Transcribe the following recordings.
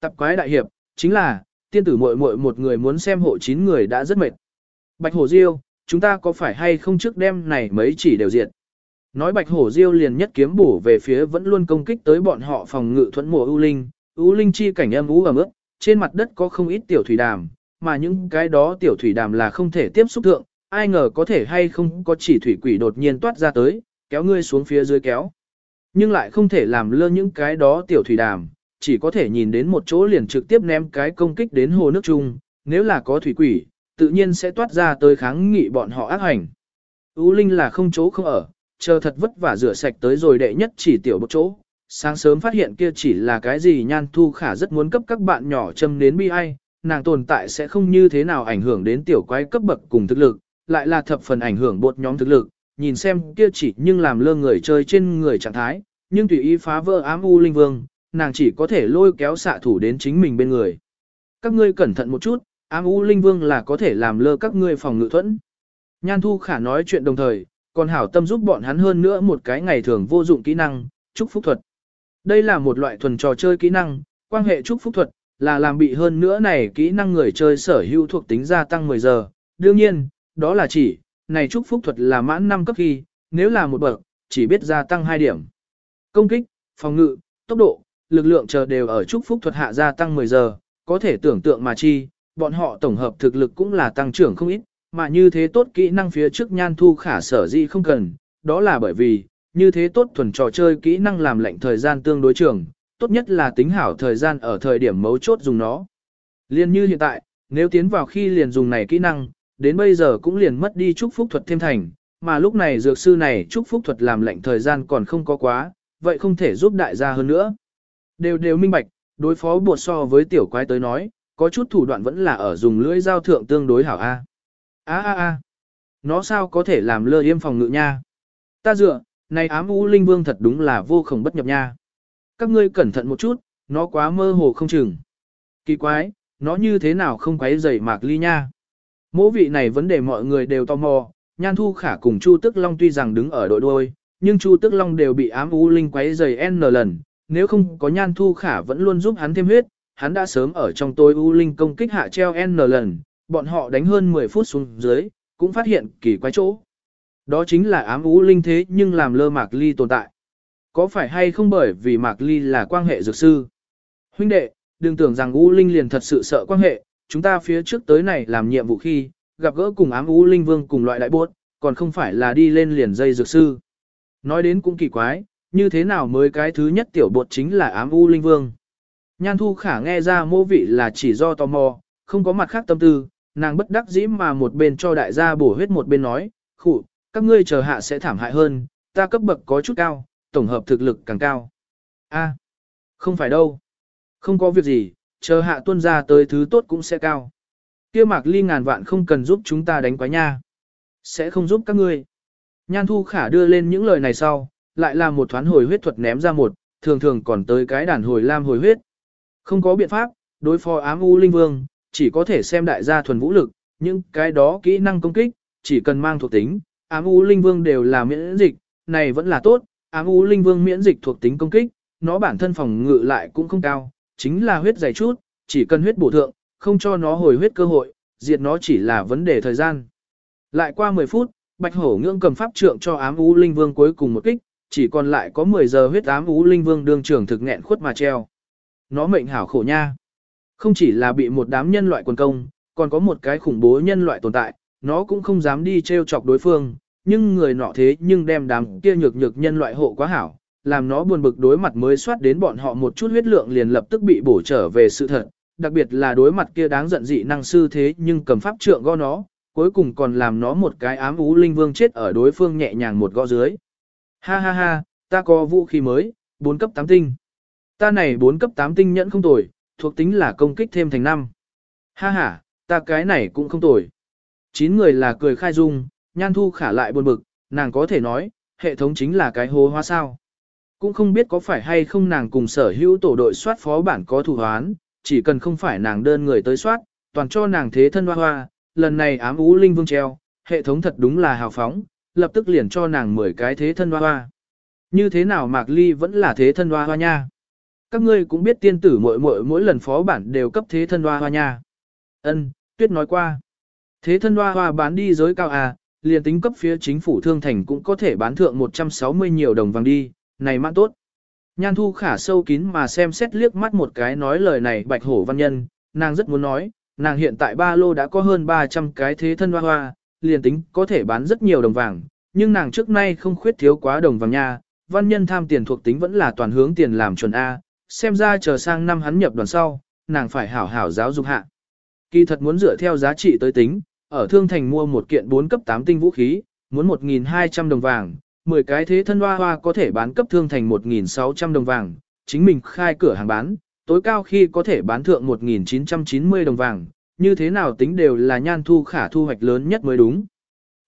Tập quái đại hiệp, chính là, tiên tử muội muội một người muốn xem hộ chín người đã rất mệt. Bạch hổ diêu, chúng ta có phải hay không trước đêm này mấy chỉ đều diệt. Nói bạch hổ diêu liền nhất kiếm bổ về phía vẫn luôn công kích tới bọn họ phòng ngự thuẫn mùa ưu linh, ưu linh chi cảnh âm ú ẩm ướt, trên mặt đất có không ít tiểu thủy đàm, mà những cái đó tiểu thủy đàm là không thể tiếp xúc thượng, ai ngờ có thể hay không có chỉ thủy quỷ đột nhiên toát ra tới, kéo ngươi xuống phía dưới kéo. Nhưng lại không thể làm lơ những cái đó tiểu thủy đàm, chỉ có thể nhìn đến một chỗ liền trực tiếp ném cái công kích đến hồ nước chung, nếu là có thủy quỷ, tự nhiên sẽ toát ra tới kháng nghị bọn họ ác hành. Ú Linh là không chỗ không ở, chờ thật vất vả rửa sạch tới rồi đệ nhất chỉ tiểu một chỗ. Sáng sớm phát hiện kia chỉ là cái gì nhan thu khả rất muốn cấp các bạn nhỏ châm đến bi ai, nàng tồn tại sẽ không như thế nào ảnh hưởng đến tiểu quái cấp bậc cùng thực lực, lại là thập phần ảnh hưởng bột nhóm thực lực, nhìn xem kia chỉ nhưng làm lơ người chơi trên người trạng thái, nhưng tùy ý phá vỡ ám u linh vương, nàng chỉ có thể lôi kéo xạ thủ đến chính mình bên người. Các ngươi cẩn thận một chút, ám u linh vương là có thể làm lơ các ngươi phòng ngự thuẫn. Nhan thu khả nói chuyện đồng thời, còn hảo tâm giúp bọn hắn hơn nữa một cái ngày thường vô dụng kỹ năng, chúc phúc thuật. Đây là một loại thuần trò chơi kỹ năng, quan hệ chúc phúc thuật, là làm bị hơn nữa này kỹ năng người chơi sở hữu thuộc tính gia tăng 10 giờ. Đương nhiên, đó là chỉ, này chúc phúc thuật là mãn 5 cấp khi, nếu là một bậc, chỉ biết gia tăng 2 điểm. Công kích, phòng ngự, tốc độ, lực lượng chờ đều ở chúc phúc thuật hạ gia tăng 10 giờ, có thể tưởng tượng mà chi, bọn họ tổng hợp thực lực cũng là tăng trưởng không ít, mà như thế tốt kỹ năng phía trước nhan thu khả sở di không cần, đó là bởi vì, như thế tốt thuần trò chơi kỹ năng làm lệnh thời gian tương đối trường, tốt nhất là tính hảo thời gian ở thời điểm mấu chốt dùng nó. Liên như hiện tại, nếu tiến vào khi liền dùng này kỹ năng, đến bây giờ cũng liền mất đi chúc phúc thuật thêm thành, mà lúc này dược sư này chúc phúc thuật làm lệnh thời gian còn không có quá, vậy không thể giúp đại gia hơn nữa. Đều đều minh bạch, đối phó buộc so với tiểu quái tới nói, có chút thủ đoạn vẫn là ở dùng lưỡi giao thượng tương đối hảo A. A a a, nó sao có thể làm lơ yêm phòng ngự nha? Ta dựa, này ám u linh vương thật đúng là vô khổng bất nhập nha. Các ngươi cẩn thận một chút, nó quá mơ hồ không chừng. Kỳ quái, nó như thế nào không quấy rầy mạc ly nha? Mỗ vị này vấn đề mọi người đều tò mò, Nhan Thu Khả cùng Chu Tức Long tuy rằng đứng ở đội đôi, nhưng Chu Tức Long đều bị ám u linh quấy rầy n lần, nếu không có Nhan Thu Khả vẫn luôn giúp hắn thêm huyết, hắn đã sớm ở trong tôi u linh công kích hạ treo n lần, bọn họ đánh hơn 10 phút xuống dưới, cũng phát hiện kỳ quái chỗ. Đó chính là ám u linh thế nhưng làm lơ Mạc Ly tồn tại. Có phải hay không bởi vì Mạc Ly là quan hệ dược sư? Huynh đệ, đừng tưởng rằng u linh liền thật sự sợ quan hệ, chúng ta phía trước tới này làm nhiệm vụ khi, gặp gỡ cùng ám u linh vương cùng loại đại bốt, còn không phải là đi lên liền dây dược sư. Nói đến cũng kỳ quái, như thế nào mới cái thứ nhất tiểu bột chính là ám u linh vương. Nhan thu khả nghe ra mô vị là chỉ do tò mò, không có mặt khác tâm tư, nàng bất đắc dĩ mà một bên cho đại gia bổ huyết một bên nói, khụ, các ngươi chờ hạ sẽ thảm hại hơn, ta cấp bậc có chút cao, tổng hợp thực lực càng cao. A, không phải đâu. Không có việc gì, chờ hạ tuân ra tới thứ tốt cũng sẽ cao. Kia mạc ly ngàn vạn không cần giúp chúng ta đánh quái nha. Sẽ không giúp các ngươi. Nhan thu khả đưa lên những lời này sau, lại là một thoán hồi huyết thuật ném ra một, thường thường còn tới cái đàn hồi lam hồi huyết. Không có biện pháp, đối phó ám u linh vương, chỉ có thể xem đại gia thuần vũ lực, những cái đó kỹ năng công kích, chỉ cần mang thuộc tính, ám u linh vương đều là miễn dịch, này vẫn là tốt, ám u linh vương miễn dịch thuộc tính công kích, nó bản thân phòng ngự lại cũng không cao, chính là huyết dày chút, chỉ cần huyết bổ thượng, không cho nó hồi huyết cơ hội, diệt nó chỉ là vấn đề thời gian. Lại qua 10 phút, Bạch Hổ ngưỡng cầm pháp trượng cho ám u linh vương cuối cùng một kích, chỉ còn lại có 10 giờ huyết ám ú linh vương đương trưởng thực nghẹn khuất mà treo. Nó mệnh hảo khổ nha. Không chỉ là bị một đám nhân loại quần công, còn có một cái khủng bố nhân loại tồn tại, nó cũng không dám đi treo chọc đối phương, nhưng người nọ thế nhưng đem đám kia nhược nhược nhân loại hộ quá hảo, làm nó buồn bực đối mặt mới soát đến bọn họ một chút huyết lượng liền lập tức bị bổ trở về sự thật, đặc biệt là đối mặt kia đáng giận dị năng sư thế nhưng cầm pháp trượng gõ nó, cuối cùng còn làm nó một cái ám ú linh vương chết ở đối phương nhẹ nhàng một gõ dưới. Ha ha ha, ta có vũ khí mới, 4 cấp 8 tinh. Ta này 4 cấp 8 tinh nhẫn không tồi, thuộc tính là công kích thêm thành 5. Ha ha, ta cái này cũng không tồi. Chín người là cười khai dung, nhan thu khả lại buồn bực, nàng có thể nói, hệ thống chính là cái hố hoa sao. Cũng không biết có phải hay không nàng cùng sở hữu tổ đội soát phó bản có thủ hoán, chỉ cần không phải nàng đơn người tới soát, toàn cho nàng thế thân hoa hoa, lần này ám ú linh vương treo, hệ thống thật đúng là hào phóng, lập tức liền cho nàng 10 cái thế thân hoa hoa. Như thế nào Mạc Ly vẫn là thế thân hoa hoa nha. các ngươi cũng biết tiên tử mỗi mỗi mỗi lần phó bản đều cấp thế thân hoa hoa nha. Ân, tuyết nói qua. Thế thân hoa hoa bán đi giới cao à, liền tính cấp phía chính phủ thương thành cũng có thể bán thượng 160 nhiều đồng vàng đi, này mãn tốt. Nhan thu khả sâu kín mà xem xét liếc mắt một cái nói lời này bạch hổ văn nhân, nàng rất muốn nói, nàng hiện tại ba lô đã có hơn 300 cái thế thân hoa hoa, liền tính có thể bán rất nhiều đồng vàng, nhưng nàng trước nay không khuyết thiếu quá đồng vàng nha, văn nhân tham tiền thuộc tính vẫn là toàn hướng tiền làm chuẩn A, xem ra chờ sang năm hắn nhập đoàn sau, nàng phải hảo hảo giáo dục hạ. Kỳ thật muốn dựa theo giá trị tới tính, ở thương thành mua một kiện 4 cấp 8 tinh vũ khí, muốn 1.200 đồng vàng, 10 cái thế thân hoa hoa có thể bán cấp thương thành 1.600 đồng vàng, chính mình khai cửa hàng bán, tối cao khi có thể bán thượng 1.990 đồng vàng, như thế nào tính đều là nhan thu khả thu hoạch lớn nhất mới đúng.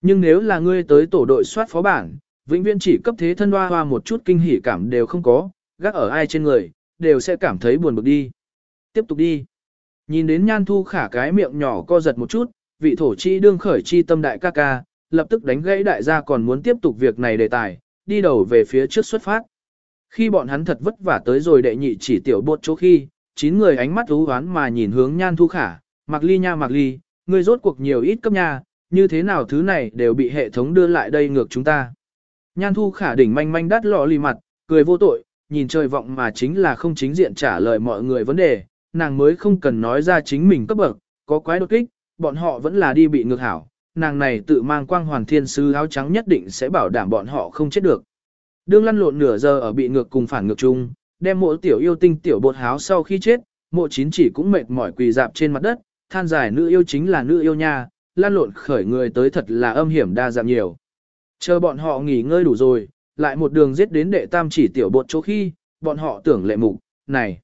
Nhưng nếu là ngươi tới tổ đội soát phó bản, vĩnh viễn chỉ cấp thế thân hoa hoa một chút kinh hỉ cảm đều không có, gác ở ai trên người, đều sẽ cảm thấy buồn bực đi. Tiếp tục đi. Nhìn đến nhan thu khả cái miệng nhỏ co giật một chút, vị thổ chi đương khởi chi tâm đại ca ca, lập tức đánh gãy đại gia còn muốn tiếp tục việc này đề tài, đi đầu về phía trước xuất phát. Khi bọn hắn thật vất vả tới rồi đệ nhị chỉ tiểu bột chỗ khi, chín người ánh mắt ú hoán mà nhìn hướng nhan thu khả, Mạc ly nha Mạc ly, người rốt cuộc nhiều ít cấp nha, như thế nào thứ này đều bị hệ thống đưa lại đây ngược chúng ta. Nhan thu khả đỉnh manh manh đắt lọ lì mặt, cười vô tội, nhìn trời vọng mà chính là không chính diện trả lời mọi người vấn đề, nàng mới không cần nói ra chính mình cấp bậc, có quái đột kích, bọn họ vẫn là đi bị ngược hảo, nàng này tự mang quang hoàn thiên sư áo trắng nhất định sẽ bảo đảm bọn họ không chết được. Đương lăn lộn nửa giờ ở bị ngược cùng phản ngược chung, đem mộ tiểu yêu tinh tiểu bột háo sau khi chết, mộ chín chỉ cũng mệt mỏi quỳ dạp trên mặt đất, than giải nữ yêu chính là nữ yêu nha, lan lộn khởi người tới thật là âm hiểm đa dạng nhiều. Chờ bọn họ nghỉ ngơi đủ rồi, lại một đường giết đến đệ tam chỉ tiểu bột chỗ khi, bọn họ tưởng lệ mục, này,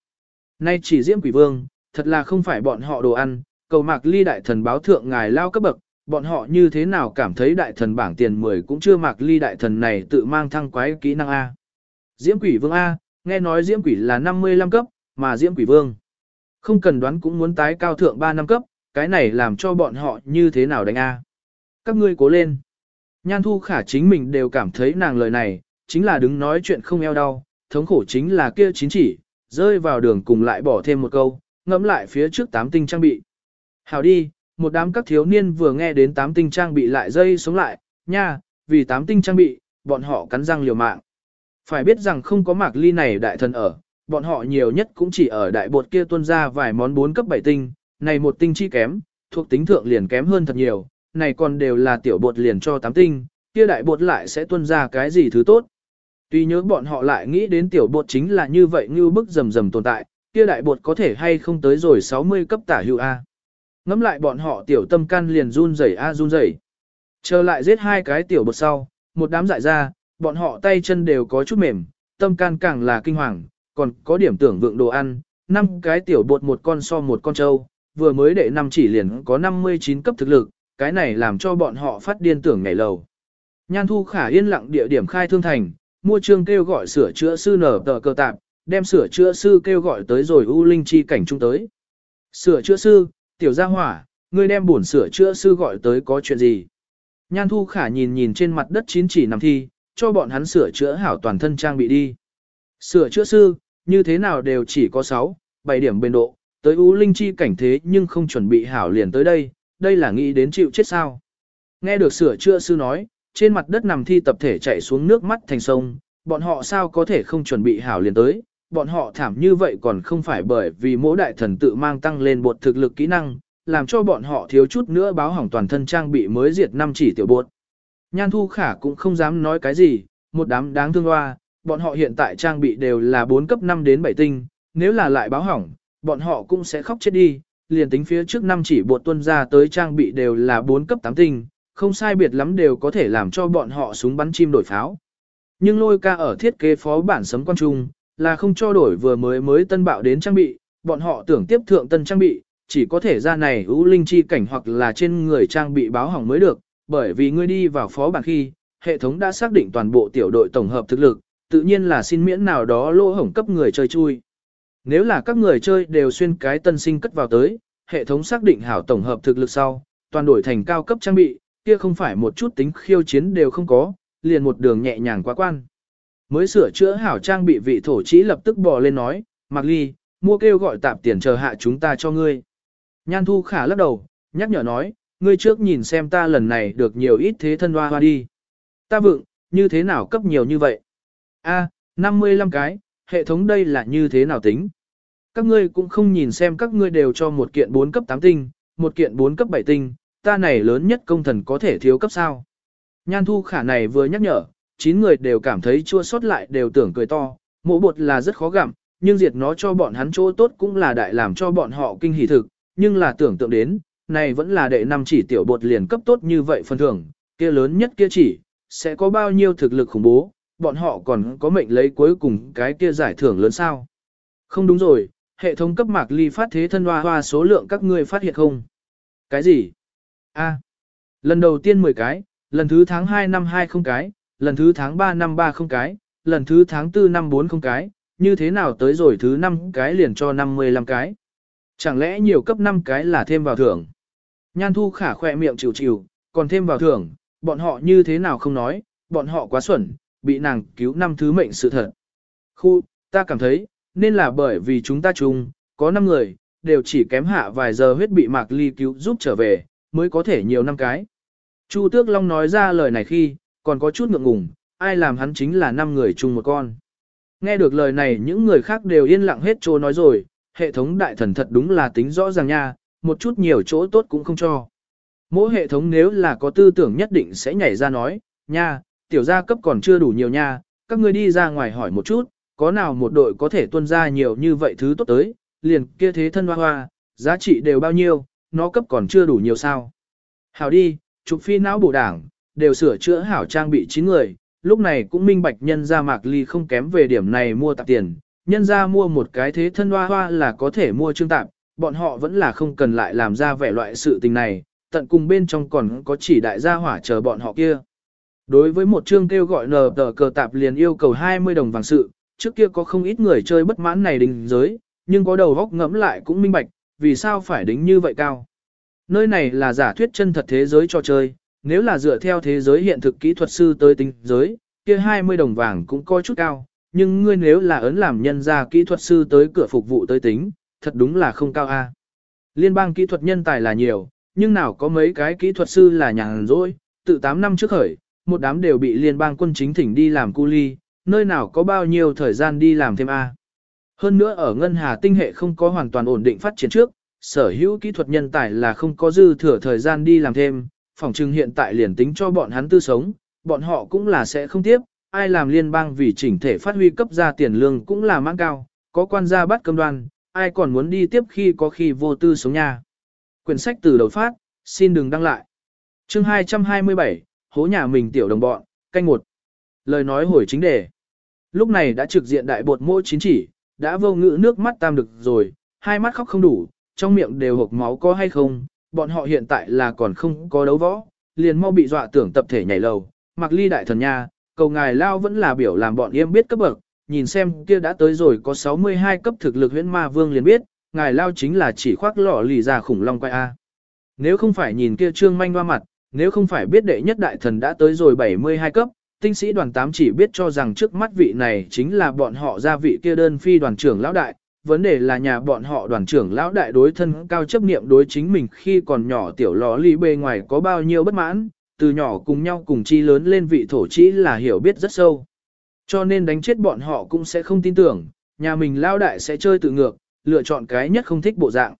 nay chỉ diễm quỷ vương, thật là không phải bọn họ đồ ăn, cầu mạc ly đại thần báo thượng ngài lao cấp bậc, bọn họ như thế nào cảm thấy đại thần bảng tiền 10 cũng chưa mạc ly đại thần này tự mang thăng quái kỹ năng A. Diễm quỷ vương A, nghe nói diễm quỷ là 55 cấp, mà diễm quỷ vương. Không cần đoán cũng muốn tái cao thượng 3 năm cấp, cái này làm cho bọn họ như thế nào đánh A. Các ngươi cố lên. Nhan thu khả chính mình đều cảm thấy nàng lời này, chính là đứng nói chuyện không eo đau, thống khổ chính là kia chính chỉ, rơi vào đường cùng lại bỏ thêm một câu, ngẫm lại phía trước tám tinh trang bị. Hảo đi, một đám các thiếu niên vừa nghe đến tám tinh trang bị lại dây sống lại, nha, vì tám tinh trang bị, bọn họ cắn răng liều mạng. Phải biết rằng không có mạc ly này đại thần ở, bọn họ nhiều nhất cũng chỉ ở đại bột kia tuân ra vài món 4 cấp 7 tinh, này một tinh chi kém, thuộc tính thượng liền kém hơn thật nhiều, này còn đều là tiểu bột liền cho 8 tinh, kia đại bột lại sẽ tuân ra cái gì thứ tốt. Tuy nhớ bọn họ lại nghĩ đến tiểu bột chính là như vậy như bức rầm rầm tồn tại, kia đại bột có thể hay không tới rồi 60 cấp tả hữu A. Ngắm lại bọn họ tiểu tâm can liền run rẩy A run rẩy. Chờ lại giết hai cái tiểu bột sau, một đám dại ra, bọn họ tay chân đều có chút mềm, tâm can càng là kinh hoàng, còn có điểm tưởng vượng đồ ăn, năm cái tiểu bột một con so một con trâu, vừa mới đệ năm chỉ liền có 59 cấp thực lực, cái này làm cho bọn họ phát điên tưởng nhảy lầu. Nhan thu khả yên lặng địa điểm khai thương thành, mua trương kêu gọi sửa chữa sư nở tờ cơ tạp, đem sửa chữa sư kêu gọi tới rồi U Linh chi cảnh trung tới. Sửa chữa sư, tiểu gia hỏa, ngươi đem bổn sửa chữa sư gọi tới có chuyện gì? Nhan thu khả nhìn nhìn trên mặt đất chín chỉ nằm thi, cho bọn hắn sửa chữa hảo toàn thân trang bị đi. Sửa chữa sư, như thế nào đều chỉ có 6, 7 điểm bên độ, tới U Linh chi cảnh thế nhưng không chuẩn bị hảo liền tới đây, đây là nghĩ đến chịu chết sao. Nghe được sửa chữa sư nói, trên mặt đất nằm thi tập thể chạy xuống nước mắt thành sông, bọn họ sao có thể không chuẩn bị hảo liền tới, bọn họ thảm như vậy còn không phải bởi vì mỗi đại thần tự mang tăng lên bột thực lực kỹ năng, làm cho bọn họ thiếu chút nữa báo hỏng toàn thân trang bị mới diệt năm chỉ tiểu bột. Nhan Thu Khả cũng không dám nói cái gì, một đám đáng thương hoa, bọn họ hiện tại trang bị đều là 4 cấp 5 đến 7 tinh, nếu là lại báo hỏng, bọn họ cũng sẽ khóc chết đi, liền tính phía trước năm chỉ buộc tuân ra tới trang bị đều là 4 cấp 8 tinh, không sai biệt lắm đều có thể làm cho bọn họ súng bắn chim đổi pháo. Nhưng lôi ca ở thiết kế phó bản sấm quan trung, là không cho đổi vừa mới mới tân bạo đến trang bị, bọn họ tưởng tiếp thượng tân trang bị, chỉ có thể ra này ưu linh chi cảnh hoặc là trên người trang bị báo hỏng mới được, bởi vì ngươi đi vào phó bản khi, hệ thống đã xác định toàn bộ tiểu đội tổng hợp thực lực, tự nhiên là xin miễn nào đó lỗ hổng cấp người chơi chui. Nếu là các người chơi đều xuyên cái tân sinh cất vào tới, hệ thống xác định hảo tổng hợp thực lực sau, toàn đổi thành cao cấp trang bị, kia không phải một chút tính khiêu chiến đều không có, liền một đường nhẹ nhàng quá quan. Mới sửa chữa hảo trang bị vị thổ chỉ lập tức bò lên nói, Mạc Ly, mua kêu gọi tạp tiền chờ hạ chúng ta cho ngươi. Nhan Thu Khả lắc đầu, nhắc nhở nói, ngươi trước nhìn xem ta lần này được nhiều ít thế thân hoa hoa đi. Ta vượng, như thế nào cấp nhiều như vậy? A, 55 cái, hệ thống đây là như thế nào tính? Các ngươi cũng không nhìn xem các ngươi đều cho một kiện 4 cấp 8 tinh, một kiện 4 cấp 7 tinh, ta này lớn nhất công thần có thể thiếu cấp sao? Nhan thu khả này vừa nhắc nhở, 9 người đều cảm thấy chua sót lại đều tưởng cười to, mộ bột là rất khó gặm, nhưng diệt nó cho bọn hắn chỗ tốt cũng là đại làm cho bọn họ kinh hỉ thực, nhưng là tưởng tượng đến, này vẫn là đệ năm chỉ tiểu bột liền cấp tốt như vậy phần thưởng, kia lớn nhất kia chỉ, sẽ có bao nhiêu thực lực khủng bố, bọn họ còn có mệnh lấy cuối cùng cái kia giải thưởng lớn sao. Không đúng rồi, hệ thống cấp mạc ly phát thế thân hoa hoa số lượng các ngươi phát hiện không? Cái gì? A. lần đầu tiên 10 cái, lần thứ tháng 2 năm 20 cái, lần thứ tháng 3 năm 30 cái, lần thứ tháng 4 năm 40 cái, như thế nào tới rồi thứ 5 cái liền cho 55 cái? Chẳng lẽ nhiều cấp 5 cái là thêm vào thưởng? Nhan thu khả khỏe miệng chịu chịu, còn thêm vào thưởng, bọn họ như thế nào không nói, bọn họ quá xuẩn, bị nàng cứu năm thứ mệnh sự thật. Khu, ta cảm thấy, nên là bởi vì chúng ta chung, có 5 người, đều chỉ kém hạ vài giờ huyết bị Mạc Ly cứu giúp trở về, mới có thể nhiều năm cái. Chu Tước Long nói ra lời này khi, còn có chút ngượng ngùng, ai làm hắn chính là 5 người chung một con. Nghe được lời này những người khác đều yên lặng hết chỗ nói rồi, hệ thống đại thần thật đúng là tính rõ ràng nha, một chút nhiều chỗ tốt cũng không cho. Mỗi hệ thống nếu là có tư tưởng nhất định sẽ nhảy ra nói, nha, tiểu gia cấp còn chưa đủ nhiều nha, các ngươi đi ra ngoài hỏi một chút, có nào một đội có thể tuân ra nhiều như vậy thứ tốt tới, liền kia thế thân hoa hoa, giá trị đều bao nhiêu, nó cấp còn chưa đủ nhiều sao. Hảo đi, trục phi não bổ đảng, đều sửa chữa hảo trang bị 9 người, lúc này cũng minh bạch nhân ra mạc ly không kém về điểm này mua tạp tiền, nhân ra mua một cái thế thân hoa hoa là có thể mua trương tạp, bọn họ vẫn là không cần lại làm ra vẻ loại sự tình này, tận cùng bên trong còn có chỉ đại gia hỏa chờ bọn họ kia. Đối với một chương kêu gọi nờ tờ cờ tạp liền yêu cầu 20 đồng vàng sự, trước kia có không ít người chơi bất mãn này đính giới, nhưng có đầu góc ngẫm lại cũng minh bạch, vì sao phải đính như vậy cao. Nơi này là giả thuyết chân thật thế giới cho chơi, nếu là dựa theo thế giới hiện thực kỹ thuật sư tới tính giới, kia 20 đồng vàng cũng coi chút cao, nhưng ngươi nếu là ấn làm nhân ra kỹ thuật sư tới cửa phục vụ tới tính, thật đúng là không cao a. Liên bang kỹ thuật nhân tài là nhiều, nhưng nào có mấy cái kỹ thuật sư là nhàn rỗi, từ 8 năm trước khởi, một đám đều bị liên bang quân chính thỉnh đi làm cu ly, nơi nào có bao nhiêu thời gian đi làm thêm A. Hơn nữa ở Ngân Hà tinh hệ không có hoàn toàn ổn định phát triển trước, sở hữu kỹ thuật nhân tài là không có dư thừa thời gian đi làm thêm, phòng trưng hiện tại liền tính cho bọn hắn tư sống, bọn họ cũng là sẽ không tiếp, ai làm liên bang vì chỉnh thể phát huy cấp ra tiền lương cũng là mang cao, có quan gia bắt cơm đoan, ai còn muốn đi tiếp khi có khi vô tư sống nha. Quyển sách từ đầu phát, xin đừng đăng lại. Chương 227, hố nhà mình tiểu đồng bọn, canh một. Lời nói hồi chính đề. Lúc này đã trực diện đại bột mỗi chín chỉ, đã vô ngữ nước mắt tam được rồi, hai mắt khóc không đủ, trong miệng đều hộp máu có hay không, bọn họ hiện tại là còn không có đấu võ, liền mau bị dọa tưởng tập thể nhảy lầu, mặc ly đại thần nha, cầu ngài lao vẫn là biểu làm bọn em biết cấp bậc, nhìn xem kia đã tới rồi có 62 cấp thực lực huyễn ma vương liền biết, ngài lao chính là chỉ khoác lọ lì ra khủng long quay A. Nếu không phải nhìn kia trương manh hoa mặt, nếu không phải biết đệ nhất đại thần đã tới rồi 72 cấp, tinh sĩ đoàn 8 chỉ biết cho rằng trước mắt vị này chính là bọn họ gia vị kia đơn phi đoàn trưởng lão đại, vấn đề là nhà bọn họ đoàn trưởng lão đại đối thân cao chấp niệm đối chính mình khi còn nhỏ tiểu lò ly bề ngoài có bao nhiêu bất mãn, từ nhỏ cùng nhau cùng chi lớn lên vị thổ chỉ là hiểu biết rất sâu. Cho nên đánh chết bọn họ cũng sẽ không tin tưởng, nhà mình lão đại sẽ chơi tự ngược, lựa chọn cái nhất không thích bộ dạng.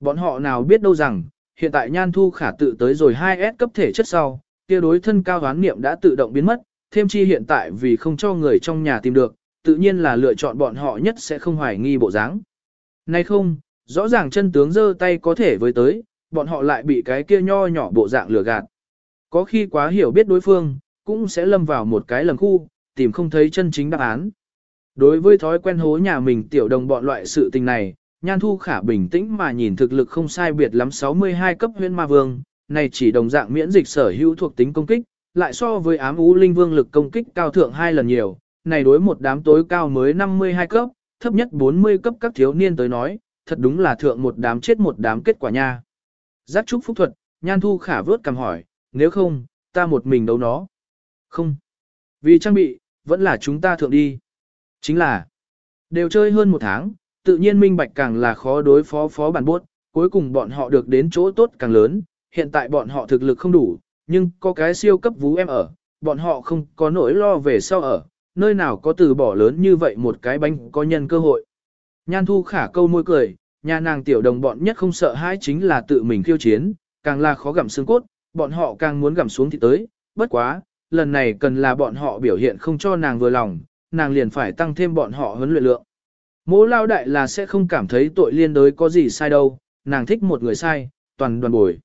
Bọn họ nào biết đâu rằng, hiện tại nhan thu khả tự tới rồi 2S cấp thể chất sau, kia đối thân cao hoán niệm đã tự động biến mất, thêm chi hiện tại vì không cho người trong nhà tìm được, tự nhiên là lựa chọn bọn họ nhất sẽ không hoài nghi bộ dáng. Nay không, rõ ràng chân tướng giơ tay có thể với tới, bọn họ lại bị cái kia nho nhỏ bộ dạng lừa gạt. Có khi quá hiểu biết đối phương, cũng sẽ lâm vào một cái lầm khu, tìm không thấy chân chính đáp án. Đối với thói quen hố nhà mình tiểu đồng bọn loại sự tình này, Nhan Thu Khả bình tĩnh mà nhìn thực lực không sai biệt lắm 62 cấp huyên ma vương, này chỉ đồng dạng miễn dịch sở hữu thuộc tính công kích, lại so với ám ú linh vương lực công kích cao thượng hai lần nhiều, này đối một đám tối cao mới 52 cấp, thấp nhất 40 cấp các thiếu niên tới nói, thật đúng là thượng một đám chết một đám kết quả nha. Giác trúc phúc thuật, Nhan Thu Khả vớt cầm hỏi, nếu không, ta một mình đấu nó. Không. Vì trang bị, vẫn là chúng ta thượng đi. Chính là, Đều chơi hơn một tháng, tự nhiên minh bạch càng là khó đối phó phó bản bốt, cuối cùng bọn họ được đến chỗ tốt càng lớn, hiện tại bọn họ thực lực không đủ, nhưng có cái siêu cấp vú em ở, bọn họ không có nỗi lo về sau ở, nơi nào có từ bỏ lớn như vậy một cái bánh có nhân cơ hội. Nhan thu khả câu môi cười, nhà nàng tiểu đồng bọn nhất không sợ hãi chính là tự mình khiêu chiến, càng là khó gặm xương cốt, bọn họ càng muốn gặm xuống thì tới, bất quá, lần này cần là bọn họ biểu hiện không cho nàng vừa lòng, nàng liền phải tăng thêm bọn họ huấn luyện lượng. Mỗ lao đại là sẽ không cảm thấy tội liên đới có gì sai đâu, nàng thích một người sai, toàn đoàn bồi.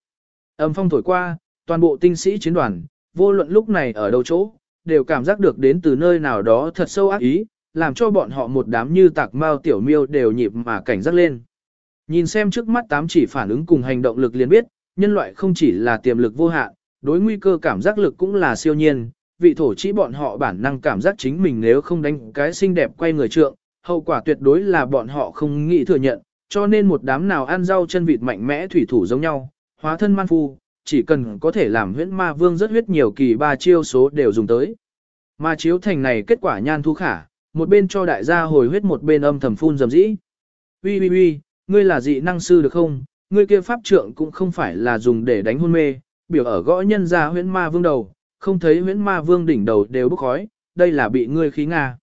Âm phong thổi qua, toàn bộ tinh sĩ chiến đoàn, vô luận lúc này ở đâu chỗ, đều cảm giác được đến từ nơi nào đó thật sâu ác ý, làm cho bọn họ một đám như tạc mao tiểu miêu đều nhịp mà cảnh giác lên. Nhìn xem trước mắt tám chỉ phản ứng cùng hành động lực liền biết, nhân loại không chỉ là tiềm lực vô hạn, đối nguy cơ cảm giác lực cũng là siêu nhiên, vị thổ chỉ bọn họ bản năng cảm giác chính mình nếu không đánh cái xinh đẹp quay người trượng, hậu quả tuyệt đối là bọn họ không nghĩ thừa nhận, cho nên một đám nào ăn rau chân vịt mạnh mẽ thủy thủ giống nhau, hóa thân man phu, chỉ cần có thể làm huyễn ma vương rất huyết nhiều kỳ ba chiêu số đều dùng tới. Mà chiếu thành này kết quả nhan thu khả, một bên cho đại gia hồi huyết một bên âm thầm phun dầm dĩ. Ui ui ui, ngươi là dị năng sư được không? Ngươi kia pháp trượng cũng không phải là dùng để đánh hôn mê, biểu ở gõ nhân ra huyễn ma vương đầu, không thấy huyễn ma vương đỉnh đầu đều bốc khói, đây là bị ngươi khí nga.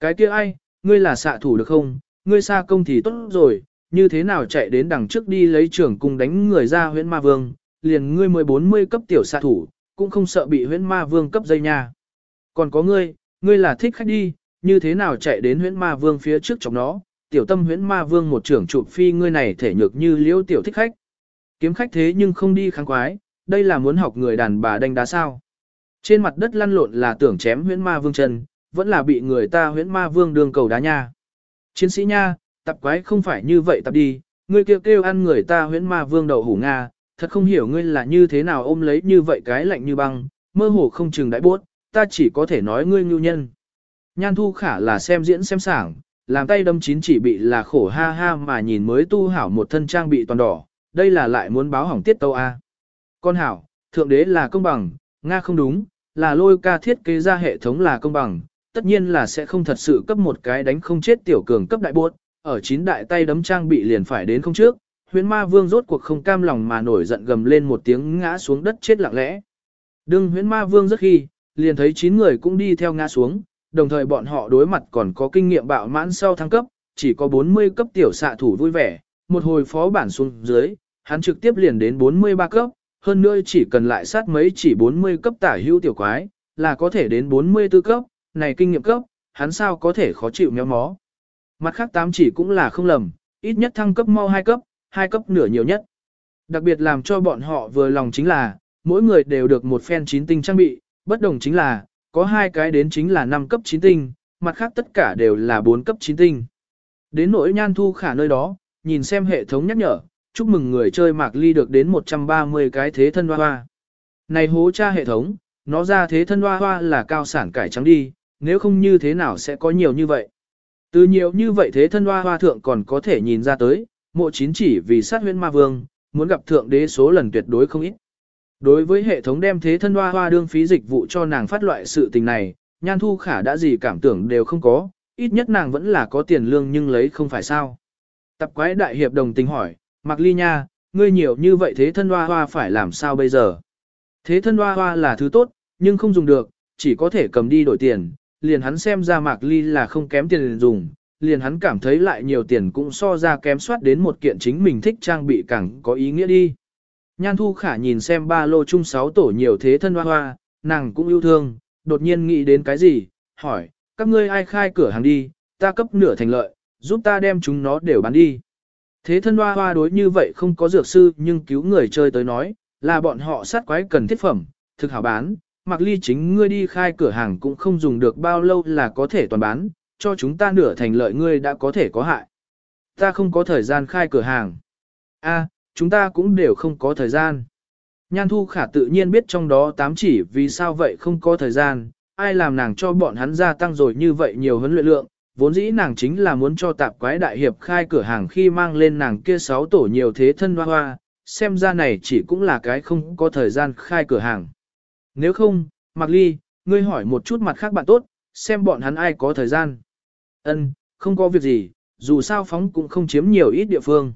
Cái kia ai, ngươi là xạ thủ được không? Ngươi xa công thì tốt rồi, như thế nào chạy đến đằng trước đi lấy trưởng cùng đánh người ra huyễn ma vương, liền ngươi 14-40 cấp tiểu xạ thủ, cũng không sợ bị huyễn ma vương cấp dây nha. Còn có ngươi, ngươi là thích khách đi, như thế nào chạy đến huyễn ma vương phía trước chọc nó, tiểu tâm huyễn ma vương một trưởng trụ phi ngươi này thể nhược như liễu tiểu thích khách. Kiếm khách thế nhưng không đi kháng quái, đây là muốn học người đàn bà đánh đá sao. Trên mặt đất lăn lộn là tưởng chém huyễn ma vương chân, vẫn là bị người ta huyễn ma vương đường cầu đá nha. Chiến sĩ nha, tập quái không phải như vậy tập đi, ngươi kêu kêu ăn người ta huyễn ma vương đầu hủ Nga, thật không hiểu ngươi là như thế nào ôm lấy như vậy cái lạnh như băng, mơ hồ không chừng đại bốt, ta chỉ có thể nói ngươi ngưu nhân. Nhan thu khả là xem diễn xem sảng, làm tay đâm chín chỉ bị là khổ ha ha mà nhìn mới tu hảo một thân trang bị toàn đỏ, đây là lại muốn báo hỏng tiết tâu A. Con hảo, thượng đế là công bằng, Nga không đúng, là lôi ca thiết kế ra hệ thống là công bằng, tất nhiên là sẽ không thật sự cấp một cái đánh không chết tiểu cường cấp đại buốt, ở chín đại tay đấm trang bị liền phải đến không trước, huyễn ma vương rốt cuộc không cam lòng mà nổi giận gầm lên một tiếng ngã xuống đất chết lặng lẽ. Đương huyễn ma vương rất khi, liền thấy chín người cũng đi theo ngã xuống, đồng thời bọn họ đối mặt còn có kinh nghiệm bạo mãn sau thăng cấp, chỉ có 40 cấp tiểu xạ thủ vui vẻ, một hồi phó bản xuống dưới, hắn trực tiếp liền đến 43 cấp, hơn nữa chỉ cần lại sát mấy chỉ 40 cấp tả hữu tiểu quái, là có thể đến 44 cấp, này kinh nghiệm cấp, hắn sao có thể khó chịu méo mó. Mặt khác tám chỉ cũng là không lầm, ít nhất thăng cấp mau 2 cấp, 2 cấp nửa nhiều nhất. Đặc biệt làm cho bọn họ vừa lòng chính là, mỗi người đều được một phen chín tinh trang bị, bất đồng chính là, có hai cái đến chính là 5 cấp 9 tinh, mặt khác tất cả đều là 4 cấp 9 tinh. Đến nỗi nhan thu khả nơi đó, nhìn xem hệ thống nhắc nhở, chúc mừng người chơi mạc ly được đến 130 cái thế thân hoa hoa. Này hố cha hệ thống, nó ra thế thân hoa hoa là cao sản cải trắng đi, nếu không như thế nào sẽ có nhiều như vậy. Từ nhiều như vậy thế thân hoa hoa thượng còn có thể nhìn ra tới, mộ chín chỉ vì sát huyễn ma vương, muốn gặp thượng đế số lần tuyệt đối không ít. Đối với hệ thống đem thế thân hoa hoa đương phí dịch vụ cho nàng phát loại sự tình này, nhan thu khả đã gì cảm tưởng đều không có, ít nhất nàng vẫn là có tiền lương nhưng lấy không phải sao. Tập quái đại hiệp đồng tình hỏi, Mạc Ly Nha, ngươi nhiều như vậy thế thân hoa hoa phải làm sao bây giờ? Thế thân hoa hoa là thứ tốt, nhưng không dùng được, chỉ có thể cầm đi đổi tiền, liền hắn xem ra Mạc Ly là không kém tiền dùng, liền hắn cảm thấy lại nhiều tiền cũng so ra kém soát đến một kiện chính mình thích trang bị càng có ý nghĩa đi. Nhan Thu Khả nhìn xem ba lô chung sáu tổ nhiều thế thân hoa hoa, nàng cũng yêu thương, đột nhiên nghĩ đến cái gì, hỏi, các ngươi ai khai cửa hàng đi, ta cấp nửa thành lợi, giúp ta đem chúng nó đều bán đi. Thế thân hoa hoa đối như vậy không có dược sư nhưng cứu người chơi tới nói, là bọn họ sát quái cần thiết phẩm, thực hảo bán, Mạc ly chính ngươi đi khai cửa hàng cũng không dùng được bao lâu là có thể toàn bán, cho chúng ta nửa thành lợi ngươi đã có thể có hại. Ta không có thời gian khai cửa hàng. A, chúng ta cũng đều không có thời gian. Nhan Thu Khả tự nhiên biết trong đó tám chỉ vì sao vậy không có thời gian, ai làm nàng cho bọn hắn gia tăng rồi như vậy nhiều huấn luyện lượng, vốn dĩ nàng chính là muốn cho tạp quái đại hiệp khai cửa hàng khi mang lên nàng kia sáu tổ nhiều thế thân hoa hoa, xem ra này chỉ cũng là cái không có thời gian khai cửa hàng. Nếu không, Mạc Ly, ngươi hỏi một chút mặt khác bạn tốt, xem bọn hắn ai có thời gian. Ân, không có việc gì, dù sao phóng cũng không chiếm nhiều ít địa phương.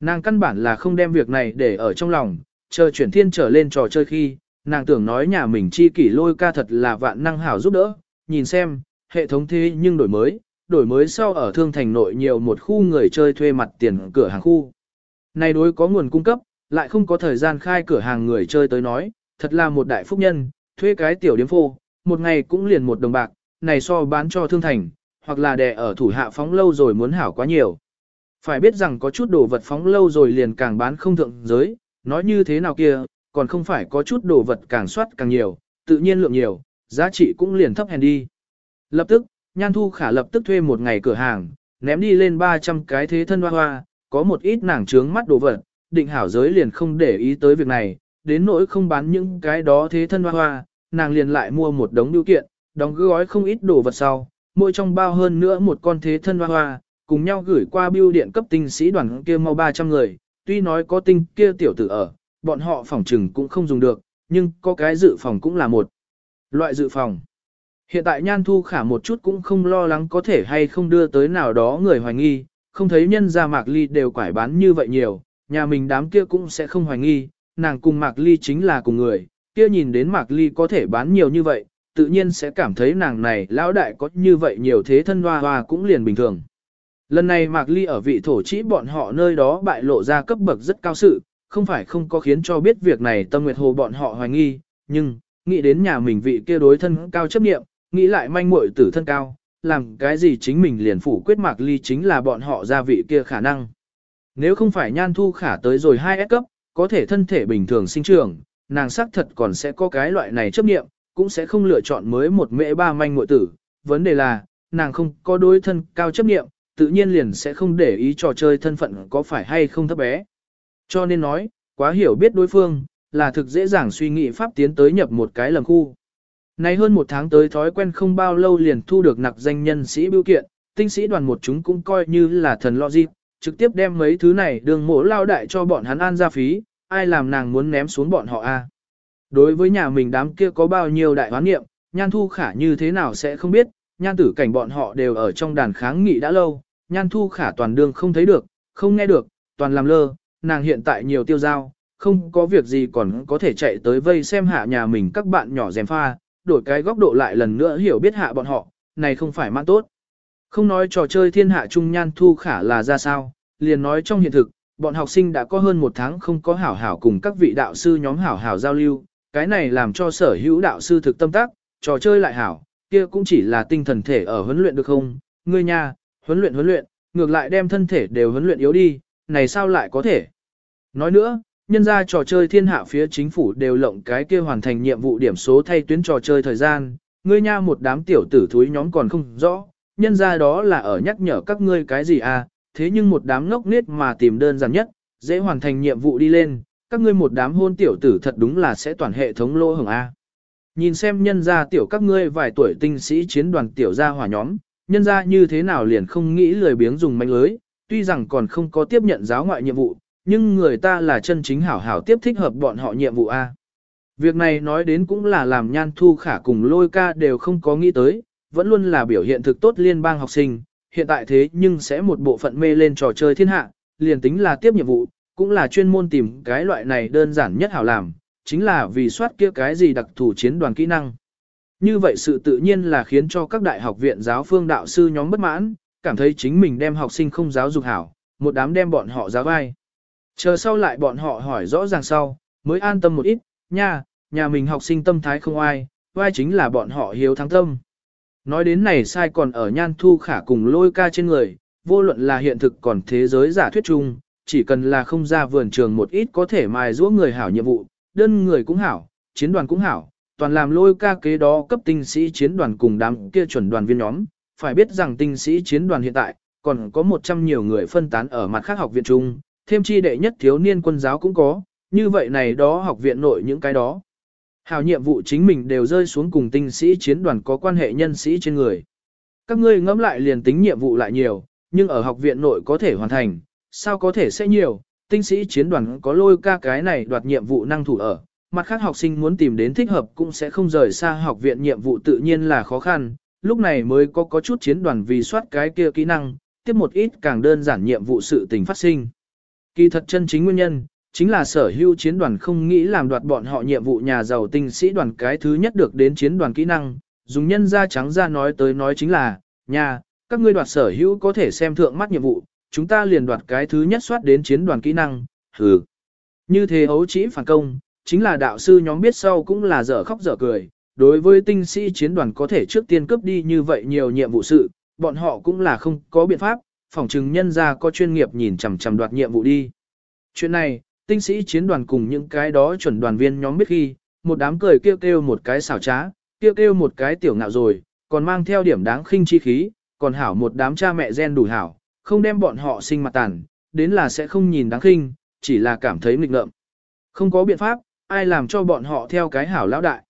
Nàng căn bản là không đem việc này để ở trong lòng, chờ chuyển thiên trở lên trò chơi khi, nàng tưởng nói nhà mình chi kỷ lôi ca thật là vạn năng hảo giúp đỡ, nhìn xem, hệ thống thế nhưng đổi mới, đổi mới sau ở thương thành nội nhiều một khu người chơi thuê mặt tiền cửa hàng khu. Này đối có nguồn cung cấp, lại không có thời gian khai cửa hàng người chơi tới nói, thật là một đại phúc nhân, thuê cái tiểu điếm phô, một ngày cũng liền một đồng bạc, này so bán cho thương thành, hoặc là đè ở thủ hạ phóng lâu rồi muốn hảo quá nhiều. Phải biết rằng có chút đồ vật phóng lâu rồi liền càng bán không thượng giới, nói như thế nào kia, còn không phải có chút đồ vật càng soát càng nhiều, tự nhiên lượng nhiều, giá trị cũng liền thấp hèn đi. Lập tức, Nhan Thu Khả lập tức thuê một ngày cửa hàng, ném đi lên 300 cái thế thân hoa hoa, có một ít nàng trướng mắt đồ vật, định hảo giới liền không để ý tới việc này, đến nỗi không bán những cái đó thế thân hoa hoa, nàng liền lại mua một đống điều kiện, đóng gói không ít đồ vật sau, mỗi trong bao hơn nữa một con thế thân hoa hoa, cùng nhau gửi qua bưu điện cấp tinh sĩ đoàn kia mau 300 người, tuy nói có tinh kia tiểu tử ở, bọn họ phòng trừng cũng không dùng được, nhưng có cái dự phòng cũng là một loại dự phòng. Hiện tại Nhan Thu Khả một chút cũng không lo lắng có thể hay không đưa tới nào đó người hoài nghi, không thấy nhân gia Mạc Ly đều quải bán như vậy nhiều, nhà mình đám kia cũng sẽ không hoài nghi, nàng cùng Mạc Ly chính là cùng người, kia nhìn đến Mạc Ly có thể bán nhiều như vậy, tự nhiên sẽ cảm thấy nàng này lão đại có như vậy nhiều thế thân hoa hoa cũng liền bình thường. Lần này Mạc Ly ở vị thổ chỉ bọn họ nơi đó bại lộ ra cấp bậc rất cao sự, không phải không có khiến cho biết việc này Tâm Nguyệt Hồ bọn họ hoài nghi, nhưng, nghĩ đến nhà mình vị kia đối thân cao chấp nghiệm, nghĩ lại manh muội tử thân cao, làm cái gì chính mình liền phủ quyết Mạc Ly chính là bọn họ gia vị kia khả năng. Nếu không phải nhan thu khả tới rồi 2S cấp, có thể thân thể bình thường sinh trưởng, nàng xác thật còn sẽ có cái loại này chấp nghiệm, cũng sẽ không lựa chọn mới một mẹ ba manh muội tử. Vấn đề là, nàng không có đối thân cao chấp nghiệm, tự nhiên liền sẽ không để ý trò chơi thân phận có phải hay không thấp bé. Cho nên nói, quá hiểu biết đối phương, là thực dễ dàng suy nghĩ pháp tiến tới nhập một cái lầm khu. Nay hơn một tháng tới thói quen không bao lâu liền thu được nặc danh nhân sĩ biểu kiện, tinh sĩ đoàn một chúng cũng coi như là thần lo dịp, trực tiếp đem mấy thứ này đường mổ lao đại cho bọn hắn an ra phí, ai làm nàng muốn ném xuống bọn họ a? Đối với nhà mình đám kia có bao nhiêu đại hoán nghiệm, nhan thu khả như thế nào sẽ không biết, nhan tử cảnh bọn họ đều ở trong đàn kháng nghị đã lâu, nhan thu khả toàn đương không thấy được, không nghe được, toàn làm lơ, nàng hiện tại nhiều tiêu giao, không có việc gì còn có thể chạy tới vây xem hạ nhà mình các bạn nhỏ dèm pha, đổi cái góc độ lại lần nữa hiểu biết hạ bọn họ, này không phải mang tốt. Không nói trò chơi thiên hạ trung nhan thu khả là ra sao, liền nói trong hiện thực, bọn học sinh đã có hơn một tháng không có hảo hảo cùng các vị đạo sư nhóm hảo hảo giao lưu, cái này làm cho sở hữu đạo sư thực tâm tác, trò chơi lại hảo, kia cũng chỉ là tinh thần thể ở huấn luyện được không, ngươi nha, huấn luyện huấn luyện, ngược lại đem thân thể đều huấn luyện yếu đi, này sao lại có thể. Nói nữa, nhân ra trò chơi thiên hạ phía chính phủ đều lộng cái kia hoàn thành nhiệm vụ điểm số thay tuyến trò chơi thời gian, ngươi nha một đám tiểu tử thúi nhóm còn không rõ, nhân ra đó là ở nhắc nhở các ngươi cái gì à, thế nhưng một đám ngốc nết mà tìm đơn giản nhất, dễ hoàn thành nhiệm vụ đi lên, các ngươi một đám hôn tiểu tử thật đúng là sẽ toàn hệ thống lô hưởng A. Nhìn xem nhân ra tiểu các ngươi vài tuổi tinh sĩ chiến đoàn tiểu gia hỏa nhóm, nhân ra như thế nào liền không nghĩ lười biếng dùng manh lưới, tuy rằng còn không có tiếp nhận giáo ngoại nhiệm vụ, nhưng người ta là chân chính hảo hảo tiếp thích hợp bọn họ nhiệm vụ A. Việc này nói đến cũng là làm nhan thu khả cùng lôi ca đều không có nghĩ tới, vẫn luôn là biểu hiện thực tốt liên bang học sinh, hiện tại thế nhưng sẽ một bộ phận mê lên trò chơi thiên hạ, liền tính là tiếp nhiệm vụ, cũng là chuyên môn tìm cái loại này đơn giản nhất hảo làm, chính là vì soát kia cái gì đặc thù chiến đoàn kỹ năng. Như vậy sự tự nhiên là khiến cho các đại học viện giáo phương đạo sư nhóm bất mãn, cảm thấy chính mình đem học sinh không giáo dục hảo, một đám đem bọn họ giáo vai. Chờ sau lại bọn họ hỏi rõ ràng sau, mới an tâm một ít, nha, nhà mình học sinh tâm thái không ai, vai chính là bọn họ hiếu thắng tâm. Nói đến này sai còn ở nhan thu khả cùng lôi ca trên người, vô luận là hiện thực còn thế giới giả thuyết chung, chỉ cần là không ra vườn trường một ít có thể mài giũa người hảo nhiệm vụ, đơn người cũng hảo, chiến đoàn cũng hảo, toàn làm lôi ca kế đó cấp tinh sĩ chiến đoàn cùng đám kia chuẩn đoàn viên nhóm, phải biết rằng tinh sĩ chiến đoàn hiện tại, còn có 100 nhiều người phân tán ở mặt khác học viện chung, thêm chi đệ nhất thiếu niên quân giáo cũng có, như vậy này đó học viện nội những cái đó. Hào nhiệm vụ chính mình đều rơi xuống cùng tinh sĩ chiến đoàn có quan hệ nhân sĩ trên người. Các ngươi ngẫm lại liền tính nhiệm vụ lại nhiều, nhưng ở học viện nội có thể hoàn thành, sao có thể sẽ nhiều, tinh sĩ chiến đoàn có lôi ca cái này đoạt nhiệm vụ năng thủ ở. Mặt khác học sinh muốn tìm đến thích hợp cũng sẽ không rời xa học viện nhiệm vụ tự nhiên là khó khăn, lúc này mới có có chút chiến đoàn vì soát cái kia kỹ năng, tiếp một ít càng đơn giản nhiệm vụ sự tình phát sinh. Kỳ thật chân chính nguyên nhân, chính là sở hữu chiến đoàn không nghĩ làm đoạt bọn họ nhiệm vụ nhà giàu tinh sĩ đoàn cái thứ nhất được đến chiến đoàn kỹ năng, dùng nhân da trắng ra nói tới nói chính là, nhà, các ngươi đoạt sở hữu có thể xem thượng mắt nhiệm vụ, chúng ta liền đoạt cái thứ nhất soát đến chiến đoàn kỹ năng, hừ. Như thế ấu chỉ phản công, chính là đạo sư nhóm biết sau cũng là dở khóc dở cười, đối với tinh sĩ chiến đoàn có thể trước tiên cướp đi như vậy nhiều nhiệm vụ sự, bọn họ cũng là không có biện pháp, phỏng chừng nhân ra có chuyên nghiệp nhìn chằm chằm đoạt nhiệm vụ đi. Chuyện này, tinh sĩ chiến đoàn cùng những cái đó chuẩn đoàn viên nhóm biết khi, một đám cười kêu kêu một cái xảo trá, kêu kêu một cái tiểu ngạo rồi, còn mang theo điểm đáng khinh chi khí, còn hảo một đám cha mẹ gen đủ hảo, không đem bọn họ sinh mặt tàn, đến là sẽ không nhìn đáng khinh, chỉ là cảm thấy nghịch ngợm. Không có biện pháp, ai làm cho bọn họ theo cái hảo lão đại.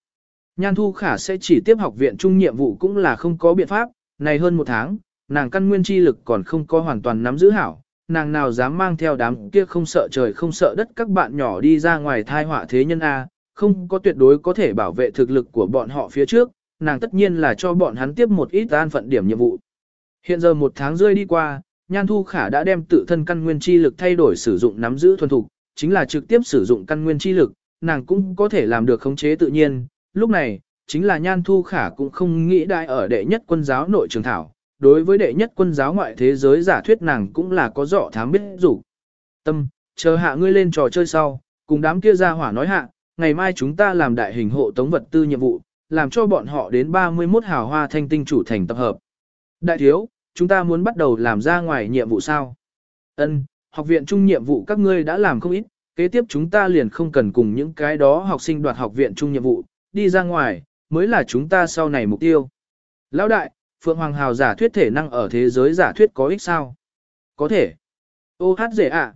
Nhan Thu Khả sẽ chỉ tiếp học viện trung nhiệm vụ cũng là không có biện pháp, này hơn một tháng, nàng căn nguyên chi lực còn không có hoàn toàn nắm giữ hảo, nàng nào dám mang theo đám kia không sợ trời không sợ đất các bạn nhỏ đi ra ngoài thai họa thế nhân A, không có tuyệt đối có thể bảo vệ thực lực của bọn họ phía trước, nàng tất nhiên là cho bọn hắn tiếp một ít an phận điểm nhiệm vụ. Hiện giờ một tháng rơi đi qua, Nhan Thu Khả đã đem tự thân căn nguyên chi lực thay đổi sử dụng nắm giữ thuần thục, chính là trực tiếp sử dụng căn nguyên chi lực, nàng cũng có thể làm được khống chế tự nhiên. Lúc này, chính là Nhan Thu Khả cũng không nghĩ đại ở đệ nhất quân giáo nội trường thảo, đối với đệ nhất quân giáo ngoại thế giới giả thuyết nàng cũng là có rõ thám biết rủ. Tâm, chờ hạ ngươi lên trò chơi sau, cùng đám kia ra hỏa nói hạ, ngày mai chúng ta làm đại hình hộ tống vật tư nhiệm vụ, làm cho bọn họ đến 31 hào hoa thanh tinh chủ thành tập hợp. Đại thiếu, chúng ta muốn bắt đầu làm ra ngoài nhiệm vụ sao? Ân, học viện trung nhiệm vụ các ngươi đã làm không ít, kế tiếp chúng ta liền không cần cùng những cái đó học sinh đoạt học viện trung nhiệm vụ, đi ra ngoài, mới là chúng ta sau này mục tiêu. Lão đại, Phượng Hoàng Hào giả thuyết thể năng ở thế giới giả thuyết có ích sao? Có thể. Ô hát dễ ạ.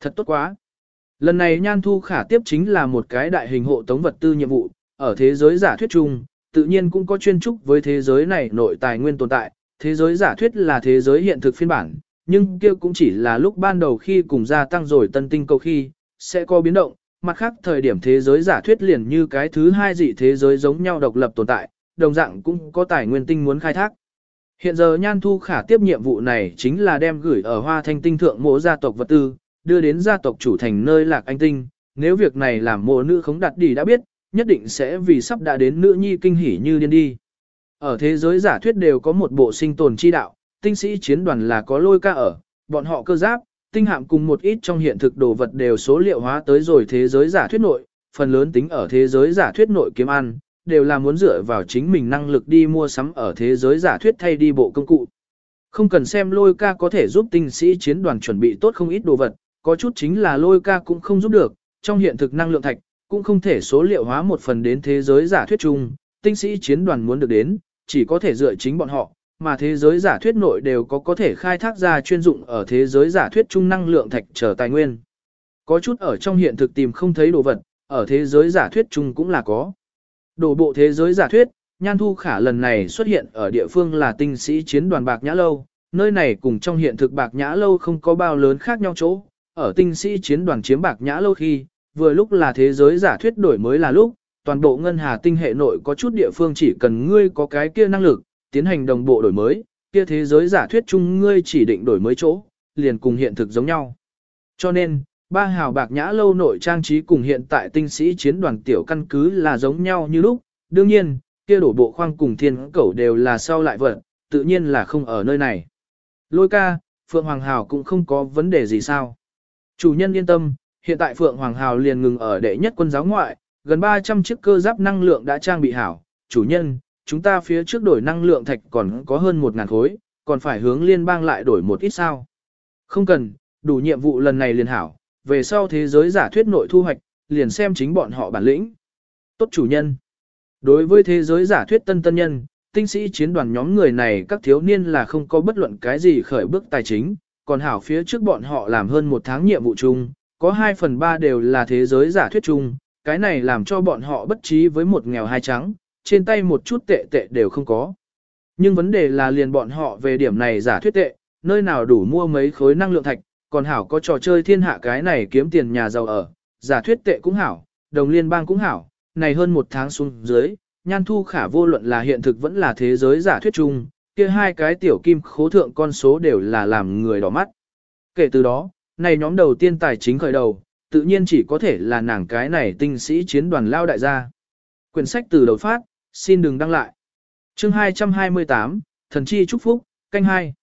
Thật tốt quá. Lần này Nhan Thu Khả tiếp chính là một cái đại hình hộ tống vật tư nhiệm vụ, ở thế giới giả thuyết chung, tự nhiên cũng có chuyên trúc với thế giới này nội tài nguyên tồn tại, thế giới giả thuyết là thế giới hiện thực phiên bản, nhưng kia cũng chỉ là lúc ban đầu khi cùng gia tăng rồi tân tinh cầu khi, sẽ có biến động, mặt khác thời điểm thế giới giả thuyết liền như cái thứ hai dị thế giới giống nhau độc lập tồn tại, đồng dạng cũng có tài nguyên tinh muốn khai thác. Hiện giờ Nhan Thu Khả tiếp nhiệm vụ này chính là đem gửi ở hoa thanh tinh thượng mộ gia tộc vật tư, đưa đến gia tộc chủ thành nơi lạc anh tinh, nếu việc này làm mộ nữ khống đặt đi đã biết, nhất định sẽ vì sắp đã đến nữ nhi kinh hỉ như điên đi. Ở thế giới giả thuyết đều có một bộ sinh tồn chi đạo, tinh sĩ chiến đoàn là có lôi ca ở, bọn họ cơ giáp, tinh hạm cùng một ít trong hiện thực đồ vật đều số liệu hóa tới rồi thế giới giả thuyết nội, phần lớn tính ở thế giới giả thuyết nội kiếm ăn, đều là muốn dựa vào chính mình năng lực đi mua sắm ở thế giới giả thuyết thay đi bộ công cụ. Không cần xem lôi ca có thể giúp tinh sĩ chiến đoàn chuẩn bị tốt không ít đồ vật, có chút chính là lôi ca cũng không giúp được, trong hiện thực năng lượng thạch, cũng không thể số liệu hóa một phần đến thế giới giả thuyết chung, tinh sĩ chiến đoàn muốn được đến, chỉ có thể dựa chính bọn họ, mà thế giới giả thuyết nội đều có có thể khai thác ra chuyên dụng ở thế giới giả thuyết chung năng lượng thạch trở tài nguyên. Có chút ở trong hiện thực tìm không thấy đồ vật, ở thế giới giả thuyết chung cũng là có. Đổ bộ thế giới giả thuyết, Nhan Thu Khả lần này xuất hiện ở địa phương là tinh sĩ chiến đoàn Bạc Nhã Lâu, nơi này cùng trong hiện thực Bạc Nhã Lâu không có bao lớn khác nhau chỗ. Ở tinh sĩ chiến đoàn chiếm Bạc Nhã Lâu khi, vừa lúc là thế giới giả thuyết đổi mới là lúc, toàn bộ ngân hà tinh hệ nội có chút địa phương chỉ cần ngươi có cái kia năng lực, tiến hành đồng bộ đổi mới, kia thế giới giả thuyết chung ngươi chỉ định đổi mới chỗ, liền cùng hiện thực giống nhau. Cho nên, ba hào bạc nhã lâu nội trang trí cùng hiện tại tinh sĩ chiến đoàn tiểu căn cứ là giống nhau như lúc, đương nhiên, kia đổ bộ khoang cùng thiên cẩu đều là sau lại vật, tự nhiên là không ở nơi này. Lôi ca, Phượng Hoàng Hào cũng không có vấn đề gì sao. Chủ nhân yên tâm, hiện tại Phượng Hoàng Hào liền ngừng ở đệ nhất quân giáo ngoại, gần 300 chiếc cơ giáp năng lượng đã trang bị hảo. Chủ nhân, chúng ta phía trước đổi năng lượng thạch còn có hơn 1.000 khối, còn phải hướng liên bang lại đổi một ít sao. Không cần, đủ nhiệm vụ lần này liền hảo, về sau thế giới giả thuyết nội thu hoạch, liền xem chính bọn họ bản lĩnh. Tốt chủ nhân. Đối với thế giới giả thuyết tân tân nhân, tinh sĩ chiến đoàn nhóm người này các thiếu niên là không có bất luận cái gì khởi bước tài chính, còn hảo phía trước bọn họ làm hơn một tháng nhiệm vụ chung, có 2 phần 3 đều là thế giới giả thuyết chung, cái này làm cho bọn họ bất trí với một nghèo hai trắng, trên tay một chút tệ tệ đều không có. Nhưng vấn đề là liền bọn họ về điểm này giả thuyết tệ, nơi nào đủ mua mấy khối năng lượng thạch, còn hảo có trò chơi thiên hạ cái này kiếm tiền nhà giàu ở, giả thuyết tệ cũng hảo, đồng liên bang cũng hảo, này hơn một tháng xuống dưới, nhan thu khả vô luận là hiện thực vẫn là thế giới giả thuyết chung, kia hai cái tiểu kim khố thượng con số đều là làm người đỏ mắt. Kể từ đó, này nhóm đầu tiên tài chính khởi đầu, tự nhiên chỉ có thể là nàng cái này tinh sĩ chiến đoàn lao đại gia. Quyển sách từ đầu phát, xin đừng đăng lại. Chương 228, Thần Chi Chúc Phúc, canh 2.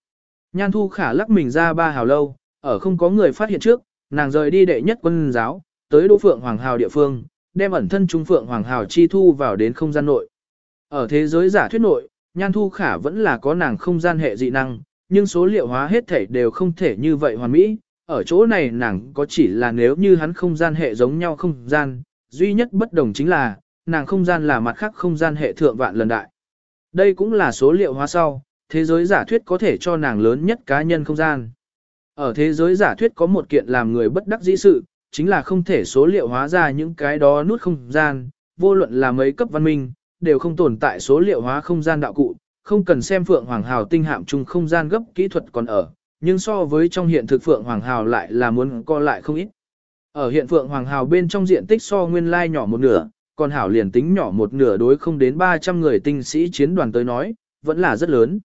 Nhan Thu Khả lắc mình ra ba hào lâu, ở không có người phát hiện trước, nàng rời đi đệ nhất quân giáo, tới Đỗ Phượng Hoàng Hào địa phương, đem ẩn thân Trung Phượng Hoàng Hào chi thu vào đến không gian nội. Ở thế giới giả thuyết nội, Nhan Thu Khả vẫn là có nàng không gian hệ dị năng, nhưng số liệu hóa hết thể đều không thể như vậy hoàn mỹ. Ở chỗ này nàng có chỉ là nếu như hắn không gian hệ giống nhau không gian, duy nhất bất đồng chính là, nàng không gian là mặt khác không gian hệ thượng vạn lần đại. Đây cũng là số liệu hóa sau, thế giới giả thuyết có thể cho nàng lớn nhất cá nhân không gian. Ở thế giới giả thuyết có một kiện làm người bất đắc dĩ sự, chính là không thể số liệu hóa ra những cái đó nút không gian, vô luận là mấy cấp văn minh, đều không tồn tại số liệu hóa không gian đạo cụ, không cần xem Phượng Hoàng Hào tinh hạm chung không gian gấp kỹ thuật còn ở, nhưng so với trong hiện thực Phượng Hoàng Hào lại là muốn co lại không ít. Ở hiện Phượng Hoàng Hào bên trong diện tích so nguyên lai nhỏ một nửa, còn Hảo liền tính nhỏ một nửa đối không đến 300 người tinh sĩ chiến đoàn tới nói, vẫn là rất lớn.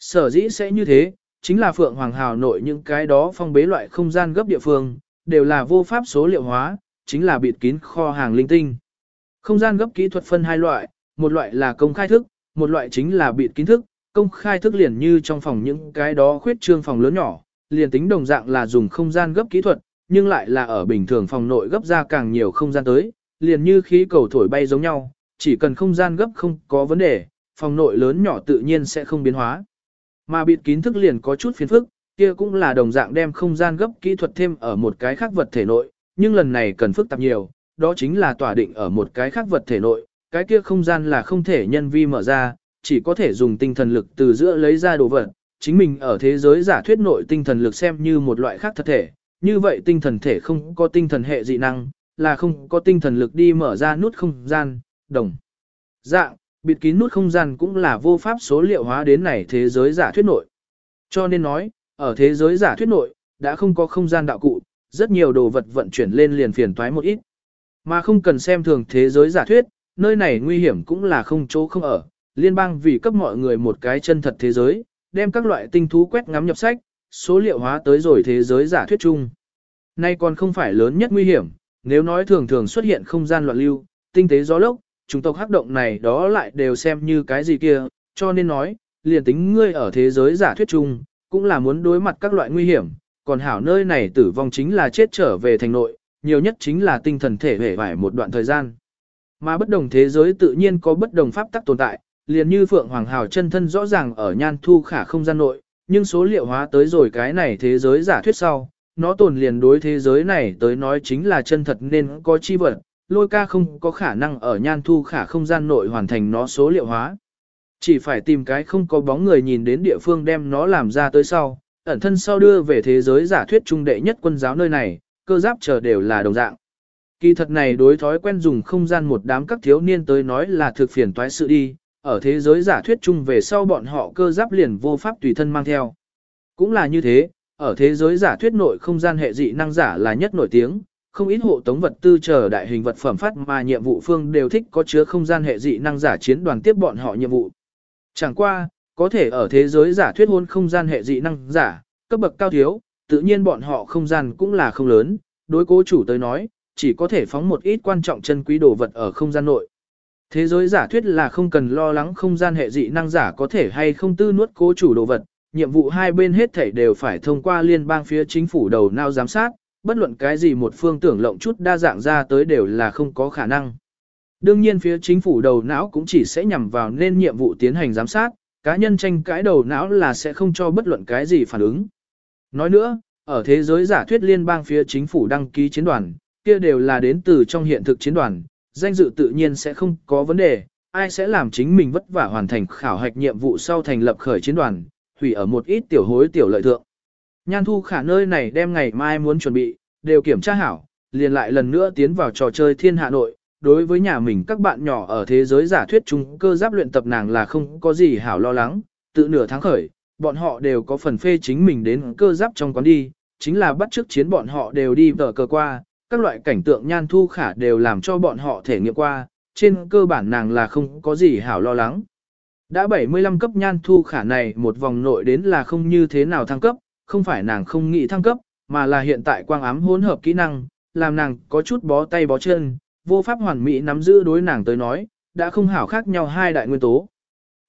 Sở dĩ sẽ như thế, chính là Phượng Hoàng Hào nội những cái đó phong bế loại không gian gấp địa phương, đều là vô pháp số liệu hóa, chính là bịt kín kho hàng linh tinh. Không gian gấp kỹ thuật phân hai loại, một loại là công khai thức, một loại chính là bịt kín thức, công khai thức liền như trong phòng những cái đó khuyết trương phòng lớn nhỏ, liền tính đồng dạng là dùng không gian gấp kỹ thuật, nhưng lại là ở bình thường phòng nội gấp ra càng nhiều không gian tới, liền như khí cầu thổi bay giống nhau, chỉ cần không gian gấp không có vấn đề, phòng nội lớn nhỏ tự nhiên sẽ không biến hóa. Mà bịt kín thức liền có chút phiền phức, kia cũng là đồng dạng đem không gian gấp kỹ thuật thêm ở một cái khác vật thể nội, nhưng lần này cần phức tạp nhiều, đó chính là tỏa định ở một cái khác vật thể nội, cái kia không gian là không thể nhân vi mở ra, chỉ có thể dùng tinh thần lực từ giữa lấy ra đồ vật. Chính mình ở thế giới giả thuyết nội tinh thần lực xem như một loại khác thật thể, như vậy tinh thần thể không có tinh thần hệ dị năng, là không có tinh thần lực đi mở ra nút không gian, đồng. Dạng, bịt kín nút không gian cũng là vô pháp số liệu hóa đến này thế giới giả thuyết nội. Cho nên nói, ở thế giới giả thuyết nội, đã không có không gian đạo cụ, rất nhiều đồ vật vận chuyển lên liền phiền toái một ít. Mà không cần xem thường thế giới giả thuyết, nơi này nguy hiểm cũng là không chỗ không ở. Liên bang vì cấp mọi người một cái chân thật thế giới, đem các loại tinh thú quét ngắm nhập sách, số liệu hóa tới rồi thế giới giả thuyết chung. Nay còn không phải lớn nhất nguy hiểm, nếu nói thường thường xuất hiện không gian loạn lưu, tinh tế gió lốc, chúng tộc hắc động này đó lại đều xem như cái gì kia, cho nên nói, liền tính ngươi ở thế giới giả thuyết chung, cũng là muốn đối mặt các loại nguy hiểm, còn hảo nơi này tử vong chính là chết trở về thành nội, nhiều nhất chính là tinh thần thể hề vải một đoạn thời gian. Mà bất đồng thế giới tự nhiên có bất đồng pháp tắc tồn tại, liền như Phượng Hoàng Hào chân thân rõ ràng ở nhan thu khả không gian nội, nhưng số liệu hóa tới rồi cái này thế giới giả thuyết sau, nó tồn liền đối thế giới này tới nói chính là chân thật nên có chi vật, lôi ca không có khả năng ở nhan thu khả không gian nội hoàn thành nó số liệu hóa. Chỉ phải tìm cái không có bóng người nhìn đến địa phương đem nó làm ra tới sau, ẩn thân sau đưa về thế giới giả thuyết trung đệ nhất quân giáo nơi này, cơ giáp chờ đều là đồng dạng. Kỳ thật này đối thói quen dùng không gian một đám các thiếu niên tới nói là thực phiền toái sự đi, ở thế giới giả thuyết chung về sau bọn họ cơ giáp liền vô pháp tùy thân mang theo. Cũng là như thế, ở thế giới giả thuyết nội không gian hệ dị năng giả là nhất nổi tiếng, không ít hộ tống vật tư chờ đại hình vật phẩm phát mà nhiệm vụ phương đều thích có chứa không gian hệ dị năng giả chiến đoàn tiếp bọn họ nhiệm vụ. Chẳng qua, có thể ở thế giới giả thuyết hôn không gian hệ dị năng giả, cấp bậc cao thiếu, tự nhiên bọn họ không gian cũng là không lớn, đối cố chủ tới nói, chỉ có thể phóng một ít quan trọng chân quý đồ vật ở không gian nội. Thế giới giả thuyết là không cần lo lắng không gian hệ dị năng giả có thể hay không tư nuốt cố chủ đồ vật, nhiệm vụ hai bên hết thảy đều phải thông qua liên bang phía chính phủ đầu nào giám sát, bất luận cái gì một phương tưởng lộng chút đa dạng ra tới đều là không có khả năng. Đương nhiên phía chính phủ đầu não cũng chỉ sẽ nhằm vào nên nhiệm vụ tiến hành giám sát, cá nhân tranh cãi đầu não là sẽ không cho bất luận cái gì phản ứng. Nói nữa, ở thế giới giả thuyết liên bang phía chính phủ đăng ký chiến đoàn, kia đều là đến từ trong hiện thực chiến đoàn, danh dự tự nhiên sẽ không có vấn đề, ai sẽ làm chính mình vất vả hoàn thành khảo hạch nhiệm vụ sau thành lập khởi chiến đoàn, hủy ở một ít tiểu hối tiểu lợi thượng. Nhan thu khả nơi này đem ngày mai muốn chuẩn bị, đều kiểm tra hảo, liền lại lần nữa tiến vào trò chơi thiên hạ nội. Đối với nhà mình các bạn nhỏ ở thế giới giả thuyết chung cơ giáp luyện tập nàng là không có gì hảo lo lắng, tự nửa tháng khởi, bọn họ đều có phần phê chính mình đến cơ giáp trong quán đi, chính là bắt trước chiến bọn họ đều đi vở cờ qua, các loại cảnh tượng nhan thu khả đều làm cho bọn họ thể nghiệm qua, trên cơ bản nàng là không có gì hảo lo lắng. Đã 75 cấp nhan thu khả này một vòng nội đến là không như thế nào thăng cấp, không phải nàng không nghĩ thăng cấp, mà là hiện tại quang ám hỗn hợp kỹ năng, làm nàng có chút bó tay bó chân, vô pháp hoàn mỹ nắm giữ đối nàng tới nói, đã không hảo khác nhau hai đại nguyên tố.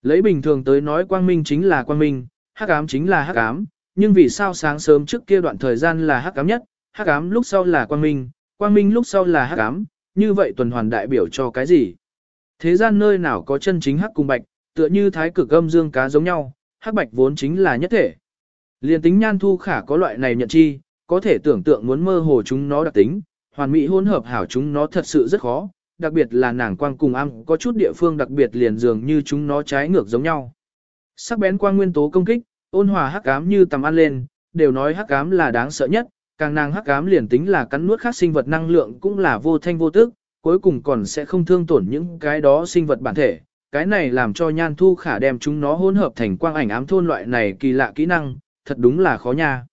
Lấy bình thường tới nói quang minh chính là quang minh, hắc ám chính là hắc ám, nhưng vì sao sáng sớm trước kia đoạn thời gian là hắc ám nhất, hắc ám lúc sau là quang minh, quang minh lúc sau là hắc ám, như vậy tuần hoàn đại biểu cho cái gì? Thế gian nơi nào có chân chính hắc cùng bạch, tựa như thái cực âm dương cá giống nhau, hắc bạch vốn chính là nhất thể. Liên tính nhan thu khả có loại này nhận chi, có thể tưởng tượng muốn mơ hồ chúng nó đặc tính, hoàn mỹ hỗn hợp hảo chúng nó thật sự rất khó, đặc biệt là nàng quang cùng ăn có chút địa phương đặc biệt liền dường như chúng nó trái ngược giống nhau. Sắc bén quang nguyên tố công kích, ôn hòa hắc ám như tầm ăn lên, đều nói hắc ám là đáng sợ nhất, càng nàng hắc ám liền tính là cắn nuốt khác sinh vật năng lượng cũng là vô thanh vô tức, cuối cùng còn sẽ không thương tổn những cái đó sinh vật bản thể. Cái này làm cho nhan thu khả đem chúng nó hỗn hợp thành quang ảnh ám thôn loại này kỳ lạ kỹ năng, thật đúng là khó nha.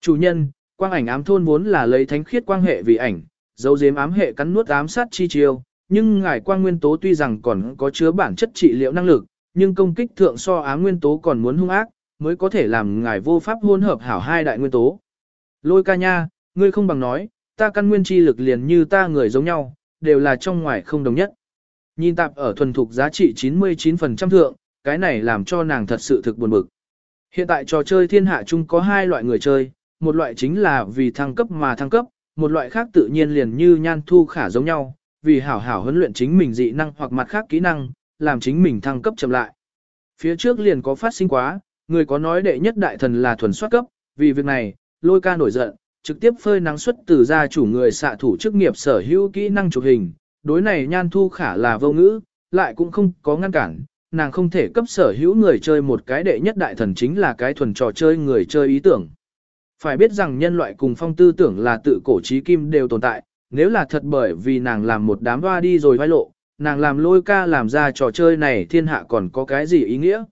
Chủ nhân, quang ảnh ám thôn vốn là lấy thánh khiết quang hệ vì ảnh, dấu dếm ám hệ cắn nuốt ám sát chi chiêu, nhưng ngài quang nguyên tố tuy rằng còn có chứa bản chất trị liệu năng lực, nhưng công kích thượng so ám nguyên tố còn muốn hung ác, mới có thể làm ngài vô pháp hôn hợp hảo hai đại nguyên tố. Lôi ca nha, ngươi không bằng nói, ta căn nguyên chi lực liền như ta người giống nhau, đều là trong ngoài không đồng nhất. Nhìn tạp ở thuần thục giá trị 99% thượng, cái này làm cho nàng thật sự thực buồn bực. Hiện tại trò chơi thiên hạ chung có hai loại người chơi, một loại chính là vì thăng cấp mà thăng cấp, một loại khác tự nhiên liền như nhan thu khả giống nhau, vì hảo hảo huấn luyện chính mình dị năng hoặc mặt khác kỹ năng, làm chính mình thăng cấp chậm lại. Phía trước liền có phát sinh quá, người có nói đệ nhất đại thần là thuần soát cấp, vì việc này, lôi ca nổi giận, trực tiếp phơi nắng xuất từ gia chủ người xạ thủ chức nghiệp sở hữu kỹ năng chụp hình, đối này nhan thu khả là vô ngữ, lại cũng không có ngăn cản, nàng không thể cấp sở hữu người chơi một cái đệ nhất đại thần chính là cái thuần trò chơi người chơi ý tưởng. Phải biết rằng nhân loại cùng phong tư tưởng là tự cổ trí kim đều tồn tại, nếu là thật bởi vì nàng làm một đám hoa đi rồi vai lộ, nàng làm lôi ca làm ra trò chơi này thiên hạ còn có cái gì ý nghĩa.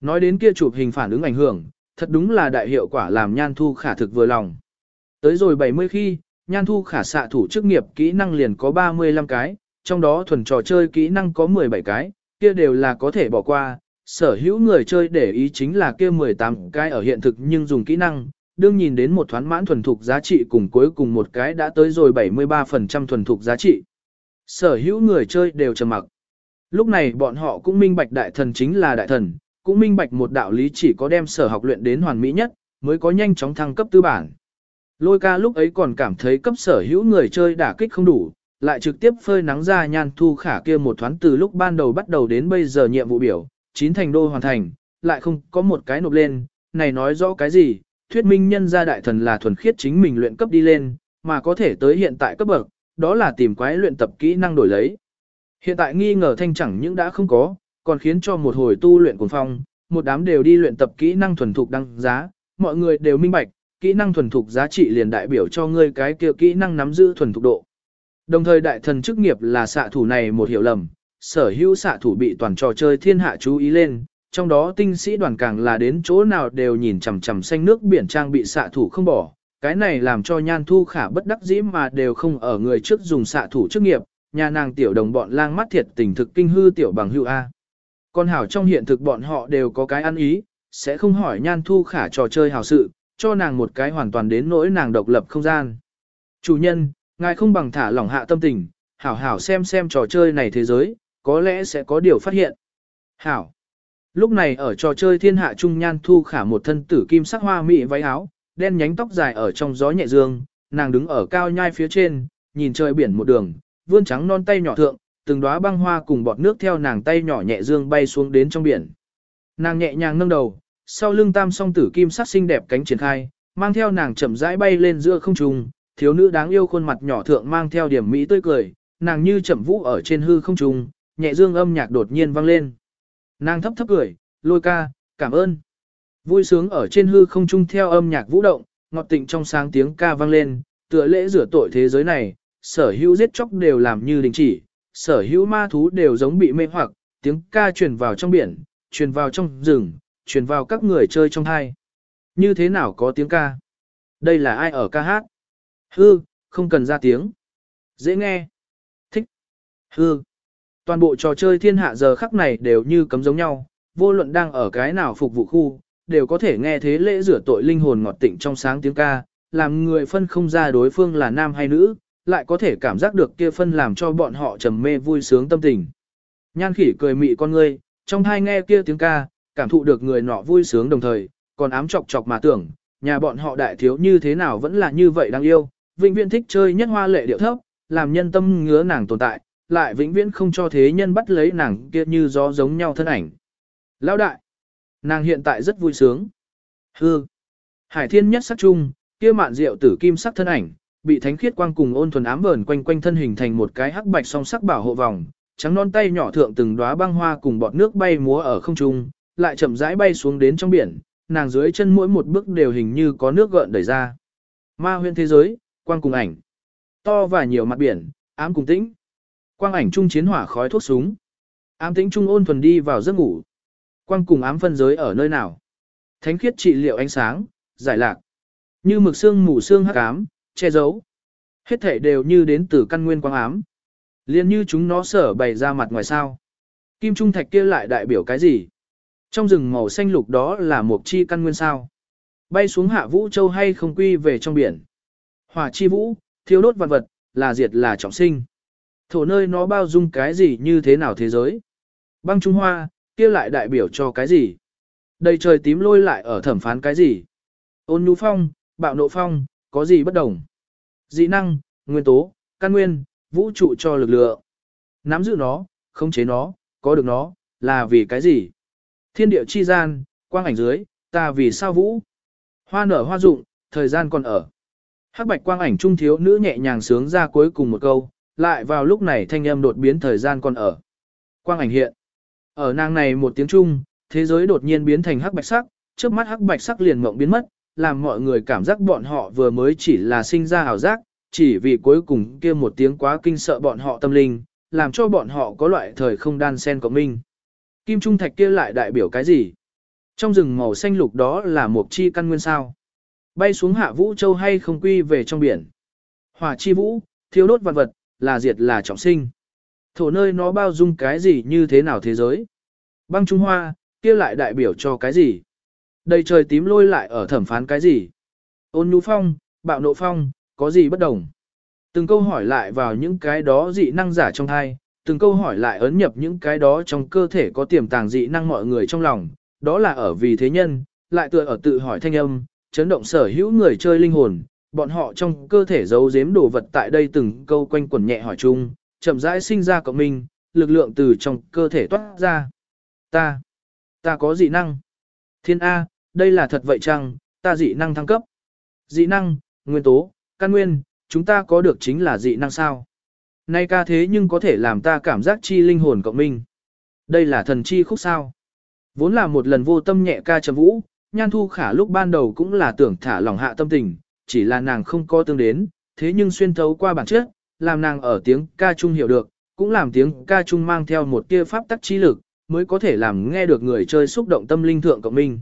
Nói đến kia chụp hình phản ứng ảnh hưởng, thật đúng là đại hiệu quả làm nhan thu khả thực vừa lòng. Tới rồi 70 khi, nhan thu khả xạ thủ chức nghiệp kỹ năng liền có 35 cái, trong đó thuần trò chơi kỹ năng có 17 cái, kia đều là có thể bỏ qua. Sở hữu người chơi để ý chính là kia 18 cái ở hiện thực nhưng dùng kỹ năng, đương nhìn đến một thoán mãn thuần thục giá trị cùng cuối cùng một cái đã tới rồi 73% thuần thục giá trị. Sở hữu người chơi đều trầm mặc. Lúc này bọn họ cũng minh bạch đại thần chính là đại thần, cũng minh bạch một đạo lý chỉ có đem sở học luyện đến hoàn mỹ nhất, mới có nhanh chóng thăng cấp tư bản. Lôi ca lúc ấy còn cảm thấy cấp sở hữu người chơi đả kích không đủ, lại trực tiếp phơi nắng ra nhan thu khả kia một thoáng từ lúc ban đầu bắt đầu đến bây giờ nhiệm vụ biểu, chín thành đô hoàn thành, lại không có một cái nộp lên, này nói rõ cái gì, thuyết minh nhân gia đại thần là thuần khiết chính mình luyện cấp đi lên, mà có thể tới hiện tại cấp bậc, đó là tìm quái luyện tập kỹ năng đổi lấy. Hiện tại nghi ngờ thanh chẳng những đã không có, còn khiến cho một hồi tu luyện cuồng phong, một đám đều đi luyện tập kỹ năng thuần thục đăng giá, mọi người đều minh bạch, kỹ năng thuần thục giá trị liền đại biểu cho ngươi cái kia kỹ năng nắm giữ thuần thục độ. Đồng thời đại thần chức nghiệp là xạ thủ này một hiểu lầm, sở hữu xạ thủ bị toàn trò chơi thiên hạ chú ý lên, trong đó tinh sĩ đoàn càng là đến chỗ nào đều nhìn chằm chằm xanh nước biển trang bị xạ thủ không bỏ. Cái này làm cho nhan thu khả bất đắc dĩ mà đều không ở người trước dùng xạ thủ chức nghiệp, nhà nàng tiểu đồng bọn lang mắt thiệt tình thực kinh hư tiểu bằng hữu A. con hảo trong hiện thực bọn họ đều có cái ăn ý, sẽ không hỏi nhan thu khả trò chơi hảo sự, cho nàng một cái hoàn toàn đến nỗi nàng độc lập không gian. Chủ nhân, ngài không bằng thả lỏng hạ tâm tình, hảo hảo xem xem trò chơi này thế giới, có lẽ sẽ có điều phát hiện. Hảo. Lúc này ở trò chơi thiên hạ trung nhan thu khả một thân tử kim sắc hoa mỹ váy áo, đen nhánh tóc dài ở trong gió nhẹ dương, nàng đứng ở cao nhai phía trên, nhìn trời biển một đường, vươn trắng non tay nhỏ thượng, từng đóa băng hoa cùng bọt nước theo nàng tay nhỏ nhẹ dương bay xuống đến trong biển. Nàng nhẹ nhàng nâng đầu, sau lưng tam song tử kim sắc xinh đẹp cánh triển khai, mang theo nàng chậm rãi bay lên giữa không trung, thiếu nữ đáng yêu khuôn mặt nhỏ thượng mang theo điểm mỹ tươi cười, nàng như chậm vũ ở trên hư không trung, nhẹ dương âm nhạc đột nhiên vang lên. Nàng thấp thấp cười, lôi ca, cảm ơn. Vui sướng ở trên hư không trung theo âm nhạc vũ động, ngọt tịnh trong sáng tiếng ca vang lên, tựa lễ rửa tội thế giới này, sở hữu giết chóc đều làm như đình chỉ, sở hữu ma thú đều giống bị mê hoặc, tiếng ca truyền vào trong biển, truyền vào trong rừng, truyền vào các người chơi trong hai. Như thế nào có tiếng ca? Đây là ai ở ca hát? Hư, không cần ra tiếng. Dễ nghe. Thích. Hư. Toàn bộ trò chơi thiên hạ giờ khắc này đều như cấm giống nhau, vô luận đang ở cái nào phục vụ khu, đều có thể nghe thế lễ rửa tội linh hồn ngọt tịnh trong sáng tiếng ca, làm người phân không ra đối phương là nam hay nữ, lại có thể cảm giác được kia phân làm cho bọn họ trầm mê vui sướng tâm tình. Nhan khỉ cười mị con ngươi, trong hai nghe kia tiếng ca, cảm thụ được người nọ vui sướng đồng thời, còn ám chọc chọc mà tưởng, nhà bọn họ đại thiếu như thế nào vẫn là như vậy đáng yêu, vĩnh viễn thích chơi nhất hoa lệ điệu thấp, làm nhân tâm ngứa nàng tồn tại, lại vĩnh viễn không cho thế nhân bắt lấy nàng kia như gió giống nhau thân ảnh. Lão đại, nàng hiện tại rất vui sướng. Hư, hải thiên nhất sắc chung, kia mạn rượu tử kim sắc thân ảnh, bị thánh khiết quang cùng ôn thuần ám vờn quanh quanh thân hình thành một cái hắc bạch song sắc bảo hộ vòng, trắng non tay nhỏ thượng từng đóa băng hoa cùng bọt nước bay múa ở không trung, lại chậm rãi bay xuống đến trong biển, nàng dưới chân mỗi một bước đều hình như có nước gợn đẩy ra. Ma huyễn thế giới, quang cùng ảnh. To và nhiều mặt biển, ám cùng tĩnh. Quang ảnh trung chiến hỏa khói thuốc súng. Ám tĩnh trung ôn thuần đi vào giấc ngủ. Quang cùng ám phân giới ở nơi nào? Thánh khiết trị liệu ánh sáng, giải lạc. Như mực xương mù xương hắc ám, che giấu. Hết thể đều như đến từ căn nguyên quang ám. Liên như chúng nó sở bày ra mặt ngoài sao. Kim trung thạch kia lại đại biểu cái gì? Trong rừng màu xanh lục đó là một chi căn nguyên sao. Bay xuống hạ vũ châu hay không quy về trong biển. Hỏa chi vũ, thiêu đốt vật vật, là diệt là trọng sinh. Thổ nơi nó bao dung cái gì như thế nào thế giới. Băng Trung Hoa, kia lại đại biểu cho cái gì? Đầy trời tím lôi lại ở thẩm phán cái gì? Ôn nhu phong, bạo nộ phong, có gì bất đồng? Dị năng, nguyên tố, căn nguyên, vũ trụ cho lực lượng. Nắm giữ nó, khống chế nó, có được nó, là vì cái gì? Thiên địa chi gian, quang ảnh dưới, ta vì sao vũ? Hoa nở hoa rụng, thời gian còn ở. Hắc bạch quang ảnh trung thiếu nữ nhẹ nhàng sướng ra cuối cùng một câu, lại vào lúc này thanh âm đột biến thời gian còn ở. Quang ảnh hiện. Ở nàng này một tiếng trung, thế giới đột nhiên biến thành hắc bạch sắc, trước mắt hắc bạch sắc liền mộng biến mất, làm mọi người cảm giác bọn họ vừa mới chỉ là sinh ra ảo giác, chỉ vì cuối cùng kia một tiếng quá kinh sợ bọn họ tâm linh, làm cho bọn họ có loại thời không đan sen cộng minh. Kim trung thạch kia lại đại biểu cái gì? Trong rừng màu xanh lục đó là một chi căn nguyên sao? Bay xuống hạ vũ châu hay không quy về trong biển? Hỏa chi vũ, thiếu đốt vật vật, là diệt là trọng sinh. Thổ nơi nó bao dung cái gì như thế nào thế giới? Băng Trung Hoa, kia lại đại biểu cho cái gì? Đầy trời tím lôi lại ở thẩm phán cái gì? Ôn nhu phong, bạo nộ phong, có gì bất đồng? Từng câu hỏi lại vào những cái đó dị năng giả trong thai, từng câu hỏi lại ấn nhập những cái đó trong cơ thể có tiềm tàng dị năng mọi người trong lòng, đó là ở vì thế nhân, lại tựa ở tự hỏi thanh âm, chấn động sở hữu người chơi linh hồn, bọn họ trong cơ thể giấu giếm đồ vật tại đây từng câu quanh quẩn nhẹ hỏi chung, chậm rãi sinh ra cộng minh, lực lượng từ trong cơ thể toát ra. Ta, ta có dị năng. Thiên A, đây là thật vậy chăng, ta dị năng thăng cấp. Dị năng, nguyên tố, căn nguyên, chúng ta có được chính là dị năng sao? Nay ca thế nhưng có thể làm ta cảm giác chi linh hồn cộng minh. Đây là thần chi khúc sao. Vốn là một lần vô tâm nhẹ ca trầm vũ, nhan thu khả lúc ban đầu cũng là tưởng thả lòng hạ tâm tình, chỉ là nàng không có tương đến, thế nhưng xuyên thấu qua bản chất, làm nàng ở tiếng ca chung hiểu được, cũng làm tiếng ca chung mang theo một tia pháp tắc trí lực, mới có thể làm nghe được người chơi xúc động tâm linh thượng cộng minh.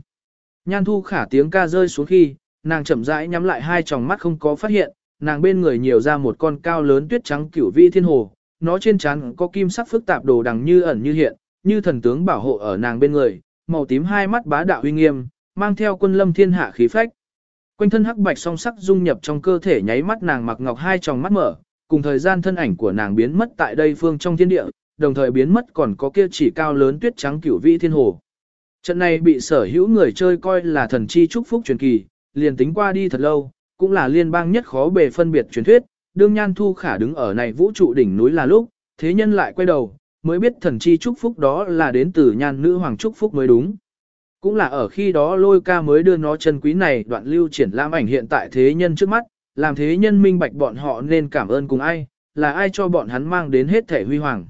Nhan thu khả tiếng ca rơi xuống khi, nàng chậm rãi nhắm lại hai tròng mắt không có phát hiện, nàng bên người nhiều ra một con cao lớn tuyết trắng cửu vi thiên hồ, nó trên trán có kim sắc phức tạp đồ đằng như ẩn như hiện, như thần tướng bảo hộ ở nàng bên người, màu tím hai mắt bá đạo uy nghiêm, mang theo quân lâm thiên hạ khí phách. Quanh thân hắc bạch song sắc dung nhập trong cơ thể nháy mắt nàng mặc ngọc hai tròng mắt mở, cùng thời gian thân ảnh của nàng biến mất tại đây phương trong thiên địa, đồng thời biến mất còn có kia chỉ cao lớn tuyết trắng cửu vĩ thiên hồ. Trận này bị sở hữu người chơi coi là thần chi chúc phúc truyền kỳ, liền tính qua đi thật lâu, cũng là liên bang nhất khó bề phân biệt truyền thuyết, đương nhan thu khả đứng ở này vũ trụ đỉnh núi là lúc, thế nhân lại quay đầu, mới biết thần chi chúc phúc đó là đến từ nhan nữ hoàng chúc phúc mới đúng. Cũng là ở khi đó lôi ca mới đưa nó chân quý này đoạn lưu triển lãm ảnh hiện tại thế nhân trước mắt, làm thế nhân minh bạch bọn họ nên cảm ơn cùng ai, là ai cho bọn hắn mang đến hết thể huy hoàng.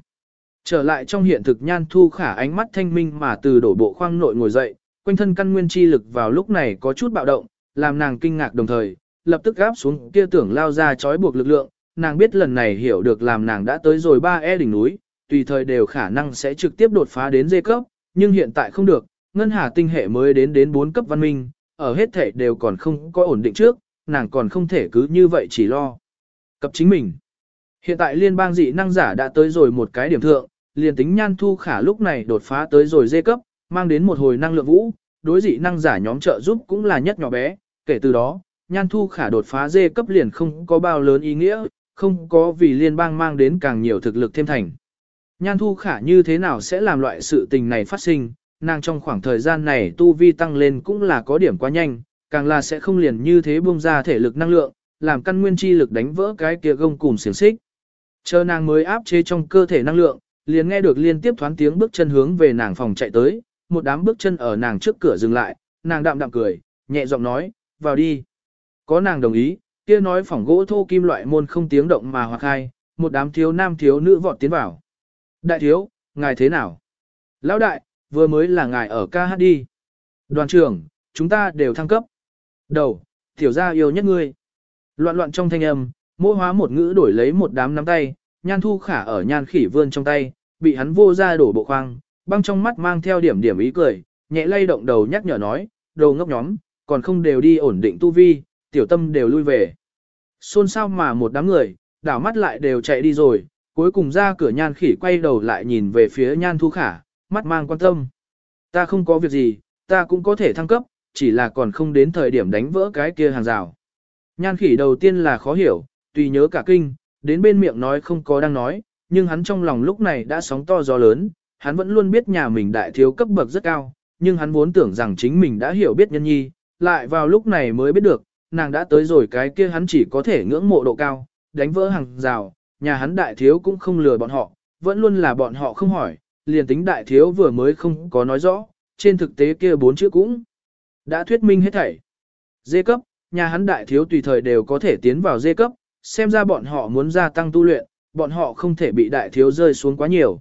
Trở lại trong hiện thực nhan thu khả ánh mắt thanh minh mà từ đổ bộ khoang nội ngồi dậy, quanh thân căn nguyên chi lực vào lúc này có chút bạo động, làm nàng kinh ngạc đồng thời, lập tức gáp xuống kia tưởng lao ra trói buộc lực lượng, nàng biết lần này hiểu được làm nàng đã tới rồi ba e đỉnh núi, tùy thời đều khả năng sẽ trực tiếp đột phá đến dê cấp, nhưng hiện tại không được, ngân hà tinh hệ mới đến đến 4 cấp văn minh, ở hết thể đều còn không có ổn định trước, nàng còn không thể cứ như vậy chỉ lo. Cập chính mình. Hiện tại liên bang dị năng giả đã tới rồi một cái điểm thượng, liền tính nhan thu khả lúc này đột phá tới rồi dê cấp, mang đến một hồi năng lượng vũ, đối dị năng giả nhóm trợ giúp cũng là nhất nhỏ bé, kể từ đó, nhan thu khả đột phá dê cấp liền không có bao lớn ý nghĩa, không có vì liên bang mang đến càng nhiều thực lực thêm thành. Nhan thu khả như thế nào sẽ làm loại sự tình này phát sinh, nàng trong khoảng thời gian này tu vi tăng lên cũng là có điểm quá nhanh, càng là sẽ không liền như thế buông ra thể lực năng lượng, làm căn nguyên chi lực đánh vỡ cái kia gông cùng xiềng xích. Chờ nàng mới áp chế trong cơ thể năng lượng, liền nghe được liên tiếp thoáng tiếng bước chân hướng về nàng phòng chạy tới, một đám bước chân ở nàng trước cửa dừng lại, nàng đạm đạm cười, nhẹ giọng nói, vào đi. Có nàng đồng ý, kia nói phòng gỗ thô kim loại môn không tiếng động mà hoặc hai, một đám thiếu nam thiếu nữ vọt tiến vào. Đại thiếu, ngài thế nào? Lão đại, vừa mới là ngài ở ca hát đi. Đoàn trưởng, chúng ta đều thăng cấp. Đầu, tiểu gia yêu nhất ngươi. Loạn loạn trong thanh âm, mỗi hóa một ngữ đổi lấy một đám nắm tay, nhan thu khả ở nhan khỉ vươn trong tay, bị hắn vô ra đổ bộ khoang, băng trong mắt mang theo điểm điểm ý cười, nhẹ lay động đầu nhắc nhở nói, đồ ngốc nhóm, còn không đều đi ổn định tu vi, tiểu tâm đều lui về. Xôn sao mà một đám người, đảo mắt lại đều chạy đi rồi, cuối cùng ra cửa nhan khỉ quay đầu lại nhìn về phía nhan thu khả, mắt mang quan tâm. Ta không có việc gì, ta cũng có thể thăng cấp, chỉ là còn không đến thời điểm đánh vỡ cái kia hàng rào. Nhan khỉ đầu tiên là khó hiểu, tùy nhớ cả kinh, đến bên miệng nói không có đang nói, nhưng hắn trong lòng lúc này đã sóng to gió lớn, hắn vẫn luôn biết nhà mình đại thiếu cấp bậc rất cao, nhưng hắn vốn tưởng rằng chính mình đã hiểu biết nhân nhi, lại vào lúc này mới biết được, nàng đã tới rồi cái kia hắn chỉ có thể ngưỡng mộ độ cao, đánh vỡ hàng rào, nhà hắn đại thiếu cũng không lừa bọn họ, vẫn luôn là bọn họ không hỏi, liền tính đại thiếu vừa mới không có nói rõ, trên thực tế kia bốn chữ cũng đã thuyết minh hết thảy. Dê cấp, nhà hắn đại thiếu tùy thời đều có thể tiến vào dê cấp, xem ra bọn họ muốn gia tăng tu luyện, bọn họ không thể bị đại thiếu rơi xuống quá nhiều.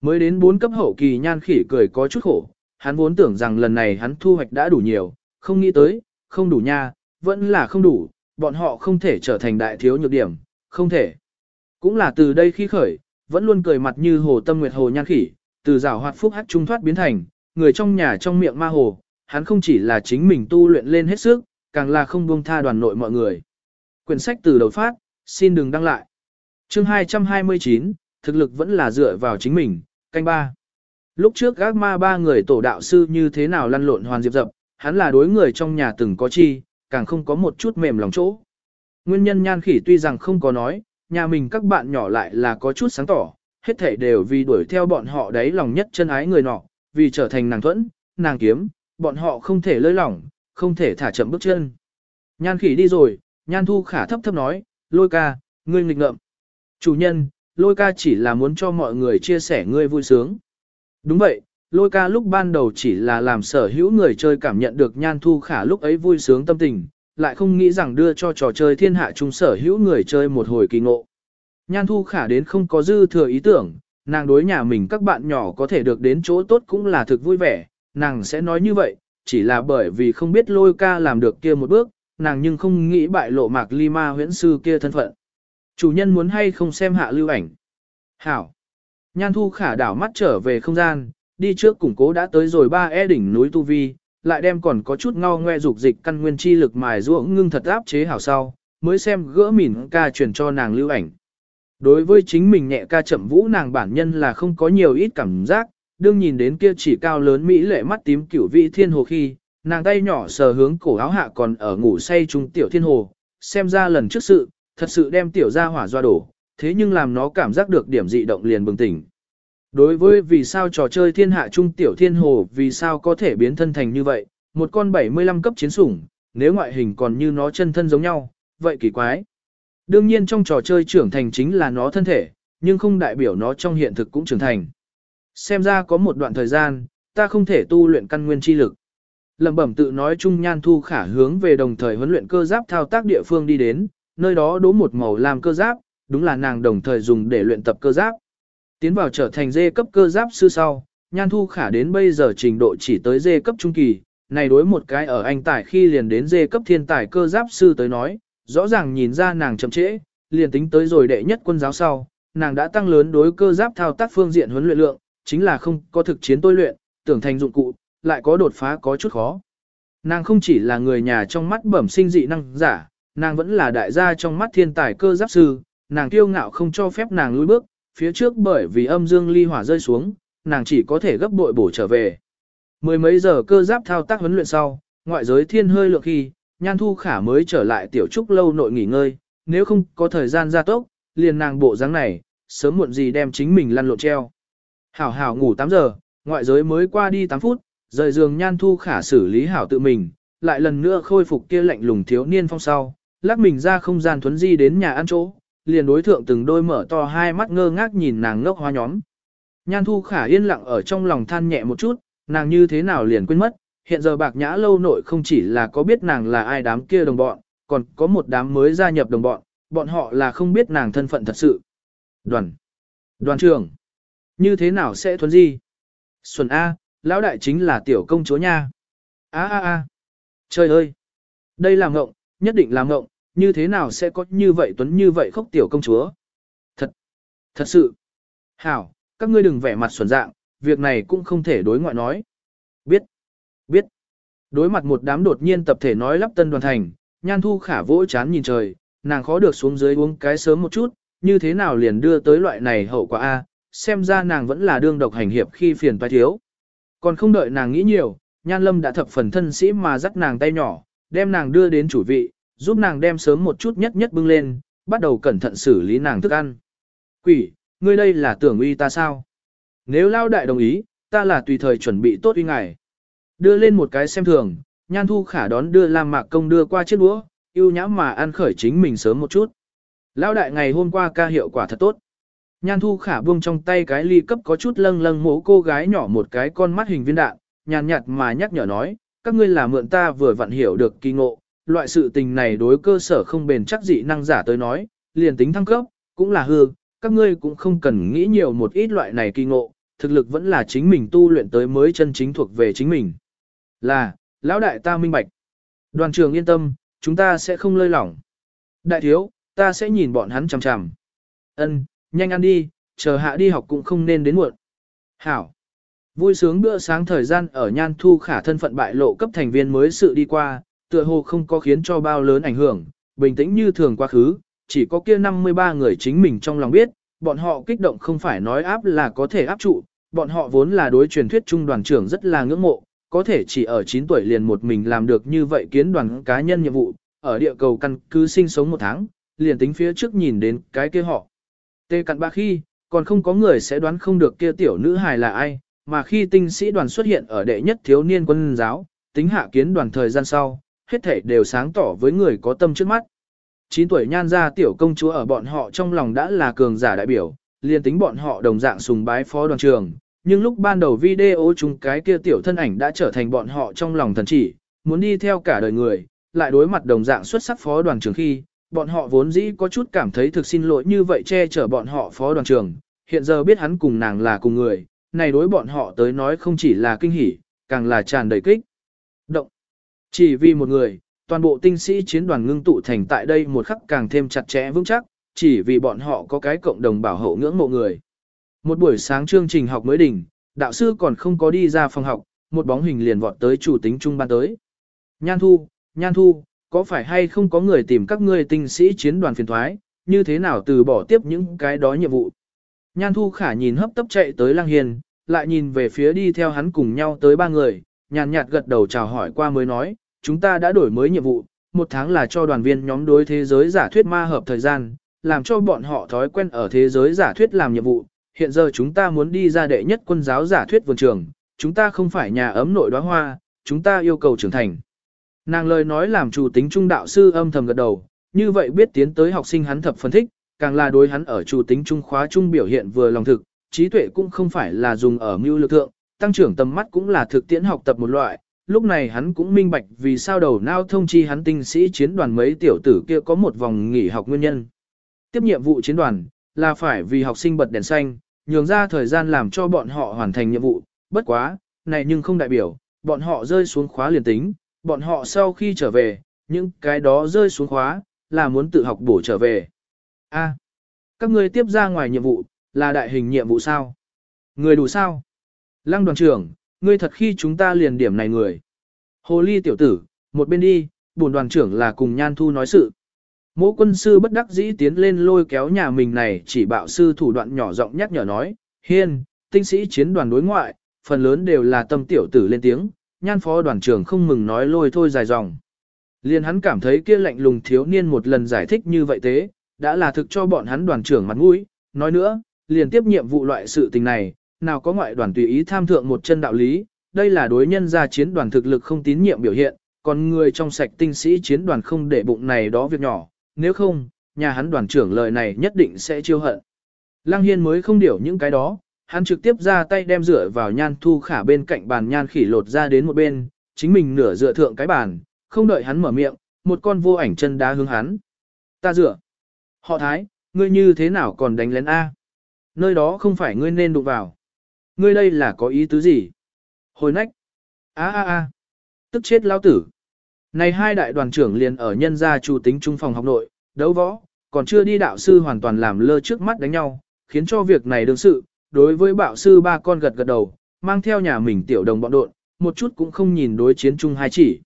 Mới đến 4 cấp hậu kỳ nhan khỉ cười có chút khổ, hắn vốn tưởng rằng lần này hắn thu hoạch đã đủ nhiều, không nghĩ tới, không đủ nha, vẫn là không đủ, bọn họ không thể trở thành đại thiếu nhược điểm, không thể. Cũng là từ đây khi khởi, vẫn luôn cười mặt như hồ tâm nguyệt hồ nhan khỉ, từ rào hoạt phúc hắc trung thoát biến thành, người trong nhà trong miệng ma hồ, hắn không chỉ là chính mình tu luyện lên hết sức, càng là không buông tha đoàn nội mọi người. Quyển sách từ đầu phát, xin đừng đăng lại. Chương 229, thực lực vẫn là dựa vào chính mình, canh ba. Lúc trước gác ma ba người tổ đạo sư như thế nào lăn lộn hoàn diệp dập, hắn là đối người trong nhà từng có chi, càng không có một chút mềm lòng chỗ. Nguyên nhân nhan khỉ tuy rằng không có nói, nhà mình các bạn nhỏ lại là có chút sáng tỏ, hết thảy đều vì đuổi theo bọn họ đấy lòng nhất chân ái người nọ, vì trở thành nàng thuẫn, nàng kiếm, bọn họ không thể lơi lỏng, không thể thả chậm bước chân. Nhan khỉ đi rồi, nhan thu khả thấp thấp nói, lôi ca, ngươi nghịch ngợm. Chủ nhân, lôi ca chỉ là muốn cho mọi người chia sẻ ngươi vui sướng. Đúng vậy, lôi ca lúc ban đầu chỉ là làm sở hữu người chơi cảm nhận được nhan thu khả lúc ấy vui sướng tâm tình, lại không nghĩ rằng đưa cho trò chơi thiên hạ chúng sở hữu người chơi một hồi kỳ ngộ. Nhan thu khả đến không có dư thừa ý tưởng, nàng đối nhà mình các bạn nhỏ có thể được đến chỗ tốt cũng là thực vui vẻ, nàng sẽ nói như vậy, chỉ là bởi vì không biết lôi ca làm được kia một bước, nàng nhưng không nghĩ bại lộ mạc ly ma huyễn sư kia thân phận. Chủ nhân muốn hay không xem hạ lưu ảnh. Hảo. Nhan thu khả đảo mắt trở về không gian, đi trước củng cố đã tới rồi ba e đỉnh núi Tu Vi, lại đem còn có chút ngao ngoe dục dịch căn nguyên chi lực mài ruộng ngưng thật áp chế hảo sau, mới xem gỡ mỉn ca truyền cho nàng lưu ảnh. Đối với chính mình nhẹ ca chậm vũ nàng bản nhân là không có nhiều ít cảm giác, đương nhìn đến kia chỉ cao lớn mỹ lệ mắt tím cửu vị thiên hồ khi, nàng tay nhỏ sờ hướng cổ áo hạ còn ở ngủ say trung tiểu thiên hồ, xem ra lần trước sự, thật sự đem tiểu ra hỏa doa đổ, thế nhưng làm nó cảm giác được điểm dị động liền bừng tỉnh. Đối với vì sao trò chơi thiên hạ trung tiểu thiên hồ vì sao có thể biến thân thành như vậy, một con 75 cấp chiến sủng, nếu ngoại hình còn như nó chân thân giống nhau, vậy kỳ quái. Đương nhiên trong trò chơi trưởng thành chính là nó thân thể, nhưng không đại biểu nó trong hiện thực cũng trưởng thành. Xem ra có một đoạn thời gian, ta không thể tu luyện căn nguyên chi lực. Lẩm bẩm tự nói chung nhan thu khả hướng về đồng thời huấn luyện cơ giáp thao tác địa phương đi đến, nơi đó đố một màu làm cơ giáp, đúng là nàng đồng thời dùng để luyện tập cơ giáp. Tiến vào trở thành dê cấp cơ giáp sư sau, nhan thu khả đến bây giờ trình độ chỉ tới dê cấp trung kỳ, này đối một cái ở anh tải khi liền đến dê cấp thiên tài cơ giáp sư tới nói, rõ ràng nhìn ra nàng chậm trễ, liền tính tới rồi đệ nhất quân giáo sau, nàng đã tăng lớn đối cơ giáp thao tác phương diện huấn luyện lượng, chính là không có thực chiến tôi luyện, tưởng thành dụng cụ, lại có đột phá có chút khó. Nàng không chỉ là người nhà trong mắt bẩm sinh dị năng giả, nàng vẫn là đại gia trong mắt thiên tài cơ giáp sư, nàng kiêu ngạo không cho phép nàng lùi bước, phía trước bởi vì âm dương ly hỏa rơi xuống, nàng chỉ có thể gấp bội bổ trở về. Mười mấy giờ cơ giáp thao tác huấn luyện sau, ngoại giới thiên hơi lượng khi, Nhan Thu Khả mới trở lại tiểu trúc lâu nội nghỉ ngơi, nếu không có thời gian ra tốc, liền nàng bộ dáng này, sớm muộn gì đem chính mình lăn lộn treo. Hảo hảo ngủ 8 giờ, ngoại giới mới qua đi 8 phút, rời giường Nhan Thu Khả xử lý hảo tự mình, lại lần nữa khôi phục kia lạnh lùng thiếu niên phong sau, lắc mình ra không gian thuấn di đến nhà ăn chỗ, liền đối thượng từng đôi mở to hai mắt ngơ ngác nhìn nàng ngốc hoa nhóm. Nhan Thu Khả yên lặng ở trong lòng than nhẹ một chút, nàng như thế nào liền quên mất, hiện giờ bạc nhã lâu nội không chỉ là có biết nàng là ai đám kia đồng bọn, còn có một đám mới gia nhập đồng bọn, bọn họ là không biết nàng thân phận thật sự. Đoàn. Đoàn trưởng. Như thế nào sẽ thuấn di? Xuân A, lão đại chính là tiểu công chúa nha. A a a. Trời ơi. Đây là ngộng, nhất định là ngộng, như thế nào sẽ có như vậy tuấn như vậy khóc tiểu công chúa? Thật. Thật sự. Hảo, các ngươi đừng vẻ mặt xuẩn dạng, việc này cũng không thể đối ngoại nói. Biết. Biết. Đối mặt một đám đột nhiên tập thể nói lắp tân đoàn thành, nhan thu khả vỗ chán nhìn trời, nàng khó được xuống dưới uống cái sớm một chút, như thế nào liền đưa tới loại này hậu quả A, xem ra nàng vẫn là đương độc hành hiệp khi phiền toái thiếu. Còn không đợi nàng nghĩ nhiều, nhan lâm đã thập phần thân sĩ mà dắt nàng tay nhỏ, đem nàng đưa đến chủ vị, giúp nàng đem sớm một chút nhất nhất bưng lên, bắt đầu cẩn thận xử lý nàng thức ăn. Quỷ, ngươi đây là tưởng uy ta sao? Nếu lao đại đồng ý, ta là tùy thời chuẩn bị tốt uy ngài. Đưa lên một cái xem thường, nhan thu khả đón đưa Lam Mạc Công đưa qua chiếc đũa, yêu nhãm mà ăn khởi chính mình sớm một chút. Lão đại ngày hôm qua ca hiệu quả thật tốt. Nhan thu khả buông trong tay cái ly cấp có chút lâng lâng mố cô gái nhỏ một cái con mắt hình viên đạn, nhàn nhạt mà nhắc nhở nói, các ngươi là mượn ta vừa vặn hiểu được kỳ ngộ, loại sự tình này đối cơ sở không bền chắc dị năng giả tới nói, liền tính thăng cấp, cũng là hư, các ngươi cũng không cần nghĩ nhiều một ít loại này kỳ ngộ, thực lực vẫn là chính mình tu luyện tới mới chân chính thuộc về chính mình. Là, lão đại ta minh bạch. Đoàn trường yên tâm, chúng ta sẽ không lơi lỏng. Đại thiếu, ta sẽ nhìn bọn hắn chằm chằm. Ân, nhanh ăn đi, chờ hạ đi học cũng không nên đến muộn. Hảo. Vui sướng bữa sáng thời gian ở Nhan Thu Khả thân phận bại lộ cấp thành viên mới sự đi qua, tựa hồ không có khiến cho bao lớn ảnh hưởng, bình tĩnh như thường quá khứ, chỉ có kia 53 người chính mình trong lòng biết, bọn họ kích động không phải nói áp là có thể áp trụ, bọn họ vốn là đối truyền thuyết trung đoàn trưởng rất là ngưỡng mộ, có thể chỉ ở 9 tuổi liền một mình làm được như vậy kiến đoàn cá nhân nhiệm vụ, ở địa cầu căn cứ sinh sống một tháng, liền tính phía trước nhìn đến cái kia họ. Tê cặn ba khi, còn không có người sẽ đoán không được kia tiểu nữ hài là ai, mà khi tinh sĩ đoàn xuất hiện ở đệ nhất thiếu niên quân giáo, tính hạ kiến đoàn thời gian sau, hết thể đều sáng tỏ với người có tâm trước mắt. 9 tuổi nhan ra tiểu công chúa ở bọn họ trong lòng đã là cường giả đại biểu, liền tính bọn họ đồng dạng sùng bái phó đoàn trường, nhưng lúc ban đầu video chung cái kia tiểu thân ảnh đã trở thành bọn họ trong lòng thần chỉ, muốn đi theo cả đời người, lại đối mặt đồng dạng xuất sắc phó đoàn trường khi, bọn họ vốn dĩ có chút cảm thấy thực xin lỗi như vậy che chở bọn họ phó đoàn trường, hiện giờ biết hắn cùng nàng là cùng người, này đối bọn họ tới nói không chỉ là kinh hỉ, càng là tràn đầy kích. Chỉ vì một người, toàn bộ tinh sĩ chiến đoàn ngưng tụ thành tại đây một khắc càng thêm chặt chẽ vững chắc, chỉ vì bọn họ có cái cộng đồng bảo hộ ngưỡng mộ người. Một buổi sáng chương trình học mới đỉnh, đạo sư còn không có đi ra phòng học, một bóng hình liền vọt tới chủ tính trung ban tới. Nhan thu, nhan thu, có phải hay không có người tìm các ngươi tinh sĩ chiến đoàn phiền thoái, như thế nào từ bỏ tiếp những cái đó nhiệm vụ. Nhan thu khả nhìn hấp tấp chạy tới lang hiền, lại nhìn về phía đi theo hắn cùng nhau tới ba người, nhàn nhạt gật đầu chào hỏi qua mới nói, chúng ta đã đổi mới nhiệm vụ, một tháng là cho đoàn viên nhóm đối thế giới giả thuyết ma hợp thời gian, làm cho bọn họ thói quen ở thế giới giả thuyết làm nhiệm vụ. Hiện giờ chúng ta muốn đi ra đệ nhất quân giáo giả thuyết vườn trường, chúng ta không phải nhà ấm nội đóa hoa, chúng ta yêu cầu trưởng thành. Nàng lời nói làm chủ tính trung đạo sư âm thầm gật đầu, như vậy biết tiến tới học sinh hắn thập phân thích, càng là đối hắn ở chủ tính trung khóa trung biểu hiện vừa lòng thực, trí tuệ cũng không phải là dùng ở mưu lực thượng, tăng trưởng tầm mắt cũng là thực tiễn học tập một loại. Lúc này hắn cũng minh bạch vì sao đầu nao thông chi hắn tinh sĩ chiến đoàn mấy tiểu tử kia có một vòng nghỉ học nguyên nhân. Tiếp nhiệm vụ chiến đoàn, là phải vì học sinh bật đèn xanh, nhường ra thời gian làm cho bọn họ hoàn thành nhiệm vụ, bất quá, này nhưng không đại biểu, bọn họ rơi xuống khóa liền tính, bọn họ sau khi trở về, những cái đó rơi xuống khóa, là muốn tự học bổ trở về. A, các ngươi tiếp ra ngoài nhiệm vụ, là đại hình nhiệm vụ sao? Người đủ sao? Lăng đoàn trưởng, ngươi thật khi chúng ta liền điểm này người. Hồ ly tiểu tử, một bên đi, bổn đoàn trưởng là cùng nhan thu nói sự. Mỗ quân sư bất đắc dĩ tiến lên lôi kéo nhà mình này chỉ bạo sư thủ đoạn nhỏ giọng nhắc nhở nói, hiên, tinh sĩ chiến đoàn đối ngoại, phần lớn đều là tâm tiểu tử lên tiếng, nhan phó đoàn trưởng không mừng nói lôi thôi dài dòng. Liên hắn cảm thấy kia lạnh lùng thiếu niên một lần giải thích như vậy thế, đã là thực cho bọn hắn đoàn trưởng mặt mũi, nói nữa, liền tiếp nhiệm vụ loại sự tình này, nào có ngoại đoàn tùy ý tham thượng một chân đạo lý, đây là đối nhân ra chiến đoàn thực lực không tín nhiệm biểu hiện, còn người trong sạch tinh sĩ chiến đoàn không để bụng này đó việc nhỏ, nếu không, nhà hắn đoàn trưởng lời này nhất định sẽ chiêu hận. Lăng Hiên mới không điểu những cái đó, hắn trực tiếp ra tay đem rửa vào nhan thu khả bên cạnh bàn nhan khỉ lột ra đến một bên, chính mình nửa dựa thượng cái bàn, không đợi hắn mở miệng, một con vô ảnh chân đá hướng hắn. Ta dựa. Họ thái, ngươi như thế nào còn đánh lén A? Nơi đó không phải ngươi nên đụng vào. Ngươi đây là có ý tứ gì? Hồi nách. A a a. Tức chết lao tử. Này hai đại đoàn trưởng liền ở nhân gia chủ tính trung phòng học nội, đấu võ, còn chưa đi đạo sư hoàn toàn làm lơ trước mắt đánh nhau, khiến cho việc này đương sự, đối với bạo sư ba con gật gật đầu, mang theo nhà mình tiểu đồng bọn độn, một chút cũng không nhìn đối chiến chung hai chỉ.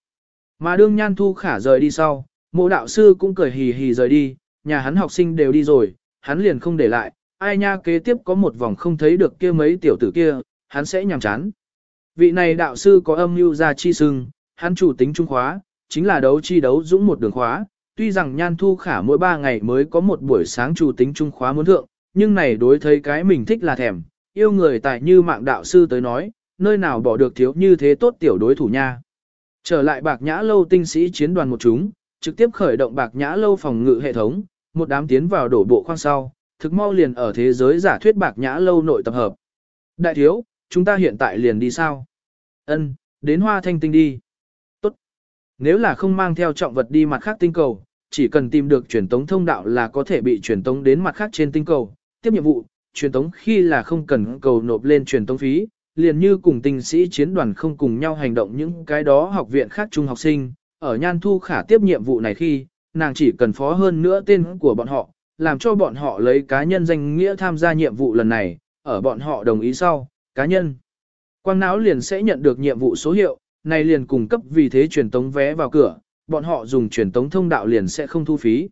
Mà đương nhan thu khả rời đi sau, mộ đạo sư cũng cười hì hì rời đi, nhà hắn học sinh đều đi rồi, hắn liền không để lại, ai nha kế tiếp có một vòng không thấy được kia mấy tiểu tử kia, hắn sẽ nhàm chán. Vị này đạo sư có âm mưu ra chi sưng, hắn chủ tính trung khóa, chính là đấu chi đấu dũng một đường khóa, tuy rằng nhan thu khả mỗi ba ngày mới có một buổi sáng chủ tính trung khóa muốn thượng, nhưng này đối thấy cái mình thích là thèm, yêu người tại như mạng đạo sư tới nói, nơi nào bỏ được thiếu như thế tốt tiểu đối thủ nha. Trở lại bạc nhã lâu tinh sĩ chiến đoàn một chúng, trực tiếp khởi động bạc nhã lâu phòng ngự hệ thống, một đám tiến vào đổ bộ khoang sau, thực mau liền ở thế giới giả thuyết bạc nhã lâu nội tập hợp. Đại thiếu, chúng ta hiện tại liền đi sao? Ân, đến hoa thanh tinh đi. Tốt. Nếu là không mang theo trọng vật đi mặt khác tinh cầu, chỉ cần tìm được truyền tống thông đạo là có thể bị truyền tống đến mặt khác trên tinh cầu. Tiếp nhiệm vụ, truyền tống khi là không cần cầu nộp lên truyền tống phí, liền như cùng tinh sĩ chiến đoàn không cùng nhau hành động những cái đó học viện khác trung học sinh, ở Nhan Thu Khả tiếp nhiệm vụ này khi, nàng chỉ cần phó hơn nữa tên của bọn họ, làm cho bọn họ lấy cá nhân danh nghĩa tham gia nhiệm vụ lần này, ở bọn họ đồng ý sau, cá nhân. Quang não liền sẽ nhận được nhiệm vụ số hiệu, này liền cung cấp vì thế truyền tống vé vào cửa, bọn họ dùng truyền tống thông đạo liền sẽ không thu phí.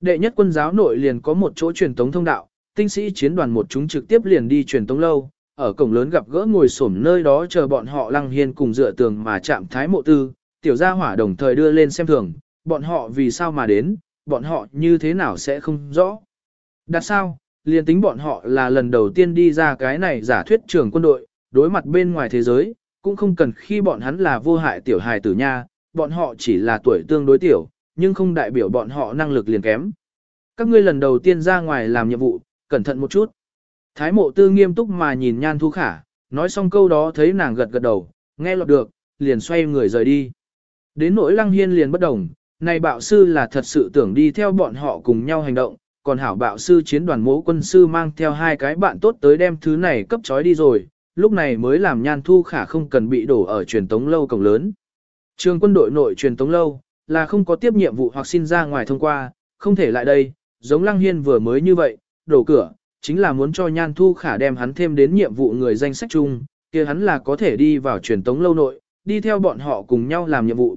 Đệ nhất quân giáo nội liền có một chỗ truyền tống thông đạo, tinh sĩ chiến đoàn một chúng trực tiếp liền đi truyền tống lâu, ở cổng lớn gặp gỡ ngồi xổm nơi đó chờ bọn họ lăng hiên cùng dựa tường mà chạm thái mộ tư, tiểu gia hỏa đồng thời đưa lên xem thường, bọn họ vì sao mà đến, bọn họ như thế nào sẽ không rõ. Đặt sao, liền tính bọn họ là lần đầu tiên đi ra cái này giả thuyết trường quân đội, đối mặt bên ngoài thế giới, cũng không cần khi bọn hắn là vô hại tiểu hài tử nha, bọn họ chỉ là tuổi tương đối tiểu, nhưng không đại biểu bọn họ năng lực liền kém. Các ngươi lần đầu tiên ra ngoài làm nhiệm vụ, cẩn thận một chút. Thái mộ tư nghiêm túc mà nhìn nhan thu khả, nói xong câu đó thấy nàng gật gật đầu, nghe lọt được, liền xoay người rời đi. Đến nỗi lăng hiên liền bất đồng, này bạo sư là thật sự tưởng đi theo bọn họ cùng nhau hành động, còn hảo bạo sư chiến đoàn mố quân sư mang theo hai cái bạn tốt tới đem thứ này cấp trói đi rồi, lúc này mới làm nhan thu khả không cần bị đổ ở truyền tống lâu cổng lớn. Trường quân đội nội truyền tống lâu, là không có tiếp nhiệm vụ hoặc xin ra ngoài thông qua, không thể lại đây, giống lăng hiên vừa mới như vậy, đổ cửa, chính là muốn cho nhan thu khả đem hắn thêm đến nhiệm vụ người danh sách chung, kia hắn là có thể đi vào truyền tống lâu nội, đi theo bọn họ cùng nhau làm nhiệm vụ.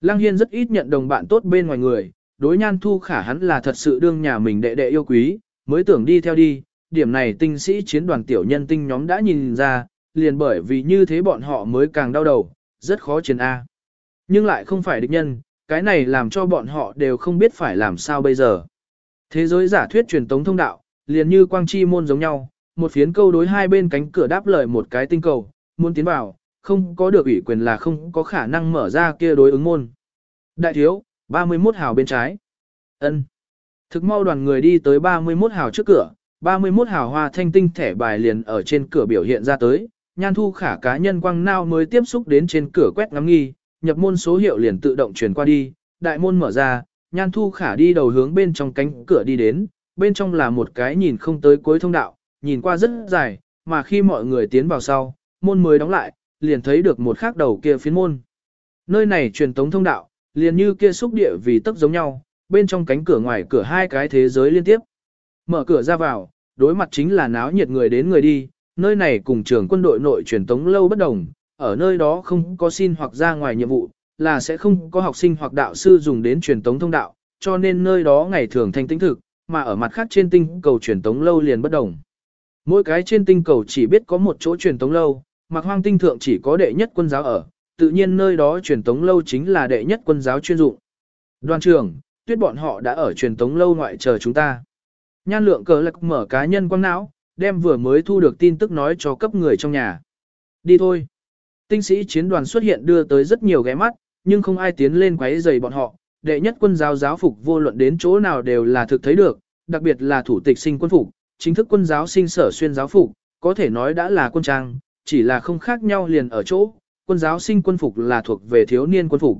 Lăng Hiên rất ít nhận đồng bạn tốt bên ngoài người, đối nhan thu khả hắn là thật sự đương nhà mình đệ đệ yêu quý, mới tưởng đi theo đi, điểm này tinh sĩ chiến đoàn tiểu nhân tinh nhóm đã nhìn ra, liền bởi vì như thế bọn họ mới càng đau đầu, rất khó chiến A. Nhưng lại không phải địch nhân, cái này làm cho bọn họ đều không biết phải làm sao bây giờ. Thế giới giả thuyết truyền tống thông đạo, liền như quang chi môn giống nhau, một phiến câu đối hai bên cánh cửa đáp lời một cái tinh cầu, muốn tiến vào, không có được ủy quyền là không có khả năng mở ra kia đối ứng môn. Đại thiếu, 31 hào bên trái. ân Thực mau đoàn người đi tới 31 hào trước cửa, 31 hào hoa thanh tinh thẻ bài liền ở trên cửa biểu hiện ra tới, nhan thu khả cá nhân quang nao mới tiếp xúc đến trên cửa quét ngắm nghi, nhập môn số hiệu liền tự động truyền qua đi, đại môn mở ra, nhan thu khả đi đầu hướng bên trong cánh cửa đi đến, bên trong là một cái nhìn không tới cuối thông đạo, nhìn qua rất dài, mà khi mọi người tiến vào sau, môn mới đóng lại, liền thấy được một khác đầu kia phiến môn. Nơi này truyền tống thông đạo, liền như kia xúc địa vì tấp giống nhau, bên trong cánh cửa ngoài cửa hai cái thế giới liên tiếp. Mở cửa ra vào, đối mặt chính là náo nhiệt người đến người đi, nơi này cùng trường quân đội nội truyền tống lâu bất đồng, ở nơi đó không có xin hoặc ra ngoài nhiệm vụ, là sẽ không có học sinh hoặc đạo sư dùng đến truyền tống thông đạo, cho nên nơi đó ngày thường thanh tĩnh thực, mà ở mặt khác trên tinh cầu truyền tống lâu liền bất đồng. Mỗi cái trên tinh cầu chỉ biết có một chỗ truyền tống lâu, mặc hoang tinh thượng chỉ có đệ nhất quân giáo ở, tự nhiên nơi đó truyền tống lâu chính là đệ nhất quân giáo chuyên dụng. Đoàn trưởng, tuyết bọn họ đã ở truyền tống lâu ngoại chờ chúng ta. Nhan lượng cờ lạc mở cá nhân quăng não, đem vừa mới thu được tin tức nói cho cấp người trong nhà. Đi thôi. Tinh sĩ chiến đoàn xuất hiện đưa tới rất nhiều ghé mắt, nhưng không ai tiến lên quấy giày bọn họ. Đệ nhất quân giáo giáo phục vô luận đến chỗ nào đều là thực thấy được, đặc biệt là thủ tịch sinh quân phục, chính thức quân giáo sinh sở xuyên giáo phục, có thể nói đã là quân trang, chỉ là không khác nhau liền ở chỗ, quân giáo sinh quân phục là thuộc về thiếu niên quân phục.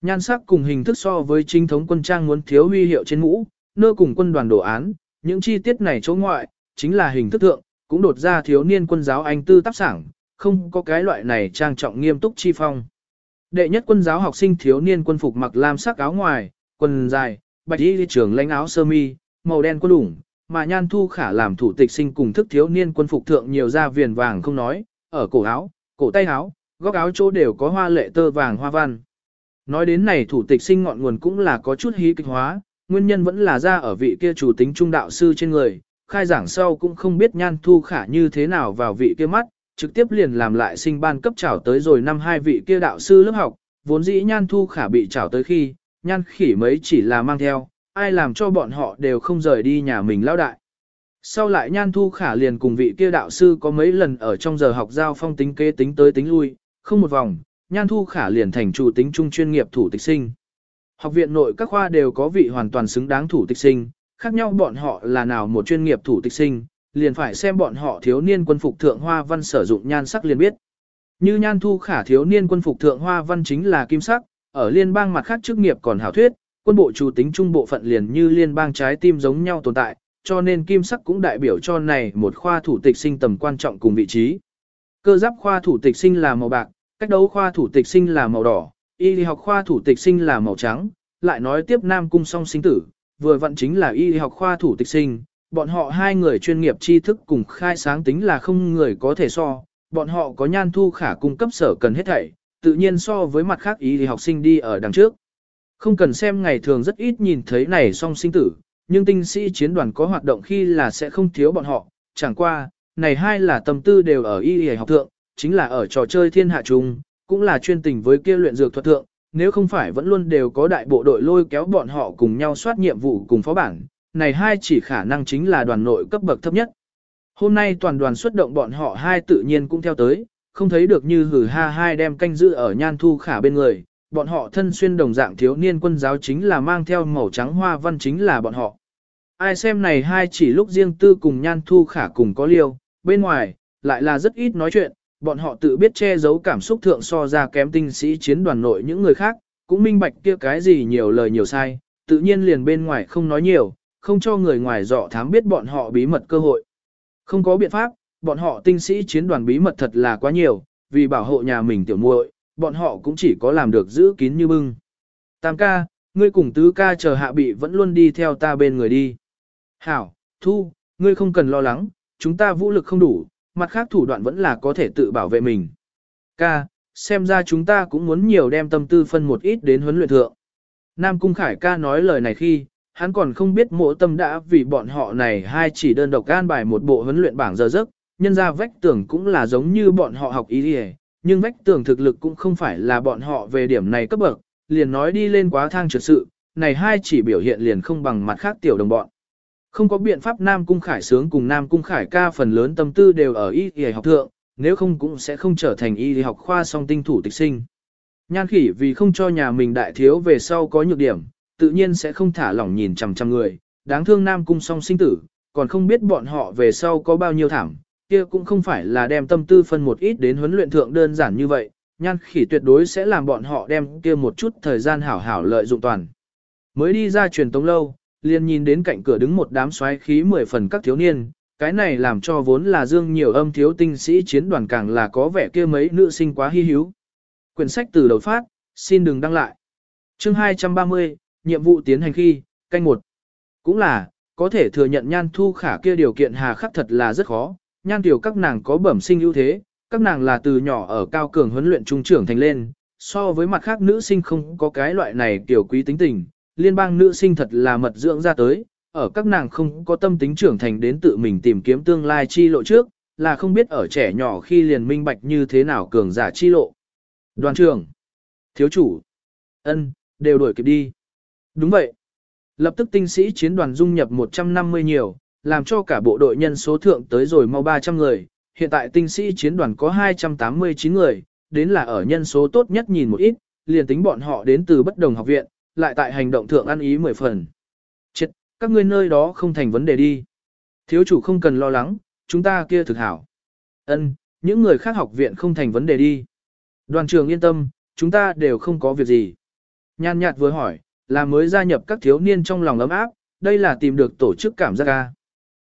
Nhan sắc cùng hình thức so với chính thống quân trang muốn thiếu huy hiệu trên mũ, nơ cùng quân đoàn đồ án, những chi tiết này chỗ ngoại, chính là hình thức thượng, cũng đột ra thiếu niên quân giáo anh tư tác sảng, không có cái loại này trang trọng nghiêm túc chi phong. Đệ nhất quân giáo học sinh thiếu niên quân phục mặc lam sắc áo ngoài, quần dài, bạch y trường lãnh áo sơ mi, màu đen quân đủng, mà nhan thu khả làm thủ tịch sinh cùng thức thiếu niên quân phục thượng nhiều da viền vàng không nói, ở cổ áo, cổ tay áo, góc áo chỗ đều có hoa lệ tơ vàng hoa văn. Nói đến này thủ tịch sinh ngọn nguồn cũng là có chút hí kịch hóa, nguyên nhân vẫn là ra ở vị kia chủ tính trung đạo sư trên người, khai giảng sau cũng không biết nhan thu khả như thế nào vào vị kia mắt, trực tiếp liền làm lại sinh ban cấp trảo tới rồi năm hai vị kia đạo sư lớp học, vốn dĩ nhan thu khả bị trảo tới khi, nhan khỉ mấy chỉ là mang theo, ai làm cho bọn họ đều không rời đi nhà mình lao đại. Sau lại nhan thu khả liền cùng vị kia đạo sư có mấy lần ở trong giờ học giao phong tính kế tính tới tính lui, không một vòng, nhan thu khả liền thành chủ tính trung chuyên nghiệp thủ tịch sinh. Học viện nội các khoa đều có vị hoàn toàn xứng đáng thủ tịch sinh, khác nhau bọn họ là nào một chuyên nghiệp thủ tịch sinh, liền phải xem bọn họ thiếu niên quân phục thượng hoa văn sử dụng nhan sắc liền biết. Như nhan thu khả thiếu niên quân phục thượng hoa văn chính là kim sắc, ở liên bang mặt khác chức nghiệp còn hảo thuyết, quân bộ chủ tính trung bộ phận liền như liên bang trái tim giống nhau tồn tại, cho nên kim sắc cũng đại biểu cho này một khoa thủ tịch sinh tầm quan trọng cùng vị trí. Cơ giáp khoa thủ tịch sinh là màu bạc, cách đấu khoa thủ tịch sinh là màu đỏ, y học khoa thủ tịch sinh là màu trắng, lại nói tiếp Nam Cung song sinh tử, vừa vận chính là y học khoa thủ tịch sinh, bọn họ hai người chuyên nghiệp tri thức cùng khai sáng tính là không người có thể so, bọn họ có nhan thu khả cung cấp sở cần hết thảy, tự nhiên so với mặt khác y học sinh đi ở đằng trước. Không cần xem ngày thường rất ít nhìn thấy này song sinh tử, nhưng tinh sĩ chiến đoàn có hoạt động khi là sẽ không thiếu bọn họ, chẳng qua, này hai là tâm tư đều ở y y học thượng, chính là ở trò chơi thiên hạ trùng, cũng là chuyên tình với kia luyện dược thuật thượng, nếu không phải vẫn luôn đều có đại bộ đội lôi kéo bọn họ cùng nhau soát nhiệm vụ cùng phó bản, này hai chỉ khả năng chính là đoàn nội cấp bậc thấp nhất. Hôm nay toàn đoàn xuất động bọn họ hai tự nhiên cũng theo tới, không thấy được như hử ha hai đem canh giữ ở nhan thu khả bên người, bọn họ thân xuyên đồng dạng thiếu niên quân giáo chính là mang theo màu trắng hoa văn chính là bọn họ. Ai xem này hai chỉ lúc riêng tư cùng nhan thu khả cùng có liêu, bên ngoài, lại là rất ít nói chuyện, bọn họ tự biết che giấu cảm xúc thượng so ra kém tinh sĩ chiến đoàn nội những người khác, cũng minh bạch kia cái gì nhiều lời nhiều sai, tự nhiên liền bên ngoài không nói nhiều, không cho người ngoài dọ thám biết bọn họ bí mật cơ hội. Không có biện pháp, bọn họ tinh sĩ chiến đoàn bí mật thật là quá nhiều, vì bảo hộ nhà mình tiểu muội, bọn họ cũng chỉ có làm được giữ kín như bưng. Tam ca, ngươi cùng tứ ca chờ hạ bị vẫn luôn đi theo ta bên người đi. Hảo, Thu, ngươi không cần lo lắng, chúng ta vũ lực không đủ, mặt khác thủ đoạn vẫn là có thể tự bảo vệ mình. Ca, xem ra chúng ta cũng muốn nhiều đem tâm tư phân một ít đến huấn luyện thượng. Nam Cung Khải ca nói lời này khi, hắn còn không biết mộ tâm đã vì bọn họ này hai chỉ đơn độc gan bài một bộ huấn luyện bảng giờ giấc, nhân ra vách tưởng cũng là giống như bọn họ học ý đi nhưng vách tường thực lực cũng không phải là bọn họ về điểm này cấp bậc, liền nói đi lên quá thang trượt sự, này hai chỉ biểu hiện liền không bằng mặt khác tiểu đồng bọn. Không có biện pháp Nam Cung Khải sướng cùng Nam Cung Khải ca phần lớn tâm tư đều ở y y học thượng, nếu không cũng sẽ không trở thành y y học khoa song tinh thủ tịch sinh. Nhan khỉ vì không cho nhà mình đại thiếu về sau có nhược điểm, tự nhiên sẽ không thả lỏng nhìn chằm chằm người, đáng thương Nam Cung song sinh tử, còn không biết bọn họ về sau có bao nhiêu thảm, kia cũng không phải là đem tâm tư phân một ít đến huấn luyện thượng đơn giản như vậy, nhan khỉ tuyệt đối sẽ làm bọn họ đem kia một chút thời gian hảo hảo lợi dụng toàn. Mới đi ra truyền tống lâu, liền nhìn đến cạnh cửa đứng một đám xoáy khí mười phần các thiếu niên, cái này làm cho vốn là dương nhiều âm thiếu tinh sĩ chiến đoàn càng là có vẻ kia mấy nữ sinh quá hy hữu. Quyển sách từ đầu phát, xin đừng đăng lại. Chương 230, nhiệm vụ tiến hành khi, canh một. Cũng là, có thể thừa nhận nhan thu khả kia điều kiện hà khắc thật là rất khó, nhan tiểu các nàng có bẩm sinh ưu thế, các nàng là từ nhỏ ở cao cường huấn luyện trung trưởng thành lên, so với mặt khác nữ sinh không có cái loại này tiểu quý tính tình, liên bang nữ sinh thật là mật dưỡng ra tới, ở các nàng không có tâm tính trưởng thành đến tự mình tìm kiếm tương lai chi lộ trước, là không biết ở trẻ nhỏ khi liền minh bạch như thế nào cường giả chi lộ. Đoàn trưởng, thiếu chủ, ân, đều đuổi kịp đi. Đúng vậy. Lập tức tinh sĩ chiến đoàn dung nhập 150 nhiều, làm cho cả bộ đội nhân số thượng tới rồi mau 300 người. Hiện tại tinh sĩ chiến đoàn có 289 người, đến là ở nhân số tốt nhất nhìn một ít, liền tính bọn họ đến từ bất đồng học viện, lại tại hành động thượng ăn ý 10 phần. Chết, các ngươi nơi đó không thành vấn đề đi. Thiếu chủ không cần lo lắng, chúng ta kia thực hảo. Ân, những người khác học viện không thành vấn đề đi. Đoàn trường yên tâm, chúng ta đều không có việc gì. Nhan nhạt vừa hỏi, là mới gia nhập các thiếu niên trong lòng ấm áp, đây là tìm được tổ chức cảm giác ca.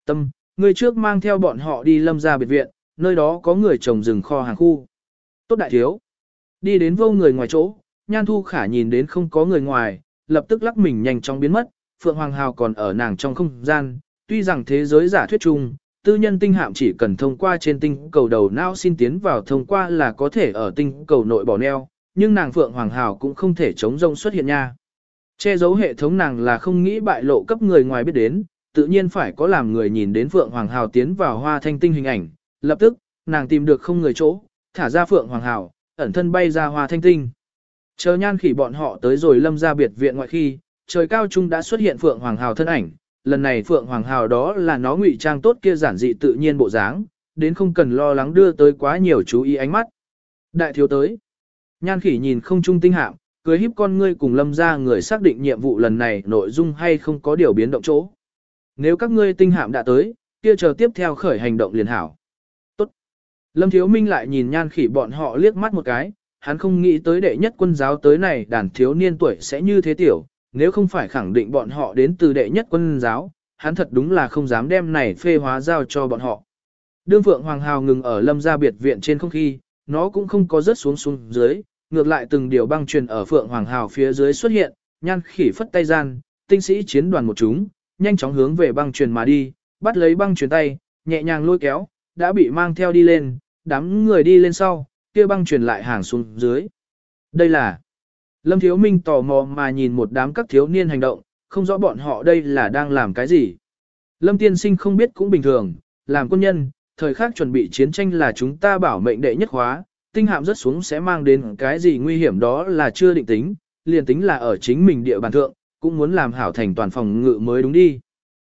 Tâm, ngươi trước mang theo bọn họ đi lâm ra biệt viện, nơi đó có người trồng rừng kho hàng khu. Tốt đại thiếu. Đi đến vô người ngoài chỗ, nhan thu khả nhìn đến không có người ngoài, lập tức lắc mình nhanh chóng biến mất, Phượng Hoàng Hào còn ở nàng trong không gian, tuy rằng thế giới giả thuyết chung, tư nhân tinh hạm chỉ cần thông qua trên tinh cầu đầu não xin tiến vào thông qua là có thể ở tinh cầu nội bỏ neo, nhưng nàng Phượng Hoàng Hào cũng không thể chống rông xuất hiện nha. Che giấu hệ thống nàng là không nghĩ bại lộ cấp người ngoài biết đến, tự nhiên phải có làm người nhìn đến Phượng Hoàng Hào tiến vào hoa thanh tinh hình ảnh, lập tức, nàng tìm được không người chỗ, thả ra Phượng Hoàng Hào, ẩn thân bay ra hoa thanh tinh. Chờ nhan khỉ bọn họ tới rồi lâm ra biệt viện ngoại khi, trời cao trung đã xuất hiện Phượng Hoàng Hào thân ảnh, lần này Phượng Hoàng Hào đó là nó ngụy trang tốt kia giản dị tự nhiên bộ dáng, đến không cần lo lắng đưa tới quá nhiều chú ý ánh mắt. Đại thiếu tới. Nhan khỉ nhìn không trung tinh hạm, cười híp con ngươi cùng lâm ra người xác định nhiệm vụ lần này nội dung hay không có điều biến động chỗ. Nếu các ngươi tinh hạm đã tới, kia chờ tiếp theo khởi hành động liền hảo. Tốt. Lâm Thiếu Minh lại nhìn nhan khỉ bọn họ liếc mắt một cái, hắn không nghĩ tới đệ nhất quân giáo tới này đàn thiếu niên tuổi sẽ như thế tiểu, nếu không phải khẳng định bọn họ đến từ đệ nhất quân giáo, hắn thật đúng là không dám đem này phê hóa giao cho bọn họ. Đương Phượng Hoàng Hào ngừng ở lâm gia biệt viện trên không khí, nó cũng không có rớt xuống xuống dưới, ngược lại từng điều băng truyền ở Phượng Hoàng Hào phía dưới xuất hiện, nhan khỉ phất tay gian, tinh sĩ chiến đoàn một chúng, nhanh chóng hướng về băng truyền mà đi, bắt lấy băng truyền tay, nhẹ nhàng lôi kéo, đã bị mang theo đi lên, đám người đi lên sau, kia băng truyền lại hàng xuống dưới. Đây là Lâm Thiếu Minh tò mò mà nhìn một đám các thiếu niên hành động, không rõ bọn họ đây là đang làm cái gì. Lâm Tiên Sinh không biết cũng bình thường, làm quân nhân, thời khắc chuẩn bị chiến tranh là chúng ta bảo mệnh đệ nhất hóa, tinh hạm rất xuống sẽ mang đến cái gì nguy hiểm đó là chưa định tính, liền tính là ở chính mình địa bàn thượng, cũng muốn làm hảo thành toàn phòng ngự mới đúng đi.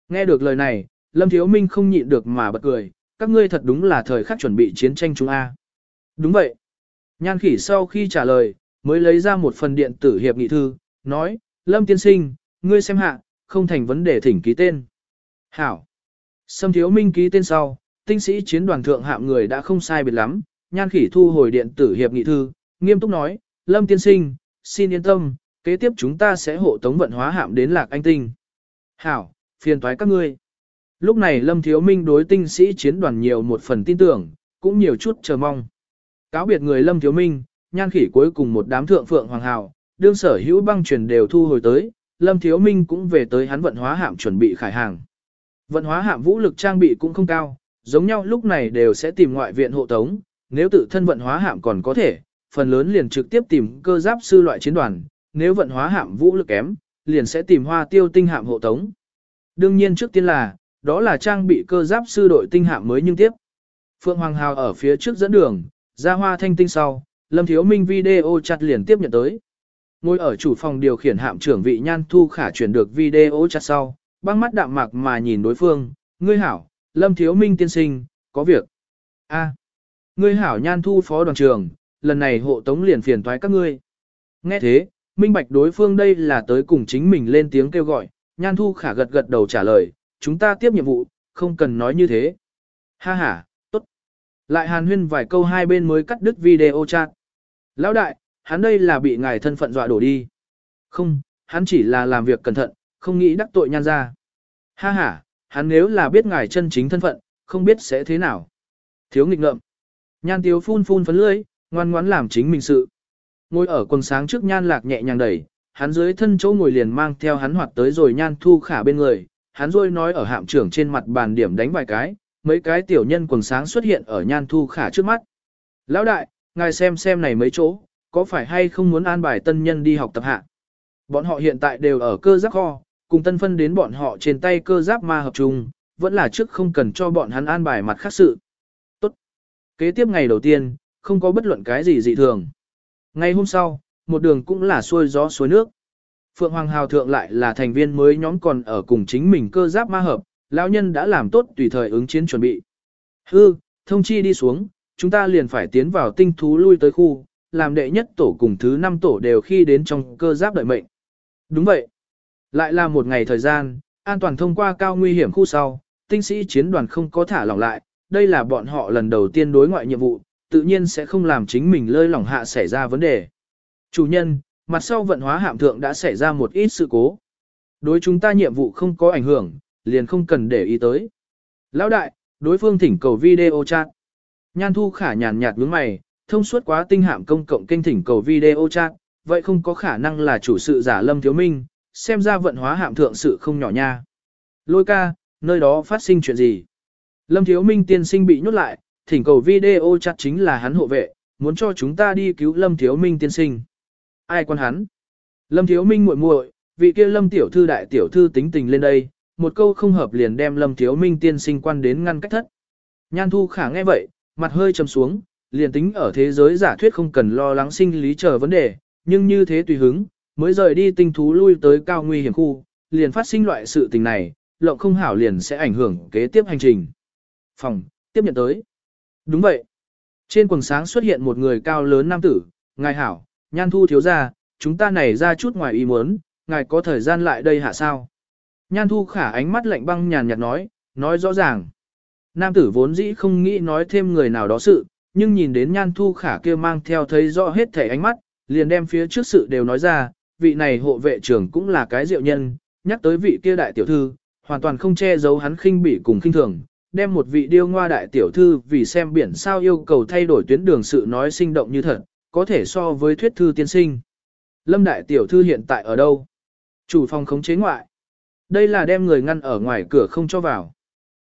Nghe được lời này, Lâm Thiếu Minh không nhịn được mà bật cười, các ngươi thật đúng là thời khắc chuẩn bị chiến tranh chúng A. Đúng vậy. Nhan khỉ sau khi trả lời, mới lấy ra một phần điện tử hiệp nghị thư, nói, Lâm Tiên Sinh, ngươi xem hạ, không thành vấn đề thỉnh ký tên. Hảo. Sâm Thiếu Minh ký tên sau, tinh sĩ chiến đoàn thượng hạm người đã không sai biệt lắm, nhan khỉ thu hồi điện tử hiệp nghị thư, nghiêm túc nói, Lâm Tiên Sinh, xin yên tâm, kế tiếp chúng ta sẽ hộ tống vận hóa hạm đến Lạc Anh Tinh. Hảo, phiền toái các ngươi. Lúc này Lâm Thiếu Minh đối tinh sĩ chiến đoàn nhiều một phần tin tưởng, cũng nhiều chút chờ mong. Cáo biệt người Lâm Thiếu Minh, nhan khỉ cuối cùng một đám thượng phượng hoàng hào, đương sở hữu băng truyền đều thu hồi tới, Lâm Thiếu Minh cũng về tới hắn vận hóa hạm chuẩn bị khải hàng. Vận hóa hạm vũ lực trang bị cũng không cao, giống nhau lúc này đều sẽ tìm ngoại viện hộ tống, nếu tự thân vận hóa hạm còn có thể, phần lớn liền trực tiếp tìm cơ giáp sư loại chiến đoàn, nếu vận hóa hạm vũ lực kém, liền sẽ tìm hoa tiêu tinh hạm hộ tống. Đương nhiên trước tiên là, đó là trang bị cơ giáp sư đội tinh hạm mới nhưng tiếp. Phượng Hoàng Hào ở phía trước dẫn đường, ra hoa thanh tinh sau, Lâm Thiếu Minh video chặt liền tiếp nhận tới. Ngồi ở chủ phòng điều khiển hạm trưởng vị nhan thu khả chuyển được video chặt sau, băng mắt đạm mạc mà nhìn đối phương, ngươi hảo, Lâm Thiếu Minh tiên sinh, có việc. a ngươi hảo nhan thu phó đoàn trường, lần này hộ tống liền phiền toái các ngươi. Nghe thế, minh bạch đối phương đây là tới cùng chính mình lên tiếng kêu gọi, nhan thu khả gật gật đầu trả lời, chúng ta tiếp nhiệm vụ, không cần nói như thế. Ha ha, tốt. Lại hàn huyên vài câu hai bên mới cắt đứt video chat. Lão đại, hắn đây là bị ngài thân phận dọa đổ đi. Không, hắn chỉ là làm việc cẩn thận, không nghĩ đắc tội nhan ra. Ha ha, hắn nếu là biết ngài chân chính thân phận, không biết sẽ thế nào. Thiếu nghịch ngợm. Nhan tiếu phun phun phấn lưỡi, ngoan ngoãn làm chính mình sự. Ngồi ở quần sáng trước nhan lạc nhẹ nhàng đẩy, hắn dưới thân chỗ ngồi liền mang theo hắn hoạt tới rồi nhan thu khả bên người. Hắn rồi nói ở hạm trưởng trên mặt bàn điểm đánh vài cái, mấy cái tiểu nhân quần sáng xuất hiện ở nhan thu khả trước mắt. Lão đại, ngài xem xem này mấy chỗ, có phải hay không muốn an bài tân nhân đi học tập hạ? Bọn họ hiện tại đều ở cơ giáp kho, cùng tân phân đến bọn họ trên tay cơ giáp ma hợp chung, vẫn là trước không cần cho bọn hắn an bài mặt khác sự. Tốt. Kế tiếp ngày đầu tiên, không có bất luận cái gì dị thường. Ngày hôm sau, một đường cũng là xuôi gió suối nước. Phượng Hoàng Hào Thượng lại là thành viên mới nhóm còn ở cùng chính mình cơ giáp ma hợp, lão nhân đã làm tốt tùy thời ứng chiến chuẩn bị. Hư, thông chi đi xuống, chúng ta liền phải tiến vào tinh thú lui tới khu, làm đệ nhất tổ cùng thứ năm tổ đều khi đến trong cơ giáp đợi mệnh. Đúng vậy. Lại là một ngày thời gian, an toàn thông qua cao nguy hiểm khu sau, tinh sĩ chiến đoàn không có thả lỏng lại, đây là bọn họ lần đầu tiên đối ngoại nhiệm vụ, tự nhiên sẽ không làm chính mình lơi lỏng hạ xảy ra vấn đề. Chủ nhân, mặt sau vận hóa hạm thượng đã xảy ra một ít sự cố. Đối chúng ta nhiệm vụ không có ảnh hưởng, liền không cần để ý tới. Lão đại, đối phương thỉnh cầu video chat. Nhan thu khả nhàn nhạt nhướng mày, thông suốt quá tinh hạm công cộng kênh thỉnh cầu video chat, vậy không có khả năng là chủ sự giả lâm thiếu minh, xem ra vận hóa hạm thượng sự không nhỏ nha. Lôi ca, nơi đó phát sinh chuyện gì? Lâm thiếu minh tiên sinh bị nhốt lại, thỉnh cầu video chat chính là hắn hộ vệ, muốn cho chúng ta đi cứu lâm thiếu minh tiên sinh. Ai quan hắn? Lâm Thiếu Minh muội muội, vị kia Lâm tiểu thư đại tiểu thư tính tình lên đây, một câu không hợp liền đem Lâm Thiếu Minh tiên sinh quan đến ngăn cách thất. Nhan Thu Khả nghe vậy, mặt hơi trầm xuống, liền tính ở thế giới giả thuyết không cần lo lắng sinh lý chờ vấn đề, nhưng như thế tùy hứng, mới rời đi tinh thú lui tới cao nguy hiểm khu, liền phát sinh loại sự tình này, lộng không hảo liền sẽ ảnh hưởng kế tiếp hành trình. Phòng, tiếp nhận tới. Đúng vậy. Trên quần sáng xuất hiện một người cao lớn nam tử, ngài hảo, Nhan thu thiếu ra, chúng ta này ra chút ngoài ý muốn, ngài có thời gian lại đây hả sao? Nhan thu khả ánh mắt lạnh băng nhàn nhạt nói, nói rõ ràng. Nam tử vốn dĩ không nghĩ nói thêm người nào đó sự, nhưng nhìn đến nhan thu khả kia mang theo thấy rõ hết thể ánh mắt, liền đem phía trước sự đều nói ra, vị này hộ vệ trưởng cũng là cái diệu nhân, nhắc tới vị kia đại tiểu thư, hoàn toàn không che giấu hắn khinh bỉ cùng khinh thường, đem một vị điêu ngoa đại tiểu thư vì xem biển sao yêu cầu thay đổi tuyến đường sự nói sinh động như thật, có thể so với thuyết thư tiên sinh. Lâm đại tiểu thư hiện tại ở đâu? Chủ phòng khống chế ngoại. Đây là đem người ngăn ở ngoài cửa không cho vào.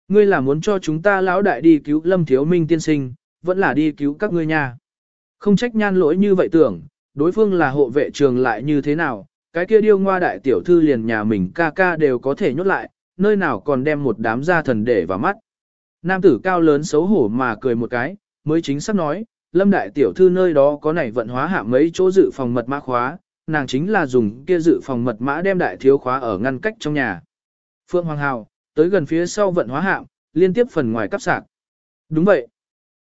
Ngươi là muốn cho chúng ta lão đại đi cứu Lâm Thiếu Minh tiên sinh, vẫn là đi cứu các ngươi nha. Không trách nhan lỗi như vậy tưởng, đối phương là hộ vệ trường lại như thế nào, cái kia điêu ngoa đại tiểu thư liền nhà mình ca ca đều có thể nhốt lại, nơi nào còn đem một đám gia thần để vào mắt. Nam tử cao lớn xấu hổ mà cười một cái, mới chính xác nói, lâm đại tiểu thư nơi đó có nảy vận hóa hạ mấy chỗ dự phòng mật mã khóa, nàng chính là dùng kia dự phòng mật mã đem đại thiếu khóa ở ngăn cách trong nhà. Phượng Hoàng Hào, tới gần phía sau vận hóa hạm, liên tiếp phần ngoài cắp sạc. Đúng vậy.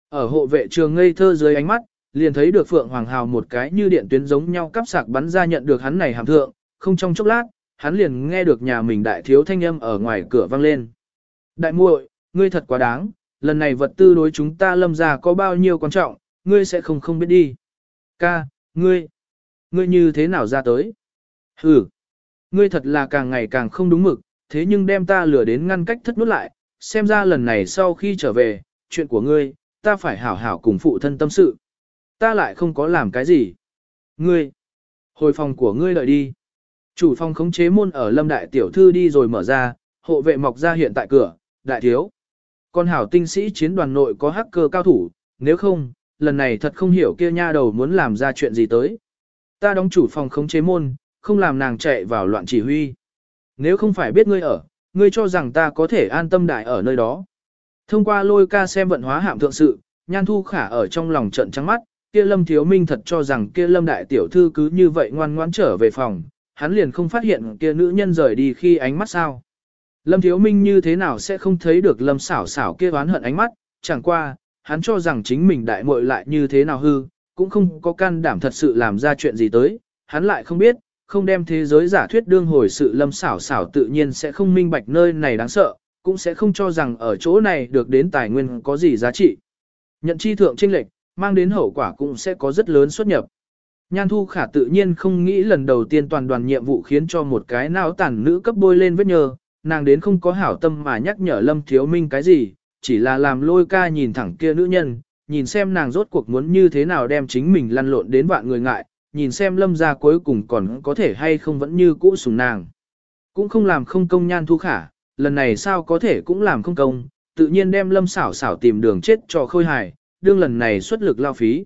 Ở hộ vệ trường ngây thơ dưới ánh mắt, liền thấy được Phượng Hoàng Hào một cái như điện tuyến giống nhau cắp sạc bắn ra nhận được hắn này hàm thượng, không trong chốc lát, hắn liền nghe được nhà mình đại thiếu thanh âm ở ngoài cửa vang lên. Đại muội, ngươi thật quá đáng, lần này vật tư đối chúng ta lâm ra có bao nhiêu quan trọng, ngươi sẽ không không biết đi. Ca, ngươi, ngươi như thế nào ra tới? Ừ, ngươi thật là càng ngày càng không đúng mực, thế nhưng đem ta lừa đến ngăn cách thất nút lại, xem ra lần này sau khi trở về, chuyện của ngươi, ta phải hảo hảo cùng phụ thân tâm sự. Ta lại không có làm cái gì. Ngươi, hồi phòng của ngươi đợi đi. Chủ phòng khống chế môn ở lâm đại tiểu thư đi rồi mở ra, hộ vệ mọc ra hiện tại cửa, đại thiếu. Con hảo tinh sĩ chiến đoàn nội có hacker cao thủ, nếu không, lần này thật không hiểu kia nha đầu muốn làm ra chuyện gì tới. Ta đóng chủ phòng khống chế môn, không làm nàng chạy vào loạn chỉ huy. Nếu không phải biết ngươi ở, ngươi cho rằng ta có thể an tâm đại ở nơi đó. Thông qua lôi ca xem vận hóa hạm thượng sự, nhan thu khả ở trong lòng trận trắng mắt, kia lâm thiếu minh thật cho rằng kia lâm đại tiểu thư cứ như vậy ngoan ngoãn trở về phòng, hắn liền không phát hiện kia nữ nhân rời đi khi ánh mắt sao. Lâm thiếu minh như thế nào sẽ không thấy được lâm xảo xảo kia oán hận ánh mắt, chẳng qua, hắn cho rằng chính mình đại muội lại như thế nào hư, cũng không có can đảm thật sự làm ra chuyện gì tới, hắn lại không biết, không đem thế giới giả thuyết đương hồi sự lâm xảo xảo tự nhiên sẽ không minh bạch nơi này đáng sợ, cũng sẽ không cho rằng ở chỗ này được đến tài nguyên có gì giá trị. Nhận chi thượng trinh lệch, mang đến hậu quả cũng sẽ có rất lớn xuất nhập. Nhan Thu Khả tự nhiên không nghĩ lần đầu tiên toàn đoàn nhiệm vụ khiến cho một cái não tàn nữ cấp bôi lên vết nhơ, nàng đến không có hảo tâm mà nhắc nhở Lâm Thiếu Minh cái gì, chỉ là làm lôi ca nhìn thẳng kia nữ nhân, nhìn xem nàng rốt cuộc muốn như thế nào đem chính mình lăn lộn đến vạn người ngại, nhìn xem lâm ra cuối cùng còn có thể hay không vẫn như cũ sùng nàng. Cũng không làm không công nhan thu khả, lần này sao có thể cũng làm không công, tự nhiên đem lâm xảo xảo tìm đường chết cho khôi hài, đương lần này xuất lực lao phí.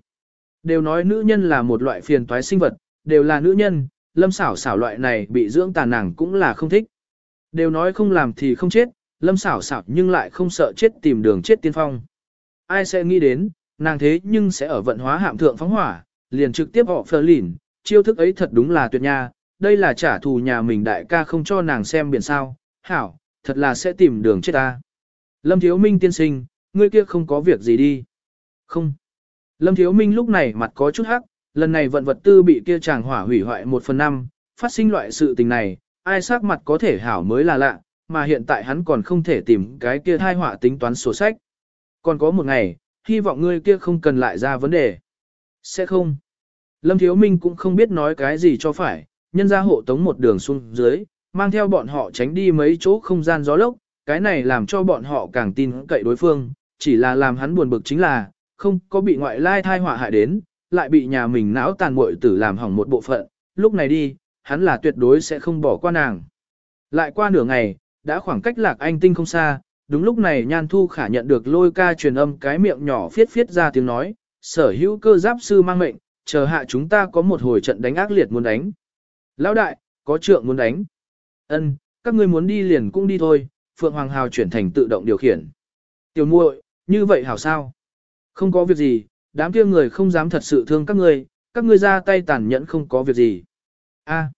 Đều nói nữ nhân là một loại phiền toái sinh vật, đều là nữ nhân, lâm xảo xảo loại này bị dưỡng tàn nàng cũng là không thích. Đều nói không làm thì không chết, lâm xảo xảo nhưng lại không sợ chết tìm đường chết tiên phong. Ai sẽ nghĩ đến, nàng thế nhưng sẽ ở vận hóa hạm thượng phóng hỏa, liền trực tiếp họ phờ lỉn, chiêu thức ấy thật đúng là tuyệt nha, đây là trả thù nhà mình đại ca không cho nàng xem biển sao, hảo, thật là sẽ tìm đường chết ta. Lâm Thiếu Minh tiên sinh, ngươi kia không có việc gì đi. Không. Lâm Thiếu Minh lúc này mặt có chút hắc, lần này vận vật tư bị kia chàng hỏa hủy hoại một phần năm, phát sinh loại sự tình này, ai sắc mặt có thể hảo mới là lạ, mà hiện tại hắn còn không thể tìm cái kia thai họa tính toán sổ sách. Còn có một ngày, hy vọng ngươi kia không cần lại ra vấn đề. Sẽ không. Lâm Thiếu Minh cũng không biết nói cái gì cho phải, nhân ra hộ tống một đường xuống dưới, mang theo bọn họ tránh đi mấy chỗ không gian gió lốc, cái này làm cho bọn họ càng tin cậy đối phương, chỉ là làm hắn buồn bực chính là, không có bị ngoại lai thai họa hại đến, lại bị nhà mình não tàn muội tử làm hỏng một bộ phận, lúc này đi, hắn là tuyệt đối sẽ không bỏ qua nàng. Lại qua nửa ngày, đã khoảng cách lạc anh tinh không xa, đúng lúc này nhan thu khả nhận được lôi ca truyền âm cái miệng nhỏ phiết phiết ra tiếng nói, sở hữu cơ giáp sư mang mệnh, chờ hạ chúng ta có một hồi trận đánh ác liệt muốn đánh. Lão đại, có trượng muốn đánh. Ân, các ngươi muốn đi liền cũng đi thôi, Phượng Hoàng Hào chuyển thành tự động điều khiển. Tiểu muội, như vậy hảo sao? Không có việc gì, đám kia người không dám thật sự thương các ngươi, các ngươi ra tay tàn nhẫn không có việc gì. A.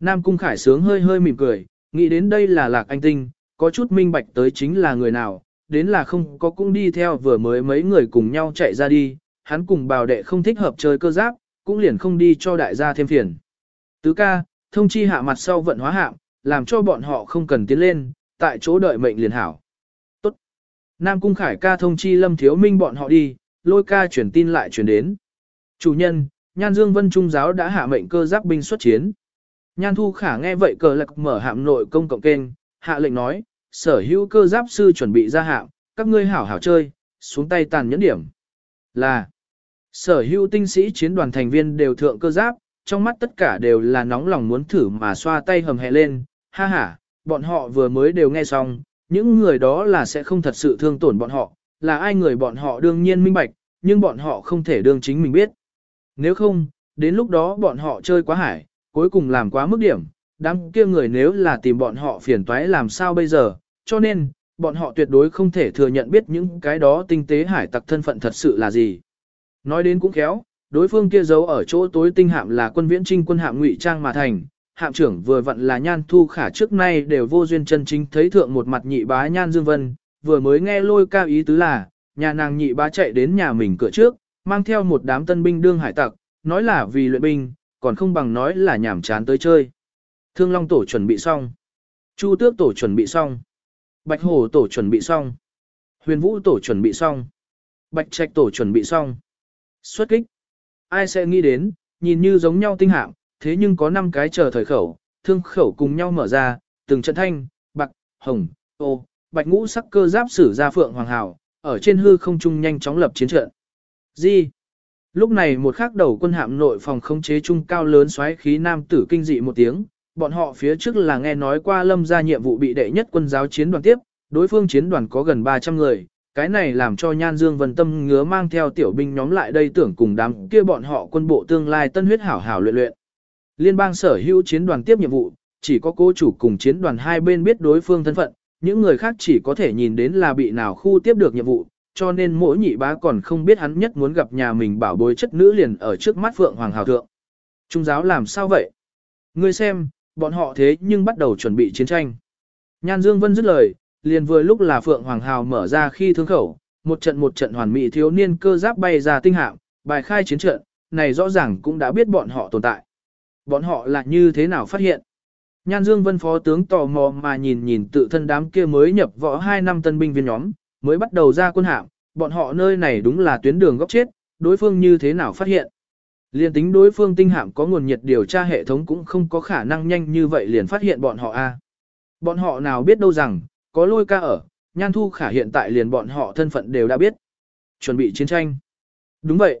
Nam Cung Khải sướng hơi hơi mỉm cười, nghĩ đến đây là Lạc Anh Tinh, có chút minh bạch tới chính là người nào, đến là không có cũng đi theo vừa mới mấy người cùng nhau chạy ra đi, hắn cùng bào đệ không thích hợp chơi cơ giáp, cũng liền không đi cho đại gia thêm phiền. Tứ ca, thông chi hạ mặt sau vận hóa hạm, làm cho bọn họ không cần tiến lên, tại chỗ đợi mệnh liền hảo. Tốt. Nam Cung Khải ca thông chi Lâm Thiếu Minh bọn họ đi, lôi ca chuyển tin lại chuyển đến. Chủ nhân, Nhan Dương Vân Trung giáo đã hạ mệnh cơ giáp binh xuất chiến. Nhan Thu Khả nghe vậy cờ lạc mở hạm nội công cộng kênh, hạ lệnh nói, sở hữu cơ giáp sư chuẩn bị ra hạm, các ngươi hảo hảo chơi, xuống tay tàn nhẫn điểm. Là, sở hữu tinh sĩ chiến đoàn thành viên đều thượng cơ giáp, trong mắt tất cả đều là nóng lòng muốn thử mà xoa tay hầm hẹ lên, ha ha, bọn họ vừa mới đều nghe xong, những người đó là sẽ không thật sự thương tổn bọn họ, là ai người bọn họ đương nhiên minh bạch, nhưng bọn họ không thể đương chính mình biết. Nếu không, đến lúc đó bọn họ chơi quá hải, cuối cùng làm quá mức điểm, đám kia người nếu là tìm bọn họ phiền toái làm sao bây giờ, cho nên, bọn họ tuyệt đối không thể thừa nhận biết những cái đó tinh tế hải tặc thân phận thật sự là gì. Nói đến cũng khéo, đối phương kia giấu ở chỗ tối tinh hạm là quân viễn trinh quân hạm ngụy trang mà thành, hạm trưởng vừa vặn là nhan thu khả trước nay đều vô duyên chân chính thấy thượng một mặt nhị bá nhan dương vân, vừa mới nghe lôi cao ý tứ là, nhà nàng nhị bá chạy đến nhà mình cửa trước, mang theo một đám tân binh đương hải tặc, nói là vì luyện binh, còn không bằng nói là nhảm chán tới chơi. Thương Long tổ chuẩn bị xong. Chu Tước tổ chuẩn bị xong. Bạch Hổ tổ chuẩn bị xong. Huyền Vũ tổ chuẩn bị xong. Bạch Trạch tổ chuẩn bị xong. Xuất kích. Ai sẽ nghĩ đến, nhìn như giống nhau tinh hạng, thế nhưng có 5 cái chờ thời khẩu, thương khẩu cùng nhau mở ra, từng trận thanh, bạc, hồng, ô, bạch ngũ sắc cơ giáp sử ra phượng hoàng hào, ở trên hư không trung nhanh chóng lập chiến trận. Gì? Lúc này một khắc đầu quân hạm nội phòng không chế trung cao lớn xoáy khí nam tử kinh dị một tiếng, bọn họ phía trước là nghe nói qua lâm ra nhiệm vụ bị đệ nhất quân giáo chiến đoàn tiếp, đối phương chiến đoàn có gần 300 người, cái này làm cho Nhan Dương Vân Tâm ngứa mang theo tiểu binh nhóm lại đây tưởng cùng đám kia bọn họ quân bộ tương lai tân huyết hảo hảo luyện luyện. Liên bang sở hữu chiến đoàn tiếp nhiệm vụ, chỉ có cố chủ cùng chiến đoàn hai bên biết đối phương thân phận, những người khác chỉ có thể nhìn đến là bị nào khu tiếp được nhiệm vụ, cho nên mỗi nhị bá còn không biết hắn nhất muốn gặp nhà mình bảo bối chất nữ liền ở trước mắt Phượng Hoàng Hào Thượng. Trung giáo làm sao vậy? Ngươi xem, bọn họ thế nhưng bắt đầu chuẩn bị chiến tranh. Nhan Dương Vân dứt lời, liền vừa lúc là Phượng Hoàng Hào mở ra khi thương khẩu, một trận một trận hoàn mỹ thiếu niên cơ giáp bay ra tinh hạm, bài khai chiến trận, này rõ ràng cũng đã biết bọn họ tồn tại. Bọn họ là như thế nào phát hiện? Nhan Dương Vân phó tướng tò mò mà nhìn nhìn tự thân đám kia mới nhập võ 2 năm tân binh viên nhóm, mới bắt đầu ra quân hạm, bọn họ nơi này đúng là tuyến đường góc chết, đối phương như thế nào phát hiện? Liên tính đối phương tinh hạm có nguồn nhiệt điều tra hệ thống cũng không có khả năng nhanh như vậy liền phát hiện bọn họ a. Bọn họ nào biết đâu rằng, có lôi ca ở, nhan thu khả hiện tại liền bọn họ thân phận đều đã biết. Chuẩn bị chiến tranh. Đúng vậy.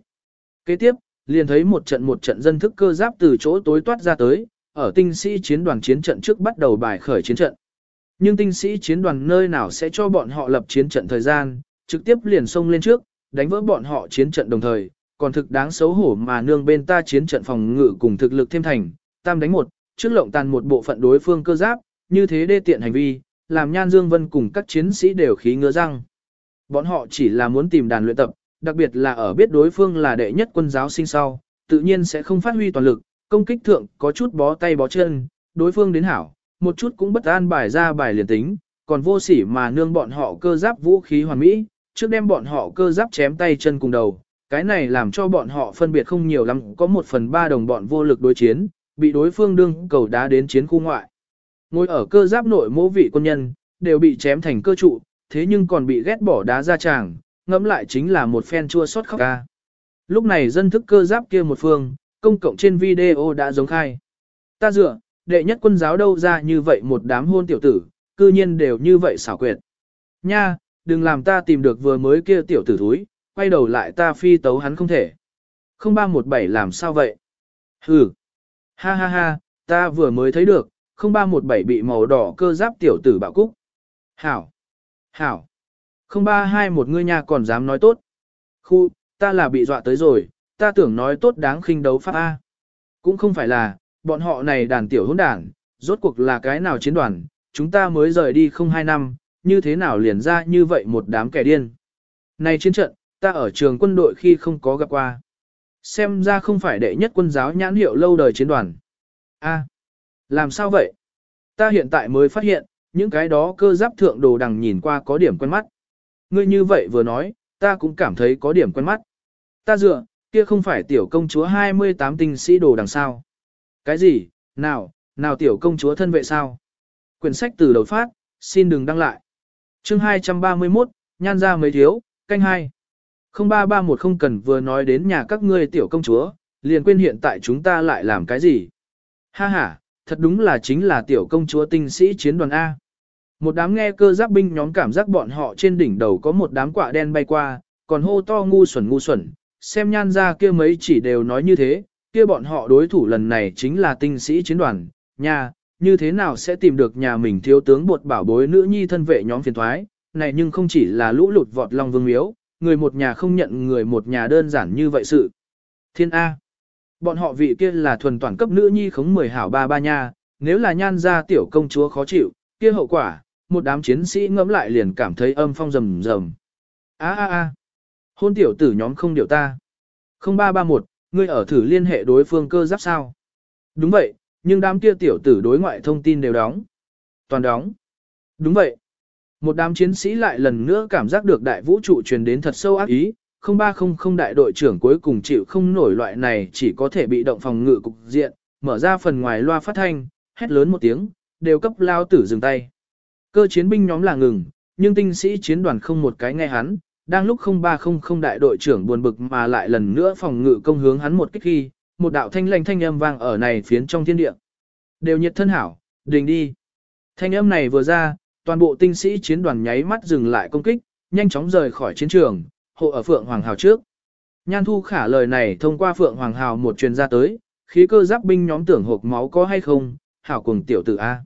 Kế tiếp, liền thấy một trận một trận dân thức cơ giáp từ chỗ tối toát ra tới, ở tinh sĩ chiến đoàn chiến trận trước bắt đầu bài khởi chiến trận. Nhưng tinh sĩ chiến đoàn nơi nào sẽ cho bọn họ lập chiến trận thời gian, trực tiếp liền xông lên trước, đánh vỡ bọn họ chiến trận đồng thời, còn thực đáng xấu hổ mà nương bên ta chiến trận phòng ngự cùng thực lực thêm thành, tam đánh một, trước lộng tàn một bộ phận đối phương cơ giáp, như thế đê tiện hành vi, làm Nhan Dương Vân cùng các chiến sĩ đều khí ngứa răng. Bọn họ chỉ là muốn tìm đàn luyện tập, đặc biệt là ở biết đối phương là đệ nhất quân giáo sinh sau, tự nhiên sẽ không phát huy toàn lực, công kích thượng có chút bó tay bó chân, đối phương đến hảo, một chút cũng bất an bài ra bài liền tính, còn vô sỉ mà nương bọn họ cơ giáp vũ khí hoàn mỹ, trước đem bọn họ cơ giáp chém tay chân cùng đầu, cái này làm cho bọn họ phân biệt không nhiều lắm, có một phần ba đồng bọn vô lực đối chiến, bị đối phương đương cầu đá đến chiến khu ngoại. Ngồi ở cơ giáp nội mỗ vị quân nhân, đều bị chém thành cơ trụ, thế nhưng còn bị ghét bỏ đá ra tràng, ngẫm lại chính là một phen chua xót khóc ca. Lúc này dân thức cơ giáp kia một phương, công cộng trên video đã giống khai. Ta dựa, đệ nhất quân giáo đâu ra như vậy một đám hôn tiểu tử, cư nhiên đều như vậy xảo quyệt. Nha, đừng làm ta tìm được vừa mới kia tiểu tử thúi, quay đầu lại ta phi tấu hắn không thể. 0317 làm sao vậy? Hừ. Ha ha ha, ta vừa mới thấy được, 0317 bị màu đỏ cơ giáp tiểu tử bạo cúc. Hảo. Hảo. 0321 ngươi nhà còn dám nói tốt. Khu, ta là bị dọa tới rồi, ta tưởng nói tốt đáng khinh đấu pháp A. Cũng không phải là, bọn họ này đàn tiểu hỗn đàn, rốt cuộc là cái nào chiến đoàn, chúng ta mới rời đi không hai năm, như thế nào liền ra như vậy một đám kẻ điên. Này chiến trận, ta ở trường quân đội khi không có gặp qua. Xem ra không phải đệ nhất quân giáo nhãn hiệu lâu đời chiến đoàn. A, làm sao vậy? Ta hiện tại mới phát hiện, những cái đó cơ giáp thượng đồ đằng nhìn qua có điểm quen mắt. Ngươi như vậy vừa nói, ta cũng cảm thấy có điểm quen mắt. Ta dựa, kia không phải tiểu công chúa 28 tinh sĩ đồ đằng sao. Cái gì, nào, nào tiểu công chúa thân vệ sao? Quyển sách từ đầu phát, xin đừng đăng lại. chương 231, nhan ra mấy thiếu, canh hai. 0331 không cần vừa nói đến nhà các ngươi tiểu công chúa, liền quên hiện tại chúng ta lại làm cái gì. Ha ha, thật đúng là chính là tiểu công chúa tinh sĩ chiến đoàn A. Một đám nghe cơ giáp binh nhóm cảm giác bọn họ trên đỉnh đầu có một đám quạ đen bay qua, còn hô to ngu xuẩn ngu xuẩn, xem nhan ra kia mấy chỉ đều nói như thế, kia bọn họ đối thủ lần này chính là tinh sĩ chiến đoàn, nha, như thế nào sẽ tìm được nhà mình thiếu tướng bột bảo bối nữ nhi thân vệ nhóm phiền thoái, này nhưng không chỉ là lũ lụt vọt long vương miếu, người một nhà không nhận người một nhà đơn giản như vậy sự. Thiên A. Bọn họ vị kia là thuần toàn cấp nữ nhi khống mười hảo ba ba nha, nếu là nhan ra tiểu công chúa khó chịu, kia hậu quả, một đám chiến sĩ ngẫm lại liền cảm thấy âm phong rầm rầm. A a a. Hôn tiểu tử nhóm không điều ta. 0331, ngươi ở thử liên hệ đối phương cơ giáp sao? Đúng vậy, nhưng đám kia tiểu tử đối ngoại thông tin đều đóng. Toàn đóng. Đúng vậy. Một đám chiến sĩ lại lần nữa cảm giác được đại vũ trụ truyền đến thật sâu ác ý, 0300 đại đội trưởng cuối cùng chịu không nổi loại này chỉ có thể bị động phòng ngự cục diện, mở ra phần ngoài loa phát thanh, hét lớn một tiếng, đều cấp lao tử dừng tay. Cơ chiến binh nhóm là ngừng, nhưng tinh sĩ chiến đoàn không một cái nghe hắn, đang lúc 0300 đại đội trưởng buồn bực mà lại lần nữa phòng ngự công hướng hắn một kích khi, một đạo thanh lanh thanh âm vang ở này phiến trong thiên địa. Đều nhiệt thân hảo, đình đi. Thanh âm này vừa ra, toàn bộ tinh sĩ chiến đoàn nháy mắt dừng lại công kích, nhanh chóng rời khỏi chiến trường, hộ ở Phượng Hoàng Hào trước. Nhan Thu Khả lời này thông qua Phượng Hoàng Hào một truyền ra tới, khí cơ giáp binh nhóm tưởng hộp máu có hay không, hảo cùng tiểu tử A.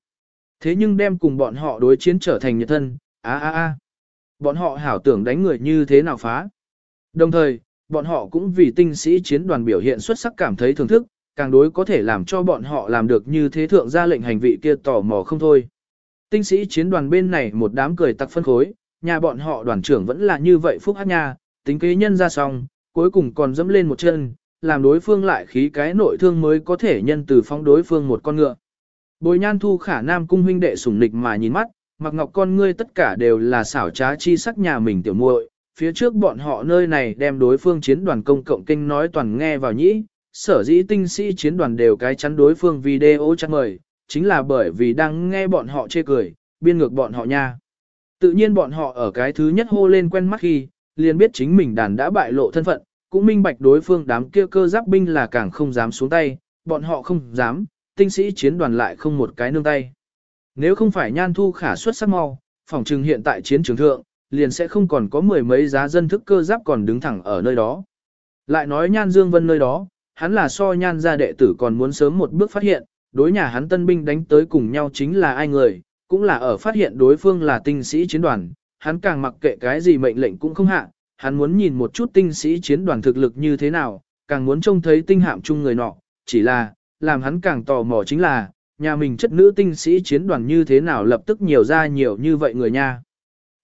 Thế nhưng đem cùng bọn họ đối chiến trở thành nhật thân, a a a. Bọn họ hảo tưởng đánh người như thế nào phá. Đồng thời, bọn họ cũng vì tinh sĩ chiến đoàn biểu hiện xuất sắc cảm thấy thưởng thức, càng đối có thể làm cho bọn họ làm được như thế thượng ra lệnh hành vị kia tò mò không thôi. Tinh sĩ chiến đoàn bên này một đám cười tặc phân khối, nhà bọn họ đoàn trưởng vẫn là như vậy phúc hát nha, tính kế nhân ra xong, cuối cùng còn dẫm lên một chân, làm đối phương lại khí cái nội thương mới có thể nhân từ phóng đối phương một con ngựa. Bồi nhan thu khả nam cung huynh đệ sủng nịch mà nhìn mắt, mặc ngọc con ngươi tất cả đều là xảo trá chi sắc nhà mình tiểu muội. Phía trước bọn họ nơi này đem đối phương chiến đoàn công cộng kinh nói toàn nghe vào nhĩ, sở dĩ tinh sĩ chiến đoàn đều cái chắn đối phương video chắc mời, chính là bởi vì đang nghe bọn họ chê cười, biên ngược bọn họ nha. Tự nhiên bọn họ ở cái thứ nhất hô lên quen mắt khi, liền biết chính mình đàn đã bại lộ thân phận, cũng minh bạch đối phương đám kia cơ giáp binh là càng không dám xuống tay, bọn họ không dám, tinh sĩ chiến đoàn lại không một cái nương tay. Nếu không phải nhan thu khả xuất sắc mau, phòng trừng hiện tại chiến trường thượng, liền sẽ không còn có mười mấy giá dân thức cơ giáp còn đứng thẳng ở nơi đó. Lại nói nhan dương vân nơi đó, hắn là so nhan gia đệ tử còn muốn sớm một bước phát hiện, đối nhà hắn tân binh đánh tới cùng nhau chính là ai người, cũng là ở phát hiện đối phương là tinh sĩ chiến đoàn, hắn càng mặc kệ cái gì mệnh lệnh cũng không hạ, hắn muốn nhìn một chút tinh sĩ chiến đoàn thực lực như thế nào, càng muốn trông thấy tinh hạm chung người nọ, chỉ là, làm hắn càng tò mò chính là, nhà mình chất nữ tinh sĩ chiến đoàn như thế nào lập tức nhiều ra nhiều như vậy người nha.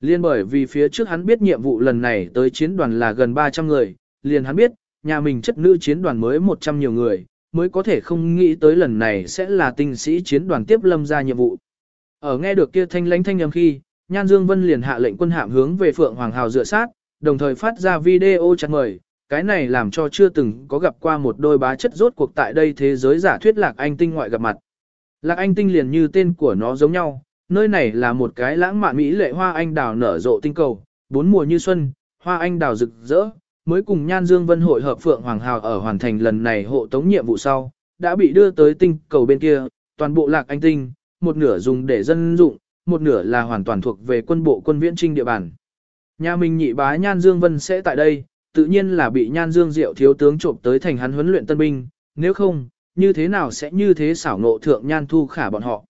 Liên bởi vì phía trước hắn biết nhiệm vụ lần này tới chiến đoàn là gần 300 người, liền hắn biết, nhà mình chất nữ chiến đoàn mới 100 nhiều người, mới có thể không nghĩ tới lần này sẽ là tinh sĩ chiến đoàn tiếp lâm ra nhiệm vụ. Ở nghe được kia thanh lãnh thanh âm khi, Nhan Dương Vân liền hạ lệnh quân hạm hướng về Phượng Hoàng Hào dựa sát, đồng thời phát ra video chặt mời, cái này làm cho chưa từng có gặp qua một đôi bá chất rốt cuộc tại đây thế giới giả thuyết Lạc Anh Tinh ngoại gặp mặt. Lạc Anh Tinh liền như tên của nó giống nhau, nơi này là một cái lãng mạn mỹ lệ hoa anh đào nở rộ tinh cầu, bốn mùa như xuân, hoa anh đào rực rỡ, mới cùng Nhan Dương Vân hội hợp Phượng Hoàng Hào ở hoàn thành lần này hộ tống nhiệm vụ sau, đã bị đưa tới tinh cầu bên kia, toàn bộ Lạc Anh Tinh, một nửa dùng để dân dụng, một nửa là hoàn toàn thuộc về quân bộ quân viễn trinh địa bàn. Nhà mình nhị bá Nhan Dương Vân sẽ tại đây, tự nhiên là bị Nhan Dương Diệu thiếu tướng trộm tới thành hắn huấn luyện tân binh, nếu không, như thế nào sẽ như thế xảo ngộ thượng Nhan Thu Khả bọn họ.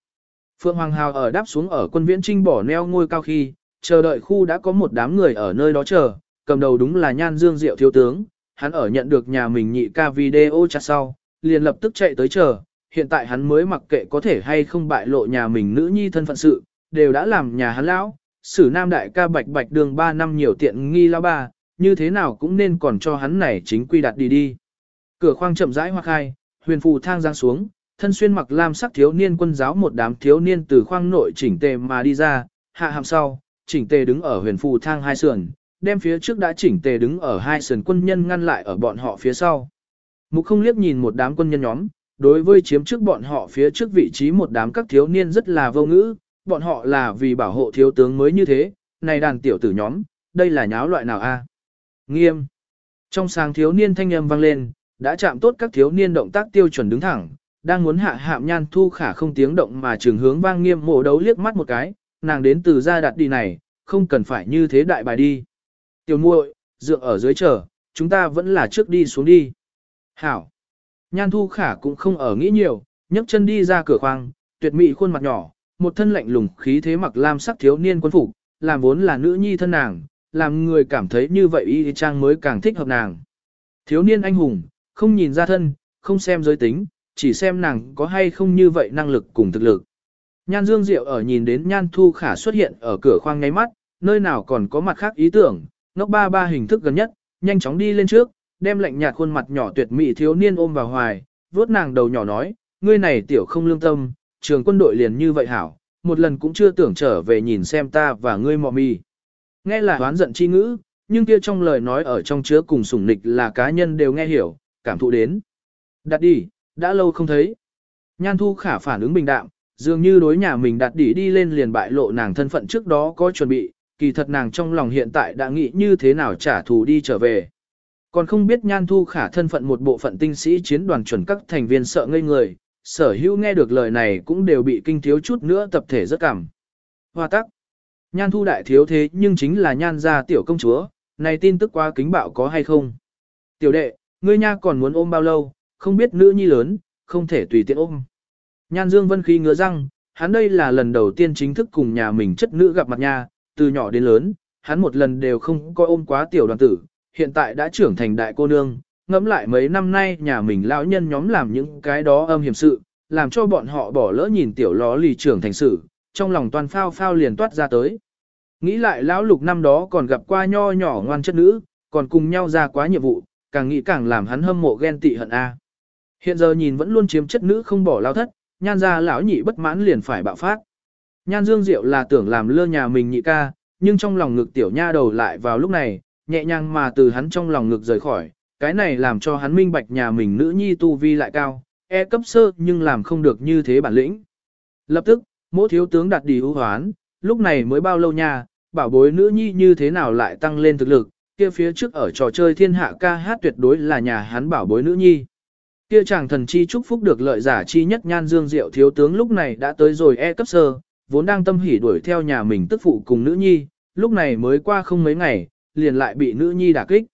Phượng Hoàng Hào ở đáp xuống ở quân viễn trinh bỏ neo ngôi cao khi, chờ đợi khu đã có một đám người ở nơi đó chờ, cầm đầu đúng là Nhan Dương Diệu thiếu tướng, hắn ở nhận được nhà mình nhị ca video chat sau, liền lập tức chạy tới chờ, hiện tại hắn mới mặc kệ có thể hay không bại lộ nhà mình nữ nhi thân phận sự, đều đã làm nhà hắn lão, sử nam đại ca bạch bạch đường 3 năm nhiều tiện nghi lao ba, như thế nào cũng nên còn cho hắn này chính quy đặt đi đi. Cửa khoang chậm rãi hoa khai, huyền phù thang giang xuống, thân xuyên mặc lam sắc thiếu niên quân giáo một đám thiếu niên từ khoang nội chỉnh tề mà đi ra, hạ hàm sau, chỉnh tề đứng ở huyền phù thang hai sườn, đem phía trước đã chỉnh tề đứng ở hai sườn quân nhân ngăn lại ở bọn họ phía sau. Mục không liếc nhìn một đám quân nhân nhóm, đối với chiếm trước bọn họ phía trước vị trí một đám các thiếu niên rất là vô ngữ, bọn họ là vì bảo hộ thiếu tướng mới như thế, này đàn tiểu tử nhóm, đây là nháo loại nào a? Nghiêm. Trong sáng thiếu niên thanh âm vang lên, đã chạm tốt các thiếu niên động tác tiêu chuẩn đứng thẳng, đang muốn hạ hạm nhan thu khả không tiếng động mà trường hướng vang nghiêm mộ đấu liếc mắt một cái, nàng đến từ gia đặt đi này, không cần phải như thế đại bài đi. Tiểu muội, dựa ở dưới chờ, chúng ta vẫn là trước đi xuống đi. Hảo. Nhan thu khả cũng không ở nghĩ nhiều, nhấc chân đi ra cửa khoang, tuyệt mỹ khuôn mặt nhỏ, một thân lạnh lùng khí thế mặc lam sắc thiếu niên quân phục, làm vốn là nữ nhi thân nàng, làm người cảm thấy như vậy y trang mới càng thích hợp nàng. Thiếu niên anh hùng, không nhìn ra thân, không xem giới tính, chỉ xem nàng có hay không như vậy năng lực cùng thực lực. Nhan Dương Diệu ở nhìn đến Nhan Thu Khả xuất hiện ở cửa khoang ngay mắt, nơi nào còn có mặt khác ý tưởng, ngốc ba ba hình thức gần nhất, nhanh chóng đi lên trước, đem lạnh nhạt khuôn mặt nhỏ tuyệt mỹ thiếu niên ôm vào hoài, vuốt nàng đầu nhỏ nói, ngươi này tiểu không lương tâm, trường quân đội liền như vậy hảo, một lần cũng chưa tưởng trở về nhìn xem ta và ngươi mọ mì. Nghe là hoán giận chi ngữ, nhưng kia trong lời nói ở trong chứa cùng sủng nịch là cá nhân đều nghe hiểu, cảm thụ đến. Đặt đi, đã lâu không thấy. Nhan thu khả phản ứng bình đạm, dường như đối nhà mình đặt đi đi lên liền bại lộ nàng thân phận trước đó có chuẩn bị, kỳ thật nàng trong lòng hiện tại đã nghĩ như thế nào trả thù đi trở về. Còn không biết nhan thu khả thân phận một bộ phận tinh sĩ chiến đoàn chuẩn các thành viên sợ ngây người, sở hữu nghe được lời này cũng đều bị kinh thiếu chút nữa tập thể rất cảm. Hoa tắc. Nhan thu đại thiếu thế nhưng chính là nhan gia tiểu công chúa, này tin tức quá kính bạo có hay không? Tiểu đệ, ngươi nha còn muốn ôm bao lâu, không biết nữ nhi lớn, không thể tùy tiện ôm. Nhan Dương Vân khi ngứa răng, hắn đây là lần đầu tiên chính thức cùng nhà mình chất nữ gặp mặt nha, từ nhỏ đến lớn, hắn một lần đều không coi ôm quá tiểu đoàn tử, hiện tại đã trưởng thành đại cô nương, ngẫm lại mấy năm nay nhà mình lão nhân nhóm làm những cái đó âm hiểm sự, làm cho bọn họ bỏ lỡ nhìn tiểu ló lì trưởng thành sự, trong lòng toàn phao phao liền toát ra tới. Nghĩ lại lão lục năm đó còn gặp qua nho nhỏ ngoan chất nữ, còn cùng nhau ra quá nhiệm vụ, càng nghĩ càng làm hắn hâm mộ ghen tị hận a. Hiện giờ nhìn vẫn luôn chiếm chất nữ không bỏ lao thất, nhan ra lão nhị bất mãn liền phải bạo phát. Nhan Dương Diệu là tưởng làm lơ nhà mình nhị ca, nhưng trong lòng ngực tiểu nha đầu lại vào lúc này, nhẹ nhàng mà từ hắn trong lòng ngực rời khỏi, cái này làm cho hắn minh bạch nhà mình nữ nhi tu vi lại cao, e cấp sơ nhưng làm không được như thế bản lĩnh. Lập tức, mỗi thiếu tướng đặt đi ưu hoán, lúc này mới bao lâu nha, bảo bối nữ nhi như thế nào lại tăng lên thực lực, kia phía trước ở trò chơi thiên hạ ca hát tuyệt đối là nhà hắn bảo bối nữ nhi. Kia chàng thần chi chúc phúc được lợi giả chi nhất nhan dương diệu thiếu tướng lúc này đã tới rồi e cấp sơ, vốn đang tâm hỉ đuổi theo nhà mình tức phụ cùng nữ nhi, lúc này mới qua không mấy ngày, liền lại bị nữ nhi đả kích.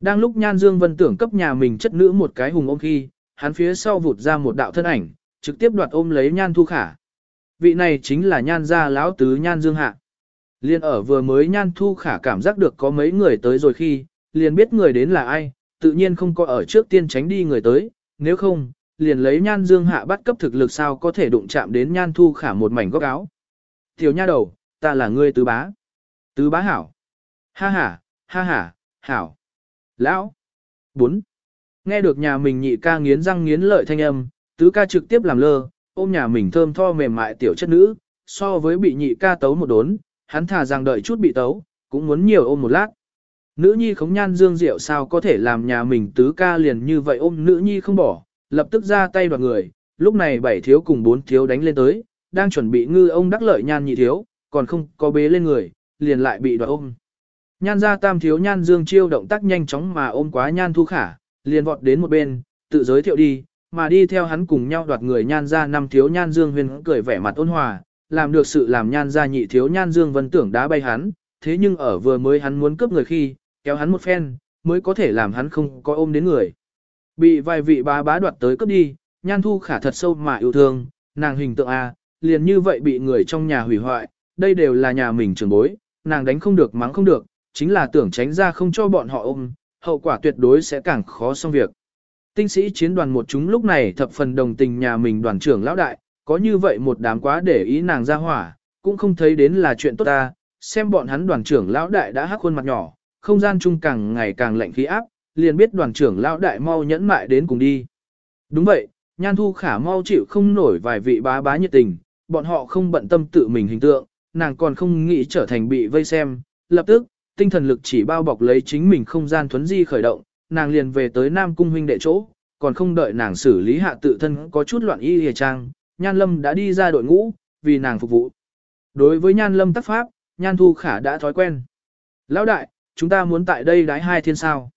Đang lúc Nhan Dương Vân tưởng cấp nhà mình chất nữ một cái hùng ôm khi, hắn phía sau vụt ra một đạo thân ảnh, trực tiếp đoạt ôm lấy Nhan Thu Khả. Vị này chính là Nhan gia lão tứ Nhan Dương Hạ. Liên ở vừa mới Nhan Thu Khả cảm giác được có mấy người tới rồi khi, liền biết người đến là ai, tự nhiên không có ở trước tiên tránh đi người tới, nếu không, liền lấy nhan dương hạ bắt cấp thực lực sao có thể đụng chạm đến nhan thu khả một mảnh góc áo. Tiểu nha đầu, ta là ngươi tứ bá. Tứ bá hảo. Ha ha, ha ha, hảo. Lão. 4. Nghe được nhà mình nhị ca nghiến răng nghiến lợi thanh âm, tứ ca trực tiếp làm lơ, ôm nhà mình thơm tho mềm mại tiểu chất nữ, so với bị nhị ca tấu một đốn, hắn thà rằng đợi chút bị tấu, cũng muốn nhiều ôm một lát. Nữ nhi khống nhan dương diệu sao có thể làm nhà mình tứ ca liền như vậy ôm nữ nhi không bỏ, lập tức ra tay đoạt người, lúc này bảy thiếu cùng bốn thiếu đánh lên tới, đang chuẩn bị ngư ông đắc lợi nhan nhị thiếu, còn không có bế lên người, liền lại bị đoạt ôm. Nhan ra tam thiếu nhan dương chiêu động tác nhanh chóng mà ôm quá nhan thu khả, liền vọt đến một bên, tự giới thiệu đi, mà đi theo hắn cùng nhau đoạt người nhan ra năm thiếu nhan dương huyền cười vẻ mặt ôn hòa, làm được sự làm nhan ra nhị thiếu nhan dương vân tưởng đá bay hắn, thế nhưng ở vừa mới hắn muốn cướp người khi, kéo hắn một phen, mới có thể làm hắn không có ôm đến người. Bị vài vị bá bá đoạt tới cướp đi, nhan thu khả thật sâu mà yêu thương, nàng hình tượng A, liền như vậy bị người trong nhà hủy hoại, đây đều là nhà mình trường bối, nàng đánh không được mắng không được, chính là tưởng tránh ra không cho bọn họ ôm, hậu quả tuyệt đối sẽ càng khó xong việc. Tinh sĩ chiến đoàn một chúng lúc này thập phần đồng tình nhà mình đoàn trưởng lão đại, có như vậy một đám quá để ý nàng ra hỏa, cũng không thấy đến là chuyện tốt ta, xem bọn hắn đoàn trưởng lão đại đã hắc khuôn mặt nhỏ, không gian chung càng ngày càng lạnh khí áp, liền biết đoàn trưởng lão đại mau nhẫn mại đến cùng đi. Đúng vậy, nhan thu khả mau chịu không nổi vài vị bá bá nhiệt tình, bọn họ không bận tâm tự mình hình tượng, nàng còn không nghĩ trở thành bị vây xem, lập tức, tinh thần lực chỉ bao bọc lấy chính mình không gian thuấn di khởi động, nàng liền về tới Nam Cung huynh đệ chỗ, còn không đợi nàng xử lý hạ tự thân có chút loạn y hề trang, Nhan Lâm đã đi ra đội ngũ, vì nàng phục vụ. Đối với Nhan Lâm tác pháp, Nhan Thu Khả đã thói quen. Lão đại, chúng ta muốn tại đây đái hai thiên sao.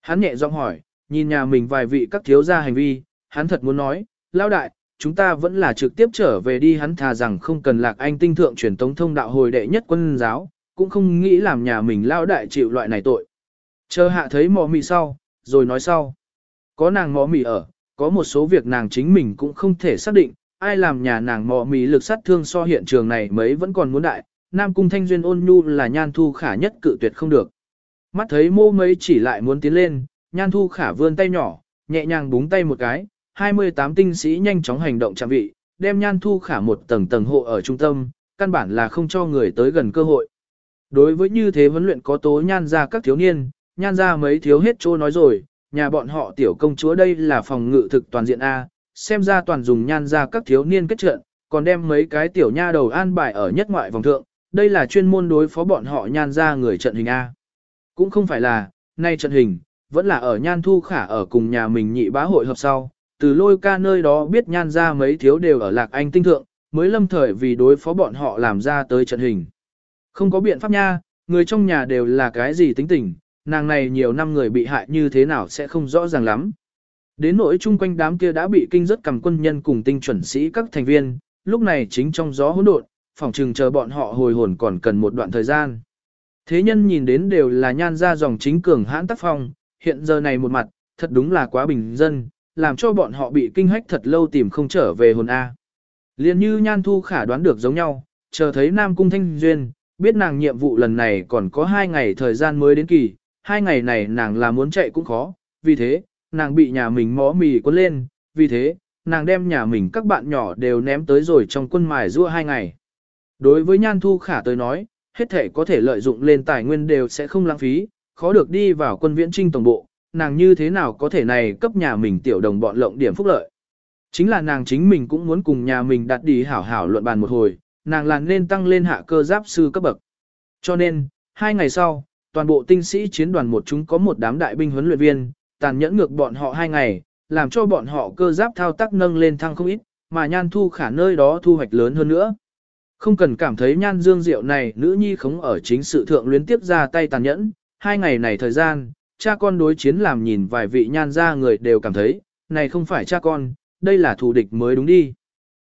Hắn nhẹ giọng hỏi, nhìn nhà mình vài vị các thiếu gia hành vi, hắn thật muốn nói, Lão đại, chúng ta vẫn là trực tiếp trở về đi hắn thà rằng không cần lạc anh tinh thượng truyền tống thông đạo hồi đệ nhất quân giáo, cũng không nghĩ làm nhà mình Lão đại chịu loại này tội. Chờ hạ thấy mò mì sau, rồi nói sau. Có nàng mò mì ở, có một số việc nàng chính mình cũng không thể xác định, ai làm nhà nàng mọ mì lực sát thương so hiện trường này mấy vẫn còn muốn đại, Nam Cung Thanh Duyên ôn nhu là nhan thu khả nhất cự tuyệt không được. Mắt thấy mô mấy chỉ lại muốn tiến lên, nhan thu khả vươn tay nhỏ, nhẹ nhàng búng tay một cái, 28 tinh sĩ nhanh chóng hành động chạm vị, đem nhan thu khả một tầng tầng hộ ở trung tâm, căn bản là không cho người tới gần cơ hội. Đối với như thế huấn luyện có tố nhan ra các thiếu niên, nhan ra mấy thiếu hết trô nói rồi, nhà bọn họ tiểu công chúa đây là phòng ngự thực toàn diện A, xem ra toàn dùng nhan ra các thiếu niên kết trận, còn đem mấy cái tiểu nha đầu an bài ở nhất ngoại vòng thượng, đây là chuyên môn đối phó bọn họ nhan ra người trận hình A. Cũng không phải là, nay trận hình, vẫn là ở nhan thu khả ở cùng nhà mình nhị bá hội hợp sau, từ lôi ca nơi đó biết nhan ra mấy thiếu đều ở lạc anh tinh thượng, mới lâm thời vì đối phó bọn họ làm ra tới trận hình. Không có biện pháp nha, người trong nhà đều là cái gì tính tình, nàng này nhiều năm người bị hại như thế nào sẽ không rõ ràng lắm. Đến nỗi chung quanh đám kia đã bị kinh rất cầm quân nhân cùng tinh chuẩn sĩ các thành viên, lúc này chính trong gió hỗn độn, phòng trường chờ bọn họ hồi hồn còn cần một đoạn thời gian. Thế nhân nhìn đến đều là nhan ra dòng chính cường hãn tác phong, hiện giờ này một mặt, thật đúng là quá bình dân, làm cho bọn họ bị kinh hách thật lâu tìm không trở về hồn A. Liên như nhan thu khả đoán được giống nhau, chờ thấy Nam Cung Thanh Duyên, biết nàng nhiệm vụ lần này còn có hai ngày thời gian mới đến kỳ, hai ngày này nàng là muốn chạy cũng khó, vì thế, nàng bị nhà mình mó mì cuốn lên, vì thế, nàng đem nhà mình các bạn nhỏ đều ném tới rồi trong quân mài rua hai ngày. Đối với Nhan Thu Khả tới nói, hết thể có thể lợi dụng lên tài nguyên đều sẽ không lãng phí, khó được đi vào quân viễn trinh tổng bộ, nàng như thế nào có thể này cấp nhà mình tiểu đồng bọn lộng điểm phúc lợi. Chính là nàng chính mình cũng muốn cùng nhà mình đặt đi hảo hảo luận bàn một hồi, nàng là nên tăng lên hạ cơ giáp sư cấp bậc. Cho nên, hai ngày sau, toàn bộ tinh sĩ chiến đoàn một chúng có một đám đại binh huấn luyện viên, tàn nhẫn ngược bọn họ hai ngày, làm cho bọn họ cơ giáp thao tác nâng lên thăng không ít, mà nhan thu khả nơi đó thu hoạch lớn hơn nữa. Không cần cảm thấy nhan dương diệu này nữ nhi khống ở chính sự thượng luyến tiếp ra tay tàn nhẫn, hai ngày này thời gian, cha con đối chiến làm nhìn vài vị nhan ra người đều cảm thấy, này không phải cha con, đây là thù địch mới đúng đi.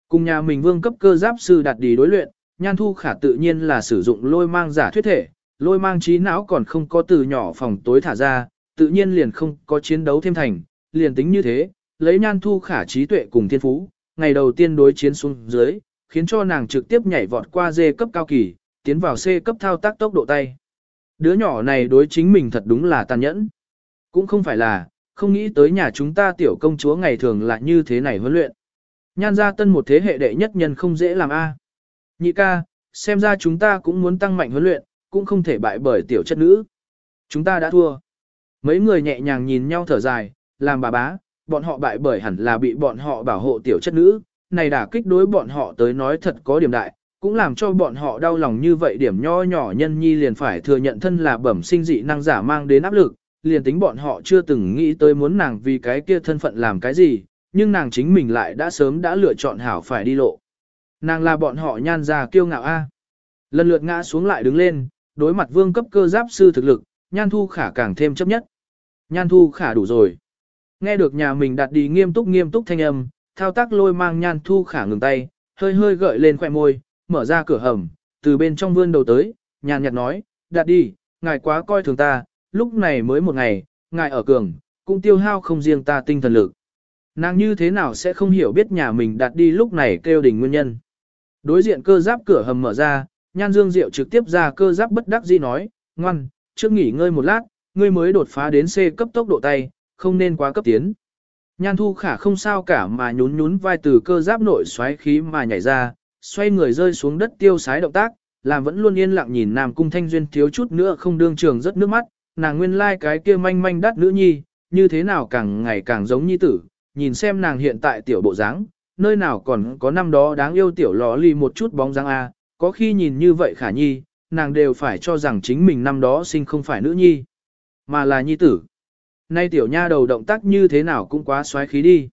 Cùng nhà mình vương cấp cơ giáp sư đặt đi đối luyện, nhan thu khả tự nhiên là sử dụng lôi mang giả thuyết thể, lôi mang trí não còn không có từ nhỏ phòng tối thả ra, tự nhiên liền không có chiến đấu thêm thành, liền tính như thế, lấy nhan thu khả trí tuệ cùng thiên phú, ngày đầu tiên đối chiến xuống dưới, khiến cho nàng trực tiếp nhảy vọt qua D cấp cao kỳ, tiến vào C cấp thao tác tốc độ tay. Đứa nhỏ này đối chính mình thật đúng là tàn nhẫn. Cũng không phải là, không nghĩ tới nhà chúng ta tiểu công chúa ngày thường là như thế này huấn luyện. Nhan gia tân một thế hệ đệ nhất nhân không dễ làm a. Nhị ca, xem ra chúng ta cũng muốn tăng mạnh huấn luyện, cũng không thể bại bởi tiểu chất nữ. Chúng ta đã thua. Mấy người nhẹ nhàng nhìn nhau thở dài, làm bà bá, bọn họ bại bởi hẳn là bị bọn họ bảo hộ tiểu chất nữ, này đả kích đối bọn họ tới nói thật có điểm đại, cũng làm cho bọn họ đau lòng như vậy điểm nho nhỏ nhân nhi liền phải thừa nhận thân là bẩm sinh dị năng giả mang đến áp lực, liền tính bọn họ chưa từng nghĩ tới muốn nàng vì cái kia thân phận làm cái gì, nhưng nàng chính mình lại đã sớm đã lựa chọn hảo phải đi lộ. Nàng là bọn họ nhan ra kiêu ngạo a. Lần lượt ngã xuống lại đứng lên, đối mặt vương cấp cơ giáp sư thực lực, nhan thu khả càng thêm chấp nhất. Nhan thu khả đủ rồi. Nghe được nhà mình đặt đi nghiêm túc nghiêm túc thanh âm, thao tác lôi mang nhan thu khả ngừng tay, hơi hơi gợi lên khoẻ môi, mở ra cửa hầm, từ bên trong vươn đầu tới, nhàn nhạt nói, đặt đi, ngài quá coi thường ta, lúc này mới một ngày, ngài ở cường, cũng tiêu hao không riêng ta tinh thần lực. Nàng như thế nào sẽ không hiểu biết nhà mình đặt đi lúc này kêu đỉnh nguyên nhân. Đối diện cơ giáp cửa hầm mở ra, nhan dương diệu trực tiếp ra cơ giáp bất đắc dĩ nói, ngoan, trước nghỉ ngơi một lát, ngươi mới đột phá đến C cấp tốc độ tay, không nên quá cấp tiến. Nhan thu khả không sao cả mà nhún nhún vai từ cơ giáp nội xoáy khí mà nhảy ra, xoay người rơi xuống đất tiêu sái động tác, làm vẫn luôn yên lặng nhìn Nam Cung Thanh Duyên thiếu chút nữa không đương trường rất nước mắt, nàng nguyên lai like cái kia manh manh đắt nữ nhi, như thế nào càng ngày càng giống nhi tử, nhìn xem nàng hiện tại tiểu bộ dáng, nơi nào còn có năm đó đáng yêu tiểu lò lì một chút bóng dáng a, có khi nhìn như vậy khả nhi, nàng đều phải cho rằng chính mình năm đó sinh không phải nữ nhi, mà là nhi tử. Nay tiểu nha đầu động tác như thế nào cũng quá xoáy khí đi.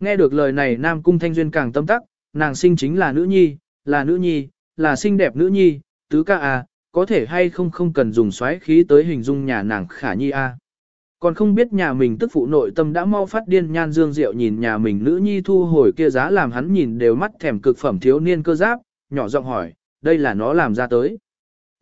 Nghe được lời này Nam Cung Thanh Duyên càng tâm tắc, nàng sinh chính là nữ nhi, là nữ nhi, là xinh đẹp nữ nhi, tứ ca à, có thể hay không không cần dùng xoáy khí tới hình dung nhà nàng khả nhi a. À. Còn không biết nhà mình tức phụ nội tâm đã mau phát điên nhan dương diệu nhìn nhà mình nữ nhi thu hồi kia giá làm hắn nhìn đều mắt thèm cực phẩm thiếu niên cơ giáp, nhỏ giọng hỏi, đây là nó làm ra tới.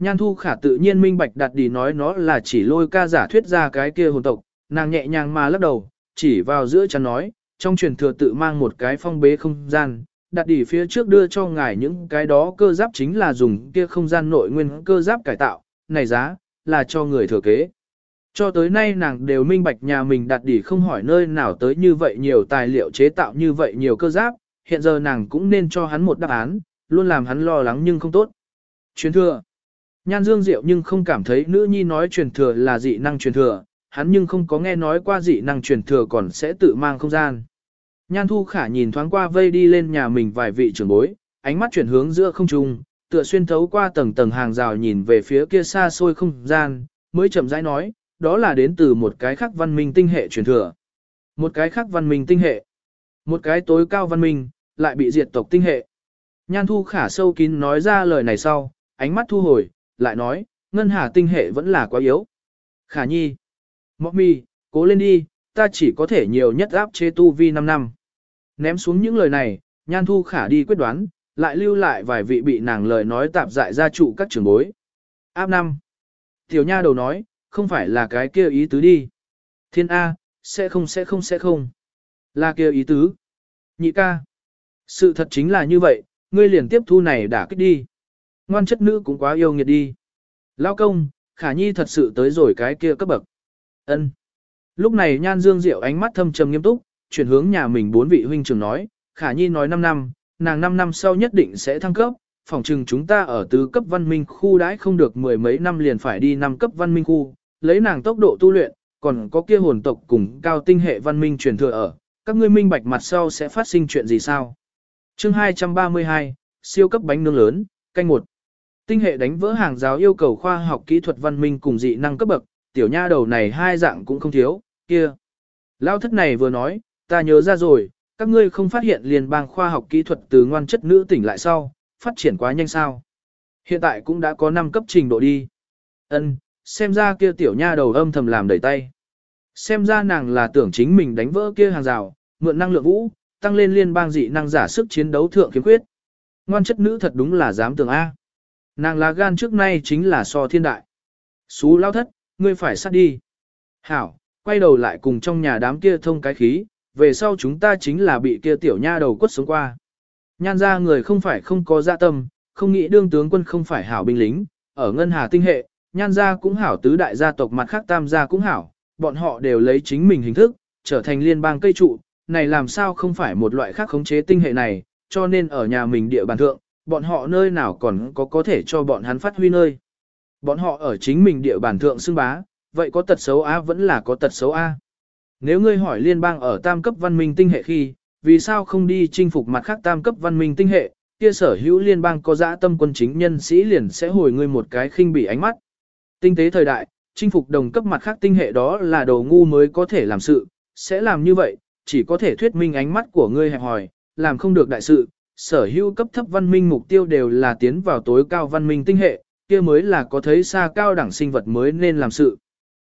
Nhan thu khả tự nhiên minh bạch đặt đi nói nó là chỉ lôi ca giả thuyết ra cái kia hồn tộc, nàng nhẹ nhàng mà lắc đầu, chỉ vào giữa chắn nói, trong truyền thừa tự mang một cái phong bế không gian, đặt đi phía trước đưa cho ngài những cái đó cơ giáp chính là dùng kia không gian nội nguyên cơ giáp cải tạo, này giá, là cho người thừa kế. Cho tới nay nàng đều minh bạch nhà mình đặt đi không hỏi nơi nào tới như vậy nhiều tài liệu chế tạo như vậy nhiều cơ giáp, hiện giờ nàng cũng nên cho hắn một đáp án, luôn làm hắn lo lắng nhưng không tốt. Truyền thừa. Nhan Dương Diệu nhưng không cảm thấy nữ nhi nói truyền thừa là dị năng truyền thừa, hắn nhưng không có nghe nói qua dị năng truyền thừa còn sẽ tự mang không gian. Nhan Thu Khả nhìn thoáng qua vây đi lên nhà mình vài vị trưởng bối, ánh mắt chuyển hướng giữa không trung, tựa xuyên thấu qua tầng tầng hàng rào nhìn về phía kia xa xôi không gian, mới chậm rãi nói, đó là đến từ một cái khác văn minh tinh hệ truyền thừa. Một cái khác văn minh tinh hệ. Một cái tối cao văn minh, lại bị diệt tộc tinh hệ. Nhan Thu Khả sâu kín nói ra lời này sau, ánh mắt thu hồi, lại nói, ngân hà tinh hệ vẫn là quá yếu. Khả nhi. Mọc mi, cố lên đi, ta chỉ có thể nhiều nhất áp chế tu vi 5 năm. Ném xuống những lời này, nhan thu khả đi quyết đoán, lại lưu lại vài vị bị nàng lời nói tạp dại ra trụ các trường bối. Áp năm. Tiểu nha đầu nói, không phải là cái kia ý tứ đi. Thiên A, sẽ không sẽ không sẽ không. Là kia ý tứ. Nhị ca. Sự thật chính là như vậy, ngươi liền tiếp thu này đã kích đi. Ngoan chất nữ cũng quá yêu nghiệt đi. Lao công, khả nhi thật sự tới rồi cái kia cấp bậc. ân Lúc này Nhan Dương Diệu ánh mắt thâm trầm nghiêm túc, chuyển hướng nhà mình bốn vị huynh trưởng nói, Khả Nhi nói 5 năm, nàng 5 năm sau nhất định sẽ thăng cấp, phòng trừng chúng ta ở tứ cấp văn minh khu đãi không được mười mấy năm liền phải đi năm cấp văn minh khu, lấy nàng tốc độ tu luyện, còn có kia hồn tộc cùng cao tinh hệ văn minh truyền thừa ở, các ngươi minh bạch mặt sau sẽ phát sinh chuyện gì sao? Chương 232, siêu cấp bánh nướng lớn, canh một. Tinh hệ đánh vỡ hàng giáo yêu cầu khoa học kỹ thuật văn minh cùng dị năng cấp bậc, tiểu nha đầu này hai dạng cũng không thiếu, kia. Lao thất này vừa nói, ta nhớ ra rồi, các ngươi không phát hiện liên bang khoa học kỹ thuật từ ngoan chất nữ tỉnh lại sau, phát triển quá nhanh sao. Hiện tại cũng đã có 5 cấp trình độ đi. Ân, xem ra kia tiểu nha đầu âm thầm làm đẩy tay. Xem ra nàng là tưởng chính mình đánh vỡ kia hàng rào, mượn năng lượng vũ, tăng lên liên bang dị năng giả sức chiến đấu thượng kiếm quyết. Ngoan chất nữ thật đúng là dám tưởng A. Nàng là gan trước nay chính là so thiên đại. Xú lao thất, ngươi phải sát đi. Hảo, quay đầu lại cùng trong nhà đám kia thông cái khí, về sau chúng ta chính là bị kia tiểu nha đầu quất xuống qua. Nhan ra người không phải không có dạ tâm, không nghĩ đương tướng quân không phải hảo binh lính, ở ngân hà tinh hệ, nhan gia cũng hảo tứ đại gia tộc mặt khác tam gia cũng hảo, bọn họ đều lấy chính mình hình thức, trở thành liên bang cây trụ, này làm sao không phải một loại khác khống chế tinh hệ này, cho nên ở nhà mình địa bàn thượng, bọn họ nơi nào còn có có thể cho bọn hắn phát huy nơi. Bọn họ ở chính mình địa bàn thượng xưng bá, vậy có tật xấu A vẫn là có tật xấu A. Nếu ngươi hỏi liên bang ở tam cấp văn minh tinh hệ khi, vì sao không đi chinh phục mặt khác tam cấp văn minh tinh hệ, kia sở hữu liên bang có dã tâm quân chính nhân sĩ liền sẽ hồi ngươi một cái khinh bỉ ánh mắt. Tinh tế thời đại, chinh phục đồng cấp mặt khác tinh hệ đó là đồ ngu mới có thể làm sự, sẽ làm như vậy, chỉ có thể thuyết minh ánh mắt của ngươi hẹp hòi, làm không được đại sự, sở hữu cấp thấp văn minh mục tiêu đều là tiến vào tối cao văn minh tinh hệ, kia mới là có thấy xa cao đẳng sinh vật mới nên làm sự.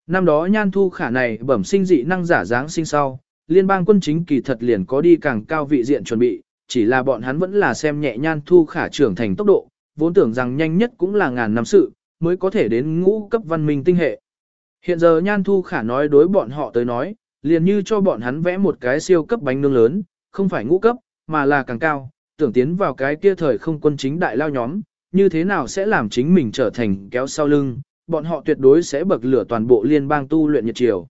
Năm đó nhan thu khả này bẩm sinh dị năng giả dáng sinh sau, liên bang quân chính kỳ thật liền có đi càng cao vị diện chuẩn bị, chỉ là bọn hắn vẫn là xem nhẹ nhan thu khả trưởng thành tốc độ, vốn tưởng rằng nhanh nhất cũng là ngàn năm sự, mới có thể đến ngũ cấp văn minh tinh hệ. Hiện giờ nhan thu khả nói đối bọn họ tới nói, liền như cho bọn hắn vẽ một cái siêu cấp bánh nướng lớn, không phải ngũ cấp, mà là càng cao, tưởng tiến vào cái kia thời không quân chính đại lao nhóm, như thế nào sẽ làm chính mình trở thành kéo sau lưng, bọn họ tuyệt đối sẽ bậc lửa toàn bộ liên bang tu luyện nhật triều.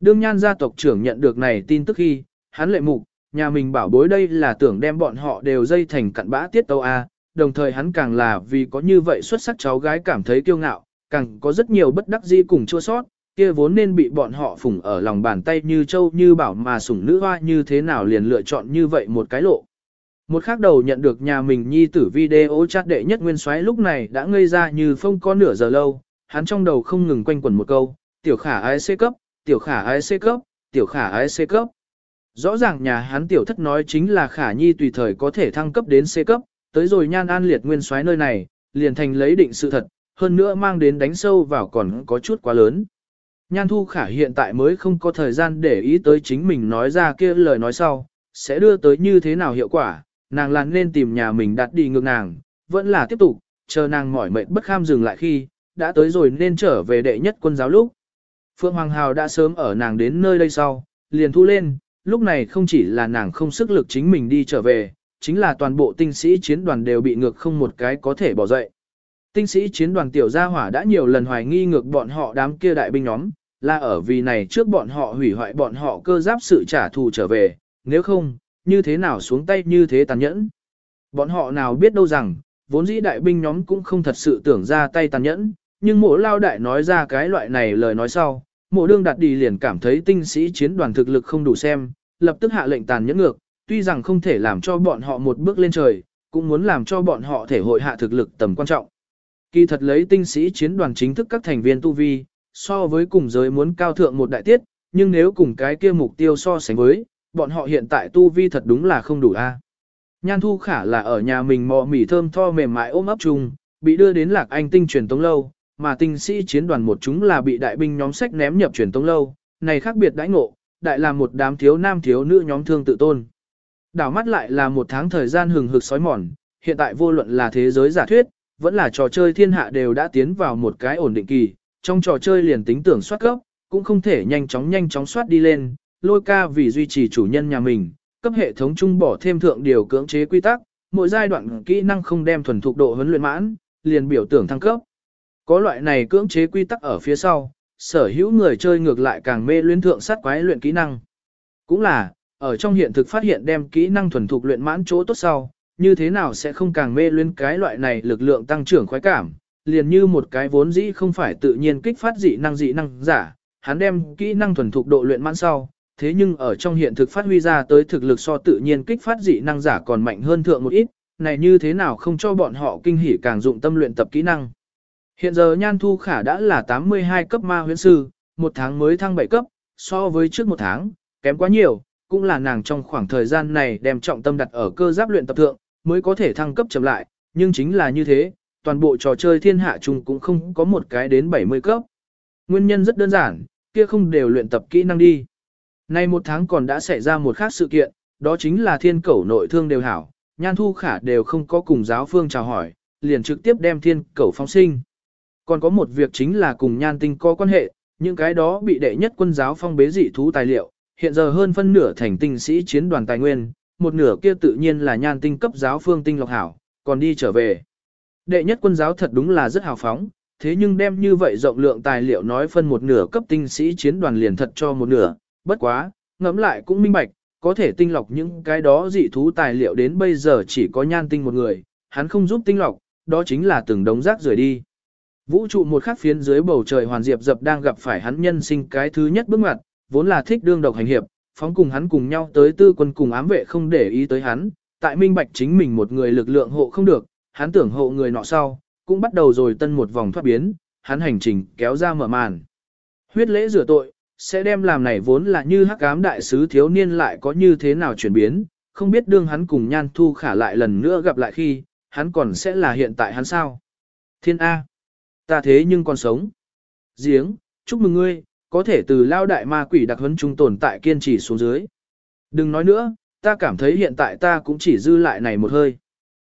Đương nhan gia tộc trưởng nhận được này tin tức khi, hắn lệ mục, nhà mình bảo bối đây là tưởng đem bọn họ đều dây thành cặn bã tiết tâu A, đồng thời hắn càng là vì có như vậy xuất sắc cháu gái cảm thấy kiêu ngạo, càng có rất nhiều bất đắc dĩ cùng chua sót, kia vốn nên bị bọn họ phủng ở lòng bàn tay như châu như bảo mà sủng nữ hoa như thế nào liền lựa chọn như vậy một cái lộ. Một khác đầu nhận được nhà mình nhi tử video chat đệ nhất nguyên soái lúc này đã ngây ra như phong có nửa giờ lâu, hắn trong đầu không ngừng quanh quẩn một câu, tiểu khả ái C cấp, tiểu khả ái C cấp, tiểu khả ái C cấp. Rõ ràng nhà hắn tiểu thất nói chính là khả nhi tùy thời có thể thăng cấp đến C cấp, tới rồi nhan an liệt nguyên soái nơi này, liền thành lấy định sự thật, hơn nữa mang đến đánh sâu vào còn có chút quá lớn. Nhan thu khả hiện tại mới không có thời gian để ý tới chính mình nói ra kia lời nói sau, sẽ đưa tới như thế nào hiệu quả, nàng là nên tìm nhà mình đặt đi ngược nàng, vẫn là tiếp tục, chờ nàng mỏi mệt bất kham dừng lại khi, đã tới rồi nên trở về đệ nhất quân giáo lúc. Phượng Hoàng Hào đã sớm ở nàng đến nơi đây sau, liền thu lên, lúc này không chỉ là nàng không sức lực chính mình đi trở về, chính là toàn bộ tinh sĩ chiến đoàn đều bị ngược không một cái có thể bỏ dậy. Tinh sĩ chiến đoàn tiểu gia hỏa đã nhiều lần hoài nghi ngược bọn họ đám kia đại binh nhóm, là ở vì này trước bọn họ hủy hoại bọn họ cơ giáp sự trả thù trở về, nếu không, như thế nào xuống tay như thế tàn nhẫn. Bọn họ nào biết đâu rằng, vốn dĩ đại binh nhóm cũng không thật sự tưởng ra tay tàn nhẫn, nhưng mộ lao đại nói ra cái loại này lời nói sau, mộ đương đặt đi liền cảm thấy tinh sĩ chiến đoàn thực lực không đủ xem, lập tức hạ lệnh tàn nhẫn ngược, tuy rằng không thể làm cho bọn họ một bước lên trời, cũng muốn làm cho bọn họ thể hội hạ thực lực tầm quan trọng. Kỳ thật lấy tinh sĩ chiến đoàn chính thức các thành viên tu vi, so với cùng giới muốn cao thượng một đại tiết, nhưng nếu cùng cái kia mục tiêu so sánh với, bọn họ hiện tại tu vi thật đúng là không đủ a. Nhan Thu Khả là ở nhà mình mò mỉ thơm tho mềm mại ôm ấp chung, bị đưa đến Lạc Anh tinh truyền tống lâu, mà tinh sĩ chiến đoàn một chúng là bị đại binh nhóm sách ném nhập truyền tống lâu, này khác biệt đãi ngộ, đại là một đám thiếu nam thiếu nữ nhóm thương tự tôn. Đảo mắt lại là một tháng thời gian hừng hực sói mòn, hiện tại vô luận là thế giới giả thuyết, vẫn là trò chơi thiên hạ đều đã tiến vào một cái ổn định kỳ, trong trò chơi liền tính tưởng soát cấp, cũng không thể nhanh chóng nhanh chóng soát đi lên, lôi ca vì duy trì chủ nhân nhà mình, cấp hệ thống chung bỏ thêm thượng điều cưỡng chế quy tắc, mỗi giai đoạn kỹ năng không đem thuần thục độ huấn luyện mãn, liền biểu tưởng thăng cấp. Có loại này cưỡng chế quy tắc ở phía sau, sở hữu người chơi ngược lại càng mê luyến thượng sát quái luyện kỹ năng. Cũng là, ở trong hiện thực phát hiện đem kỹ năng thuần thục luyện mãn chỗ tốt sau, như thế nào sẽ không càng mê luyến cái loại này lực lượng tăng trưởng khoái cảm, liền như một cái vốn dĩ không phải tự nhiên kích phát dị năng dị năng giả, hắn đem kỹ năng thuần thục độ luyện mãn sau, thế nhưng ở trong hiện thực phát huy ra tới thực lực so tự nhiên kích phát dị năng giả còn mạnh hơn thượng một ít, này như thế nào không cho bọn họ kinh hỉ càng dụng tâm luyện tập kỹ năng. Hiện giờ Nhan Thu Khả đã là 82 cấp ma huyễn sư, một tháng mới thăng 7 cấp, so với trước một tháng, kém quá nhiều, cũng là nàng trong khoảng thời gian này đem trọng tâm đặt ở cơ giáp luyện tập thượng, mới có thể thăng cấp chậm lại, nhưng chính là như thế, toàn bộ trò chơi thiên hạ chung cũng không có một cái đến 70 cấp. Nguyên nhân rất đơn giản, kia không đều luyện tập kỹ năng đi. Nay một tháng còn đã xảy ra một khác sự kiện, đó chính là thiên cẩu nội thương đều hảo, nhan thu khả đều không có cùng giáo phương chào hỏi, liền trực tiếp đem thiên cẩu phóng sinh. Còn có một việc chính là cùng nhan tinh có quan hệ, những cái đó bị đệ nhất quân giáo phong bế dị thú tài liệu, hiện giờ hơn phân nửa thành tinh sĩ chiến đoàn tài nguyên, một nửa kia tự nhiên là nhan tinh cấp giáo phương tinh lọc hảo, còn đi trở về. Đệ nhất quân giáo thật đúng là rất hào phóng, thế nhưng đem như vậy rộng lượng tài liệu nói phân một nửa cấp tinh sĩ chiến đoàn liền thật cho một nửa, bất quá, ngẫm lại cũng minh bạch, có thể tinh lọc những cái đó dị thú tài liệu đến bây giờ chỉ có nhan tinh một người, hắn không giúp tinh lọc, đó chính là từng đống rác rời đi. Vũ trụ một khắc phiến dưới bầu trời hoàn diệp dập đang gặp phải hắn nhân sinh cái thứ nhất bước ngoặt, vốn là thích đương độc hành hiệp, phóng cùng hắn cùng nhau tới tư quân cùng ám vệ không để ý tới hắn, tại minh bạch chính mình một người lực lượng hộ không được, hắn tưởng hộ người nọ sau, cũng bắt đầu rồi tân một vòng thoát biến, hắn hành trình kéo ra mở màn. Huyết lễ rửa tội, sẽ đem làm này vốn là như hắc ám đại sứ thiếu niên lại có như thế nào chuyển biến, không biết đương hắn cùng nhan thu khả lại lần nữa gặp lại khi, hắn còn sẽ là hiện tại hắn sao. Thiên A. Ta thế nhưng còn sống. Giếng, chúc mừng ngươi, có thể từ lao đại ma quỷ đặc huấn trung tồn tại kiên trì xuống dưới. Đừng nói nữa, ta cảm thấy hiện tại ta cũng chỉ dư lại này một hơi.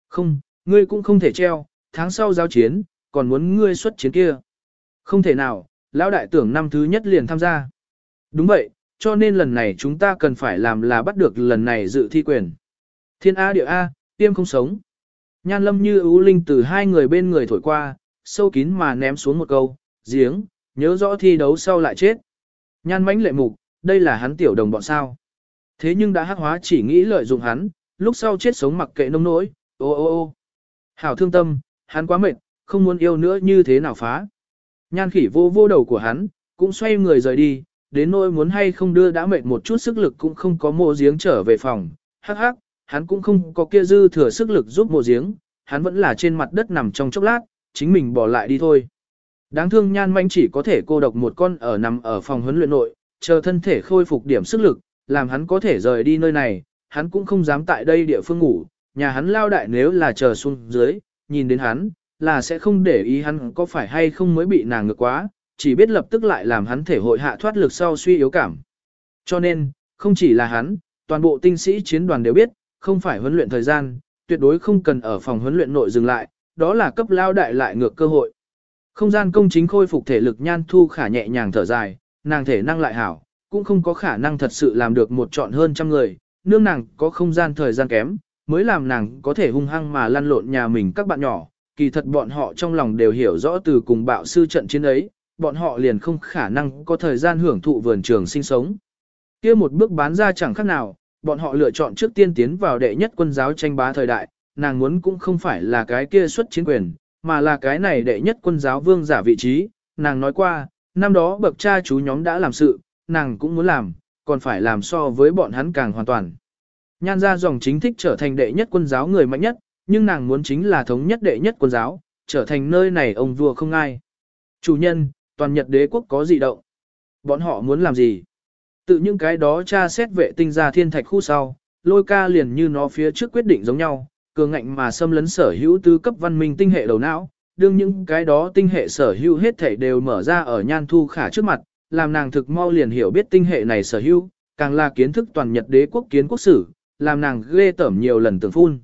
Không, ngươi cũng không thể treo, tháng sau giao chiến, còn muốn ngươi xuất chiến kia. Không thể nào, lão đại tưởng năm thứ nhất liền tham gia. Đúng vậy, cho nên lần này chúng ta cần phải làm là bắt được lần này dự thi quyền. Thiên A địa A, tiêm không sống. Nhan lâm như ưu linh từ hai người bên người thổi qua, sâu kín mà ném xuống một câu, giếng, nhớ rõ thi đấu sau lại chết. Nhan mãnh lệ mục, đây là hắn tiểu đồng bọn sao. Thế nhưng đã hắc hóa chỉ nghĩ lợi dụng hắn, lúc sau chết sống mặc kệ nông nỗi, ô ô ô. Hảo thương tâm, hắn quá mệt, không muốn yêu nữa như thế nào phá. Nhan khỉ vô vô đầu của hắn, cũng xoay người rời đi, đến nỗi muốn hay không đưa đã mệt một chút sức lực cũng không có mộ giếng trở về phòng. Hắc hắc, hắn cũng không có kia dư thừa sức lực giúp mộ giếng, hắn vẫn là trên mặt đất nằm trong chốc lát, chính mình bỏ lại đi thôi. Đáng thương nhan manh chỉ có thể cô độc một con ở nằm ở phòng huấn luyện nội, chờ thân thể khôi phục điểm sức lực, làm hắn có thể rời đi nơi này, hắn cũng không dám tại đây địa phương ngủ, nhà hắn lao đại nếu là chờ xuống dưới, nhìn đến hắn, là sẽ không để ý hắn có phải hay không mới bị nàng ngược quá, chỉ biết lập tức lại làm hắn thể hội hạ thoát lực sau suy yếu cảm. Cho nên, không chỉ là hắn, toàn bộ tinh sĩ chiến đoàn đều biết, không phải huấn luyện thời gian, tuyệt đối không cần ở phòng huấn luyện nội dừng lại, đó là cấp lao đại lại ngược cơ hội. Không gian công chính khôi phục thể lực nhan thu khả nhẹ nhàng thở dài, nàng thể năng lại hảo, cũng không có khả năng thật sự làm được một chọn hơn trăm người, nương nàng có không gian thời gian kém, mới làm nàng có thể hung hăng mà lăn lộn nhà mình các bạn nhỏ, kỳ thật bọn họ trong lòng đều hiểu rõ từ cùng bạo sư trận chiến ấy, bọn họ liền không khả năng có thời gian hưởng thụ vườn trường sinh sống. kia một bước bán ra chẳng khác nào, bọn họ lựa chọn trước tiên tiến vào đệ nhất quân giáo tranh bá thời đại, nàng muốn cũng không phải là cái kia xuất chiến quyền, mà là cái này đệ nhất quân giáo vương giả vị trí, nàng nói qua, năm đó bậc cha chú nhóm đã làm sự, nàng cũng muốn làm, còn phải làm so với bọn hắn càng hoàn toàn. Nhan ra dòng chính thích trở thành đệ nhất quân giáo người mạnh nhất, nhưng nàng muốn chính là thống nhất đệ nhất quân giáo, trở thành nơi này ông vua không ai. Chủ nhân, toàn Nhật đế quốc có gì động? Bọn họ muốn làm gì? Tự những cái đó tra xét vệ tinh ra thiên thạch khu sau, lôi ca liền như nó phía trước quyết định giống nhau, cường ngạnh mà xâm lấn sở hữu tứ cấp văn minh tinh hệ đầu não, đương những cái đó tinh hệ sở hữu hết thảy đều mở ra ở nhan thu khả trước mặt, làm nàng thực mau liền hiểu biết tinh hệ này sở hữu, càng là kiến thức toàn Nhật đế quốc kiến quốc sử, làm nàng ghê tởm nhiều lần tưởng phun.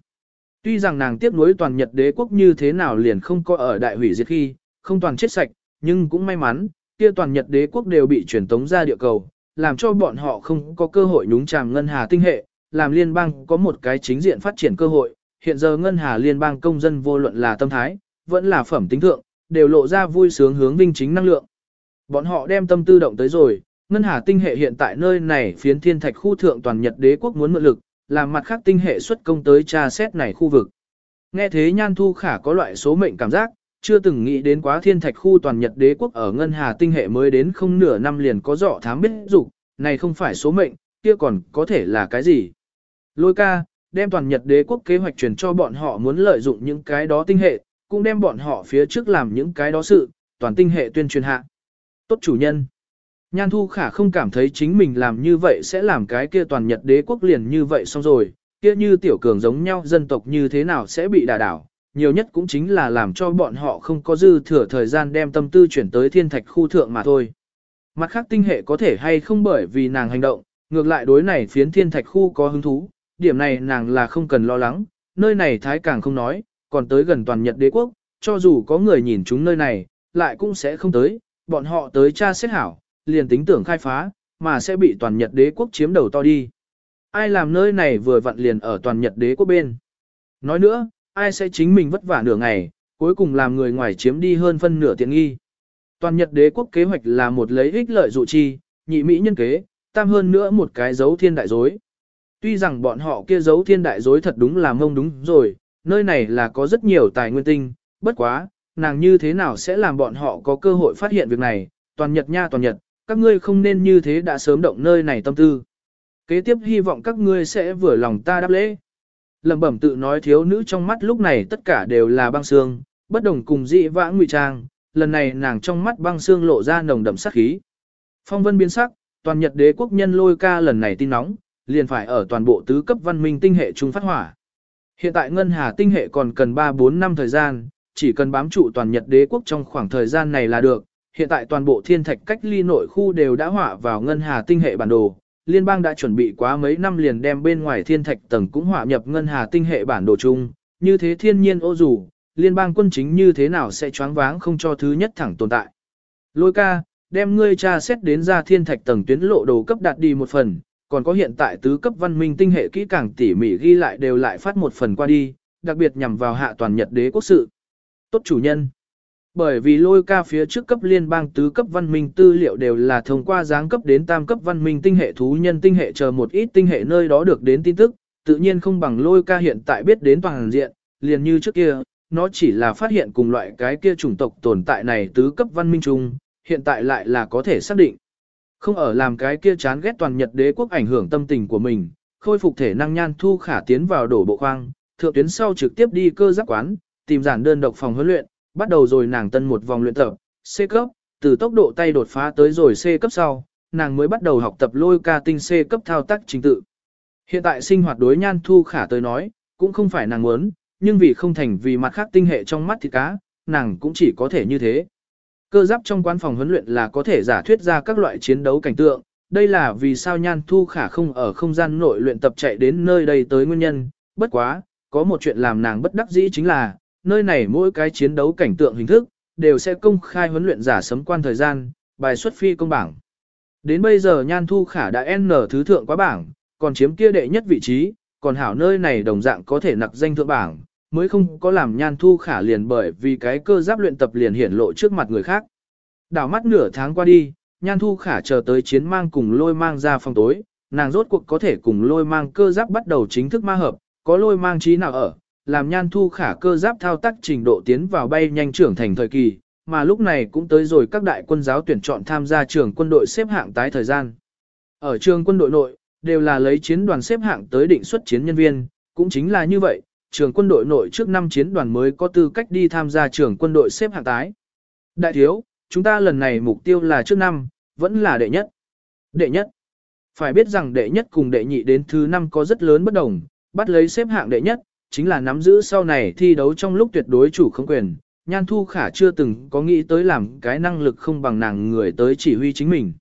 Tuy rằng nàng tiếp nối toàn Nhật đế quốc như thế nào liền không có ở đại hủy diệt khi, không toàn chết sạch, nhưng cũng may mắn, kia toàn Nhật đế quốc đều bị truyền tống ra địa cầu, làm cho bọn họ không có cơ hội nhúng chàm ngân hà tinh hệ, làm liên bang có một cái chính diện phát triển cơ hội. Hiện giờ ngân hà liên bang công dân vô luận là tâm thái, vẫn là phẩm tính thượng, đều lộ ra vui sướng hướng vinh chính năng lượng. Bọn họ đem tâm tư động tới rồi, ngân hà tinh hệ hiện tại nơi này phiến thiên thạch khu thượng toàn Nhật đế quốc muốn mượn lực, làm mặt khác tinh hệ xuất công tới tra xét này khu vực. Nghe thế Nhan Thu Khả có loại số mệnh cảm giác, chưa từng nghĩ đến quá thiên thạch khu toàn Nhật đế quốc ở Ngân Hà tinh hệ mới đến không nửa năm liền có dọ thám biết dục này không phải số mệnh, kia còn có thể là cái gì. Lôi ca, đem toàn Nhật đế quốc kế hoạch truyền cho bọn họ muốn lợi dụng những cái đó tinh hệ, cũng đem bọn họ phía trước làm những cái đó sự, toàn tinh hệ tuyên truyền hạ. Tốt chủ nhân. Nhan Thu Khả không cảm thấy chính mình làm như vậy sẽ làm cái kia toàn Nhật đế quốc liền như vậy xong rồi, kia như tiểu cường giống nhau dân tộc như thế nào sẽ bị đả đảo, nhiều nhất cũng chính là làm cho bọn họ không có dư thừa thời gian đem tâm tư chuyển tới thiên thạch khu thượng mà thôi. Mặt khác tinh hệ có thể hay không bởi vì nàng hành động, ngược lại đối này phiến thiên thạch khu có hứng thú, điểm này nàng là không cần lo lắng, nơi này thái càng không nói, còn tới gần toàn Nhật đế quốc, cho dù có người nhìn chúng nơi này, lại cũng sẽ không tới, bọn họ tới tra xét hảo, liền tính tưởng khai phá, mà sẽ bị toàn Nhật đế quốc chiếm đầu to đi. Ai làm nơi này vừa vặn liền ở toàn Nhật đế quốc bên. Nói nữa, ai sẽ chính mình vất vả nửa ngày, cuối cùng làm người ngoài chiếm đi hơn phân nửa tiện nghi. Toàn Nhật đế quốc kế hoạch là một lấy ích lợi dụ chi, nhị Mỹ nhân kế, tam hơn nữa một cái dấu thiên đại dối. Tuy rằng bọn họ kia dấu thiên đại dối thật đúng là mông đúng rồi, nơi này là có rất nhiều tài nguyên tinh, bất quá, nàng như thế nào sẽ làm bọn họ có cơ hội phát hiện việc này, toàn Nhật nha toàn Nhật, các ngươi không nên như thế đã sớm động nơi này tâm tư. Kế tiếp hy vọng các ngươi sẽ vừa lòng ta đáp lễ. Lẩm bẩm tự nói thiếu nữ trong mắt lúc này tất cả đều là băng xương, bất đồng cùng dị vãng ngụy trang, lần này nàng trong mắt băng xương lộ ra nồng đậm sát khí. Phong vân biến sắc, toàn Nhật đế quốc nhân lôi ca lần này tin nóng, liền phải ở toàn bộ tứ cấp văn minh tinh hệ trung phát hỏa. Hiện tại ngân hà tinh hệ còn cần 3-4 năm thời gian, chỉ cần bám trụ toàn Nhật đế quốc trong khoảng thời gian này là được. Hiện tại toàn bộ thiên thạch cách ly nội khu đều đã hỏa vào ngân hà tinh hệ bản đồ. Liên bang đã chuẩn bị quá mấy năm liền đem bên ngoài thiên thạch tầng cũng hòa nhập ngân hà tinh hệ bản đồ chung, như thế thiên nhiên ô dù, liên bang quân chính như thế nào sẽ choáng váng không cho thứ nhất thẳng tồn tại. Lôi ca, đem ngươi tra xét đến ra thiên thạch tầng tuyến lộ đồ cấp đạt đi một phần, còn có hiện tại tứ cấp văn minh tinh hệ kỹ càng tỉ mỉ ghi lại đều lại phát một phần qua đi, đặc biệt nhằm vào hạ toàn Nhật đế quốc sự. Tốt chủ nhân. Bởi vì lôi ca phía trước cấp liên bang tứ cấp văn minh tư liệu đều là thông qua giáng cấp đến tam cấp văn minh tinh hệ thú nhân tinh hệ chờ một ít tinh hệ nơi đó được đến tin tức, tự nhiên không bằng lôi ca hiện tại biết đến toàn diện, liền như trước kia, nó chỉ là phát hiện cùng loại cái kia chủng tộc tồn tại này tứ cấp văn minh chung, hiện tại lại là có thể xác định. Không ở làm cái kia chán ghét toàn Nhật đế quốc ảnh hưởng tâm tình của mình, khôi phục thể năng nhan thu khả tiến vào đổ bộ khoang, thượng tuyến sau trực tiếp đi cơ giáp quán, tìm giản đơn độc phòng huấn luyện, bắt đầu rồi nàng tân một vòng luyện tập, C cấp, từ tốc độ tay đột phá tới rồi C cấp sau, nàng mới bắt đầu học tập lôi ca tinh C cấp thao tác chính tự. Hiện tại sinh hoạt đối nhan thu khả tới nói, cũng không phải nàng muốn, nhưng vì không thành vì mặt khác tinh hệ trong mắt thì cá, nàng cũng chỉ có thể như thế. Cơ giáp trong quán phòng huấn luyện là có thể giả thuyết ra các loại chiến đấu cảnh tượng, đây là vì sao Nhan Thu Khả không ở không gian nội luyện tập chạy đến nơi đây tới nguyên nhân, bất quá, có một chuyện làm nàng bất đắc dĩ chính là, nơi này mỗi cái chiến đấu cảnh tượng hình thức, đều sẽ công khai huấn luyện giả sấm quan thời gian, bài xuất phi công bảng. Đến bây giờ Nhan Thu Khả đã N thứ thượng quá bảng, còn chiếm kia đệ nhất vị trí, còn hảo nơi này đồng dạng có thể nặc danh thượng bảng, mới không có làm nhan thu khả liền bởi vì cái cơ giáp luyện tập liền hiển lộ trước mặt người khác. Đảo mắt nửa tháng qua đi, nhan thu khả chờ tới chiến mang cùng lôi mang ra phòng tối, nàng rốt cuộc có thể cùng lôi mang cơ giáp bắt đầu chính thức ma hợp, có lôi mang trí nào ở, làm nhan thu khả cơ giáp thao tác trình độ tiến vào bay nhanh trưởng thành thời kỳ, mà lúc này cũng tới rồi các đại quân giáo tuyển chọn tham gia trường quân đội xếp hạng tái thời gian. Ở trường quân đội nội, đều là lấy chiến đoàn xếp hạng tới định xuất chiến nhân viên, cũng chính là như vậy, trường quân đội nội trước năm chiến đoàn mới có tư cách đi tham gia trường quân đội xếp hạng tái. Đại thiếu, chúng ta lần này mục tiêu là trước năm, vẫn là đệ nhất. Đệ nhất. Phải biết rằng đệ nhất cùng đệ nhị đến thứ năm có rất lớn bất đồng, bắt lấy xếp hạng đệ nhất, chính là nắm giữ sau này thi đấu trong lúc tuyệt đối chủ không quyền. Nhan Thu Khả chưa từng có nghĩ tới làm cái năng lực không bằng nàng người tới chỉ huy chính mình.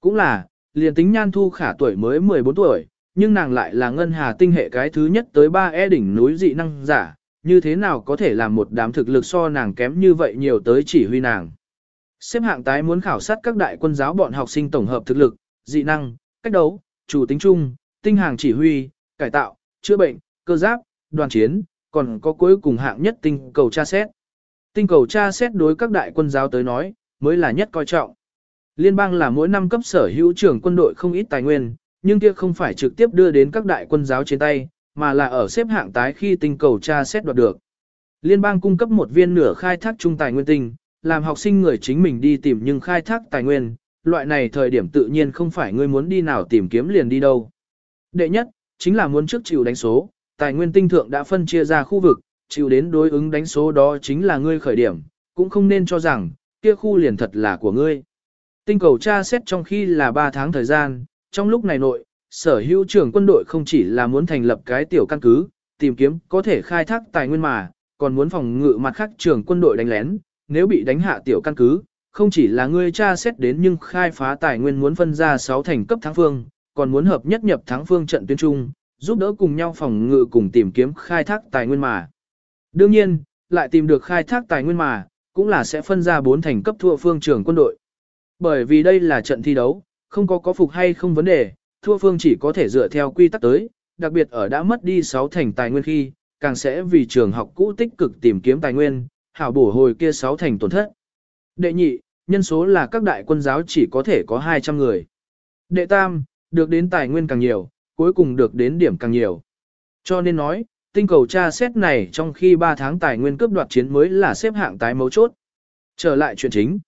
Cũng là, liền tính Nhan Thu Khả tuổi mới 14 tuổi, nhưng nàng lại là ngân hà tinh hệ cái thứ nhất tới ba e đỉnh núi dị năng giả, như thế nào có thể làm một đám thực lực so nàng kém như vậy nhiều tới chỉ huy nàng. Xếp hạng tái muốn khảo sát các đại quân giáo bọn học sinh tổng hợp thực lực, dị năng, cách đấu, chủ tính chung, tinh hàng chỉ huy, cải tạo, chữa bệnh, cơ giáp, đoàn chiến, còn có cuối cùng hạng nhất tinh cầu tra xét. Tinh cầu tra xét đối các đại quân giáo tới nói, mới là nhất coi trọng. Liên bang là mỗi năm cấp sở hữu trưởng quân đội không ít tài nguyên, nhưng kia không phải trực tiếp đưa đến các đại quân giáo trên tay, mà là ở xếp hạng tái khi tinh cầu tra xét đoạt được. Liên bang cung cấp một viên nửa khai thác trung tài nguyên tinh, làm học sinh người chính mình đi tìm nhưng khai thác tài nguyên, loại này thời điểm tự nhiên không phải ngươi muốn đi nào tìm kiếm liền đi đâu. Đệ nhất, chính là muốn trước chịu đánh số, tài nguyên tinh thượng đã phân chia ra khu vực, chịu đến đối ứng đánh số đó chính là ngươi khởi điểm, cũng không nên cho rằng, kia khu liền thật là của ngươi. Tinh cầu tra xét trong khi là 3 tháng thời gian, trong lúc này nội, sở hữu trưởng quân đội không chỉ là muốn thành lập cái tiểu căn cứ, tìm kiếm có thể khai thác tài nguyên mà, còn muốn phòng ngự mặt khác trưởng quân đội đánh lén, nếu bị đánh hạ tiểu căn cứ, không chỉ là ngươi tra xét đến nhưng khai phá tài nguyên muốn phân ra 6 thành cấp thắng phương, còn muốn hợp nhất nhập thắng phương trận tuyến trung, giúp đỡ cùng nhau phòng ngự cùng tìm kiếm khai thác tài nguyên mà. Đương nhiên, lại tìm được khai thác tài nguyên mà, cũng là sẽ phân ra 4 thành cấp thua phương trưởng quân đội. Bởi vì đây là trận thi đấu, không có có phục hay không vấn đề, thua phương chỉ có thể dựa theo quy tắc tới, đặc biệt ở đã mất đi 6 thành tài nguyên khi, càng sẽ vì trường học cũ tích cực tìm kiếm tài nguyên, hảo bổ hồi kia sáu thành tổn thất. Đệ nhị, nhân số là các đại quân giáo chỉ có thể có 200 người. Đệ tam, được đến tài nguyên càng nhiều, cuối cùng được đến điểm càng nhiều. Cho nên nói, tinh cầu tra xét này trong khi 3 tháng tài nguyên cướp đoạt chiến mới là xếp hạng tái mấu chốt. Trở lại chuyện chính.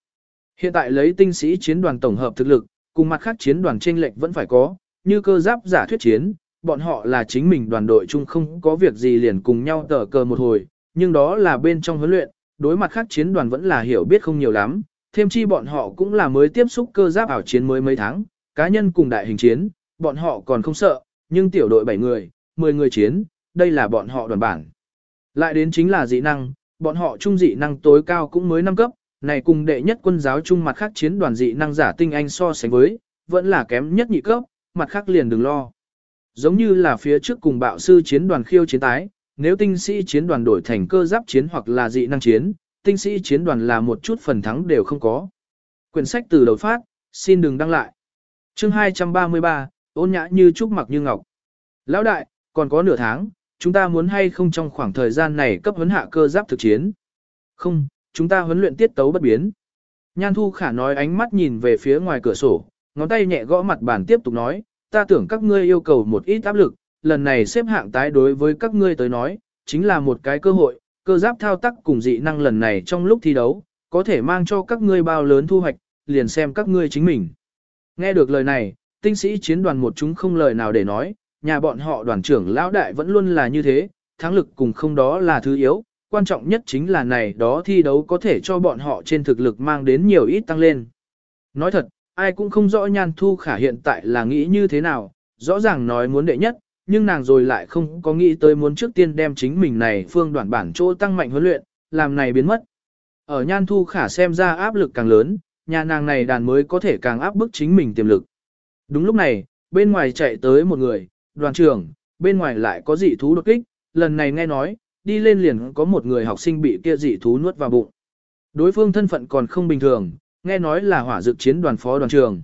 Hiện tại lấy tinh sĩ chiến đoàn tổng hợp thực lực, cùng mặt khác chiến đoàn chênh lệch vẫn phải có, như cơ giáp giả thuyết chiến, bọn họ là chính mình đoàn đội chung không có việc gì liền cùng nhau tờ cờ một hồi, nhưng đó là bên trong huấn luyện, đối mặt khác chiến đoàn vẫn là hiểu biết không nhiều lắm, thêm chi bọn họ cũng là mới tiếp xúc cơ giáp ảo chiến mới mấy tháng, cá nhân cùng đại hình chiến, bọn họ còn không sợ, nhưng tiểu đội 7 người, 10 người chiến, đây là bọn họ đoàn bản. Lại đến chính là dị năng, bọn họ trung dị năng tối cao cũng mới 5 cấp, này cùng đệ nhất quân giáo trung mặt khác chiến đoàn dị năng giả tinh anh so sánh với, vẫn là kém nhất nhị cấp, mặt khác liền đừng lo. Giống như là phía trước cùng bạo sư chiến đoàn khiêu chiến tái, nếu tinh sĩ chiến đoàn đổi thành cơ giáp chiến hoặc là dị năng chiến, tinh sĩ chiến đoàn là một chút phần thắng đều không có. Quyển sách từ đầu phát, xin đừng đăng lại. Chương 233, ôn nhã như trúc mặc như ngọc. Lão đại, còn có nửa tháng, chúng ta muốn hay không trong khoảng thời gian này cấp huấn hạ cơ giáp thực chiến? Không, chúng ta huấn luyện tiết tấu bất biến. Nhan Thu Khả nói ánh mắt nhìn về phía ngoài cửa sổ, ngón tay nhẹ gõ mặt bàn tiếp tục nói, ta tưởng các ngươi yêu cầu một ít áp lực, lần này xếp hạng tái đối với các ngươi tới nói, chính là một cái cơ hội, cơ giáp thao tác cùng dị năng lần này trong lúc thi đấu, có thể mang cho các ngươi bao lớn thu hoạch, liền xem các ngươi chính mình. Nghe được lời này, tinh sĩ chiến đoàn một chúng không lời nào để nói, nhà bọn họ đoàn trưởng lão đại vẫn luôn là như thế, thắng lực cùng không đó là thứ yếu, quan trọng nhất chính là này đó thi đấu có thể cho bọn họ trên thực lực mang đến nhiều ít tăng lên. Nói thật, ai cũng không rõ nhan thu khả hiện tại là nghĩ như thế nào, rõ ràng nói muốn đệ nhất, nhưng nàng rồi lại không có nghĩ tới muốn trước tiên đem chính mình này phương đoạn bản chỗ tăng mạnh huấn luyện, làm này biến mất. Ở nhan thu khả xem ra áp lực càng lớn, nhà nàng này đàn mới có thể càng áp bức chính mình tiềm lực. Đúng lúc này, bên ngoài chạy tới một người, đoàn trưởng, bên ngoài lại có dị thú đột kích, lần này nghe nói, đi lên liền có một người học sinh bị kia dị thú nuốt vào bụng. Đối phương thân phận còn không bình thường, nghe nói là hỏa dược chiến đoàn phó đoàn trưởng.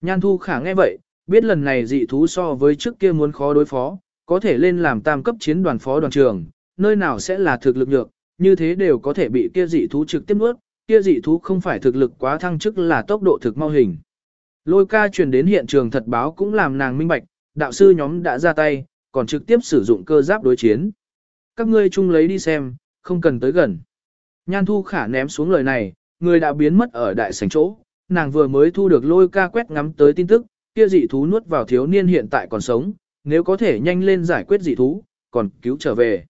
Nhan Thu Khả nghe vậy, biết lần này dị thú so với trước kia muốn khó đối phó, có thể lên làm tam cấp chiến đoàn phó đoàn trưởng, nơi nào sẽ là thực lực nhược, như thế đều có thể bị kia dị thú trực tiếp nuốt, kia dị thú không phải thực lực quá thăng chức là tốc độ thực mau hình. Lôi ca truyền đến hiện trường thật báo cũng làm nàng minh bạch, đạo sư nhóm đã ra tay, còn trực tiếp sử dụng cơ giáp đối chiến. Các ngươi chung lấy đi xem, không cần tới gần. Nhan thu khả ném xuống lời này, người đã biến mất ở đại sảnh chỗ, nàng vừa mới thu được lôi ca quét ngắm tới tin tức, kia dị thú nuốt vào thiếu niên hiện tại còn sống, nếu có thể nhanh lên giải quyết dị thú, còn cứu trở về.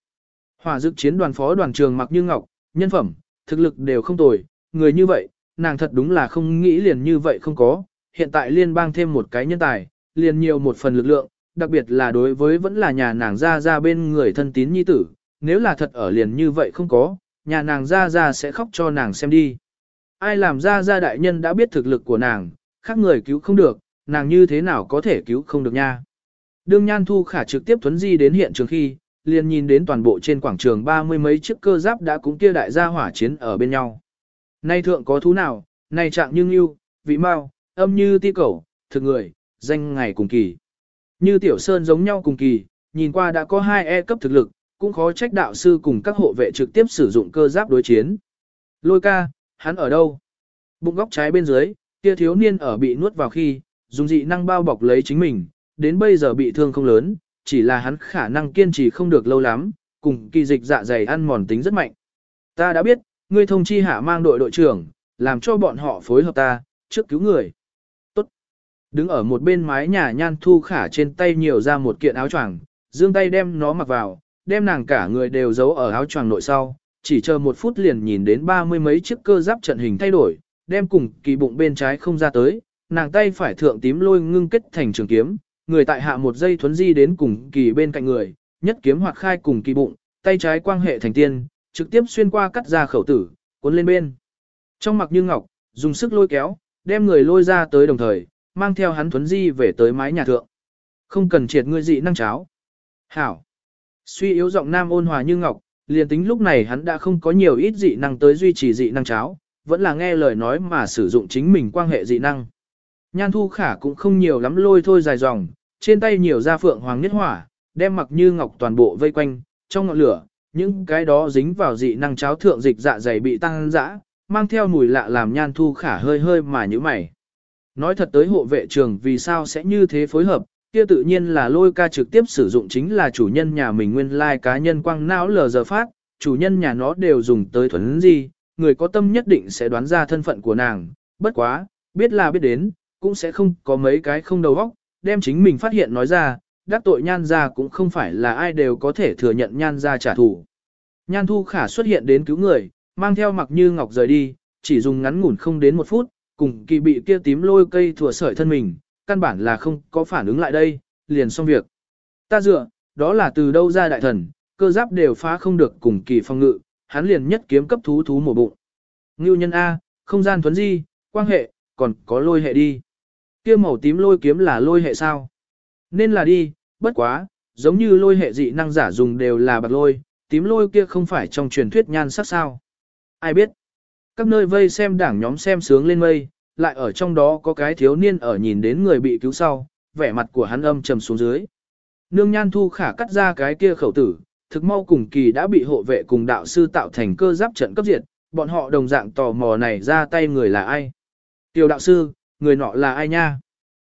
hòa dực chiến đoàn phó đoàn trường mặc như ngọc, nhân phẩm, thực lực đều không tồi, người như vậy, nàng thật đúng là không nghĩ liền như vậy không có, hiện tại liên bang thêm một cái nhân tài, liền nhiều một phần lực lượng, đặc biệt là đối với vẫn là nhà nàng ra ra bên người thân tín nhi tử, nếu là thật ở liền như vậy không có, nhà nàng ra ra sẽ khóc cho nàng xem đi. Ai làm ra ra đại nhân đã biết thực lực của nàng, khác người cứu không được, nàng như thế nào có thể cứu không được nha. Đương Nhan Thu Khả trực tiếp thuấn di đến hiện trường khi, liền nhìn đến toàn bộ trên quảng trường ba mươi mấy chiếc cơ giáp đã cũng kia đại gia hỏa chiến ở bên nhau. Nay thượng có thú nào, nay trạng nhưng yêu, vị mau, âm như ti cẩu, thực người, danh ngày cùng kỳ. Như tiểu sơn giống nhau cùng kỳ, nhìn qua đã có hai e cấp thực lực, cũng khó trách đạo sư cùng các hộ vệ trực tiếp sử dụng cơ giáp đối chiến. Lôi ca, hắn ở đâu? Bụng góc trái bên dưới, kia thiếu niên ở bị nuốt vào khi, dùng dị năng bao bọc lấy chính mình, đến bây giờ bị thương không lớn, chỉ là hắn khả năng kiên trì không được lâu lắm, cùng kỳ dịch dạ dày ăn mòn tính rất mạnh. Ta đã biết, ngươi thông chi hạ mang đội đội trưởng, làm cho bọn họ phối hợp ta, trước cứu người. Đứng ở một bên mái nhà nhan thu khả trên tay nhiều ra một kiện áo choàng, dương tay đem nó mặc vào, đem nàng cả người đều giấu ở áo choàng nội sau, chỉ chờ một phút liền nhìn đến ba mươi mấy chiếc cơ giáp trận hình thay đổi, đem cùng kỳ bụng bên trái không ra tới, nàng tay phải thượng tím lôi ngưng kết thành trường kiếm, người tại hạ một giây thuấn di đến cùng kỳ bên cạnh người, nhất kiếm hoạt khai cùng kỳ bụng, tay trái quang hệ thành tiên, trực tiếp xuyên qua cắt ra khẩu tử, cuốn lên bên. Trong mặc như ngọc, dùng sức lôi kéo, đem người lôi ra tới đồng thời, mang theo hắn thuấn di về tới mái nhà thượng. Không cần triệt ngươi dị năng cháo. Hảo. Suy yếu giọng nam ôn hòa như ngọc, liền tính lúc này hắn đã không có nhiều ít dị năng tới duy trì dị năng cháo, vẫn là nghe lời nói mà sử dụng chính mình quan hệ dị năng. Nhan thu khả cũng không nhiều lắm lôi thôi dài dòng, trên tay nhiều da phượng hoàng nhất hỏa, đem mặc như ngọc toàn bộ vây quanh, trong ngọn lửa, những cái đó dính vào dị năng cháo thượng dịch dạ dày bị tăng dã, mang theo mùi lạ làm nhan thu khả hơi hơi mà như mày. Nói thật tới hộ vệ trường vì sao sẽ như thế phối hợp, kia tự nhiên là lôi ca trực tiếp sử dụng chính là chủ nhân nhà mình nguyên lai like cá nhân quăng não lờ giờ phát, chủ nhân nhà nó đều dùng tới thuấn gì, người có tâm nhất định sẽ đoán ra thân phận của nàng, bất quá, biết là biết đến, cũng sẽ không có mấy cái không đầu óc, đem chính mình phát hiện nói ra, đắc tội nhan ra cũng không phải là ai đều có thể thừa nhận nhan ra trả thù. Nhan thu khả xuất hiện đến cứu người, mang theo mặc như ngọc rời đi, chỉ dùng ngắn ngủn không đến một phút, cùng kỳ bị kia tím lôi cây thủa sợi thân mình, căn bản là không có phản ứng lại đây, liền xong việc. Ta dựa, đó là từ đâu ra đại thần, cơ giáp đều phá không được cùng kỳ phong ngự, hắn liền nhất kiếm cấp thú thú mổ bụng. Ngưu nhân A, không gian thuấn di, quan hệ, còn có lôi hệ đi. Kia màu tím lôi kiếm là lôi hệ sao? Nên là đi, bất quá, giống như lôi hệ dị năng giả dùng đều là bạc lôi, tím lôi kia không phải trong truyền thuyết nhan sắc sao. Ai biết? Các nơi vây xem đảng nhóm xem sướng lên mây, lại ở trong đó có cái thiếu niên ở nhìn đến người bị cứu sau, vẻ mặt của hắn âm trầm xuống dưới. Nương nhan thu khả cắt ra cái kia khẩu tử, thực mau cùng kỳ đã bị hộ vệ cùng đạo sư tạo thành cơ giáp trận cấp diệt, bọn họ đồng dạng tò mò này ra tay người là ai. Tiểu đạo sư, người nọ là ai nha?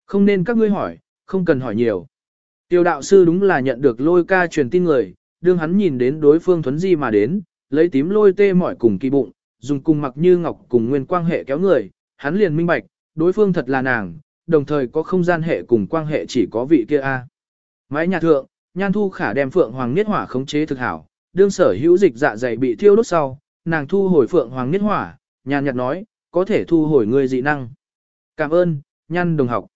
Không nên các ngươi hỏi, không cần hỏi nhiều. Tiểu đạo sư đúng là nhận được lôi ca truyền tin người, đương hắn nhìn đến đối phương thuấn di mà đến, lấy tím lôi tê mỏi cùng kỳ bụng, dùng cùng mặc như ngọc cùng nguyên quang hệ kéo người, hắn liền minh bạch, đối phương thật là nàng, đồng thời có không gian hệ cùng quang hệ chỉ có vị kia a. Mái nhà thượng, Nhan Thu Khả đem Phượng Hoàng Niết Hỏa khống chế thực hảo, đương sở hữu dịch dạ dày bị thiêu đốt sau, nàng thu hồi Phượng Hoàng Niết Hỏa, nhàn nhạt nói, có thể thu hồi người dị năng. Cảm ơn, Nhan đồng học.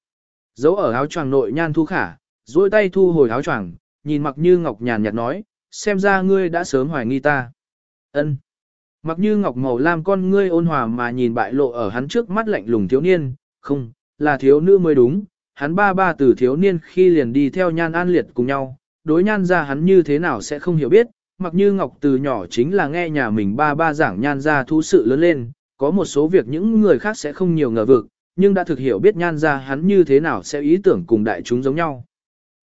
Giấu ở áo choàng nội Nhan Thu Khả, duỗi tay thu hồi áo choàng, nhìn mặc như ngọc nhàn nhạt nói, xem ra ngươi đã sớm hoài nghi ta. Ân. Mặc như ngọc màu lam con ngươi ôn hòa mà nhìn bại lộ ở hắn trước mắt lạnh lùng thiếu niên, không, là thiếu nữ mới đúng, hắn ba ba từ thiếu niên khi liền đi theo nhan an liệt cùng nhau, đối nhan ra hắn như thế nào sẽ không hiểu biết, mặc như ngọc từ nhỏ chính là nghe nhà mình ba ba giảng nhan ra thú sự lớn lên, có một số việc những người khác sẽ không nhiều ngờ vực, nhưng đã thực hiểu biết nhan ra hắn như thế nào sẽ ý tưởng cùng đại chúng giống nhau.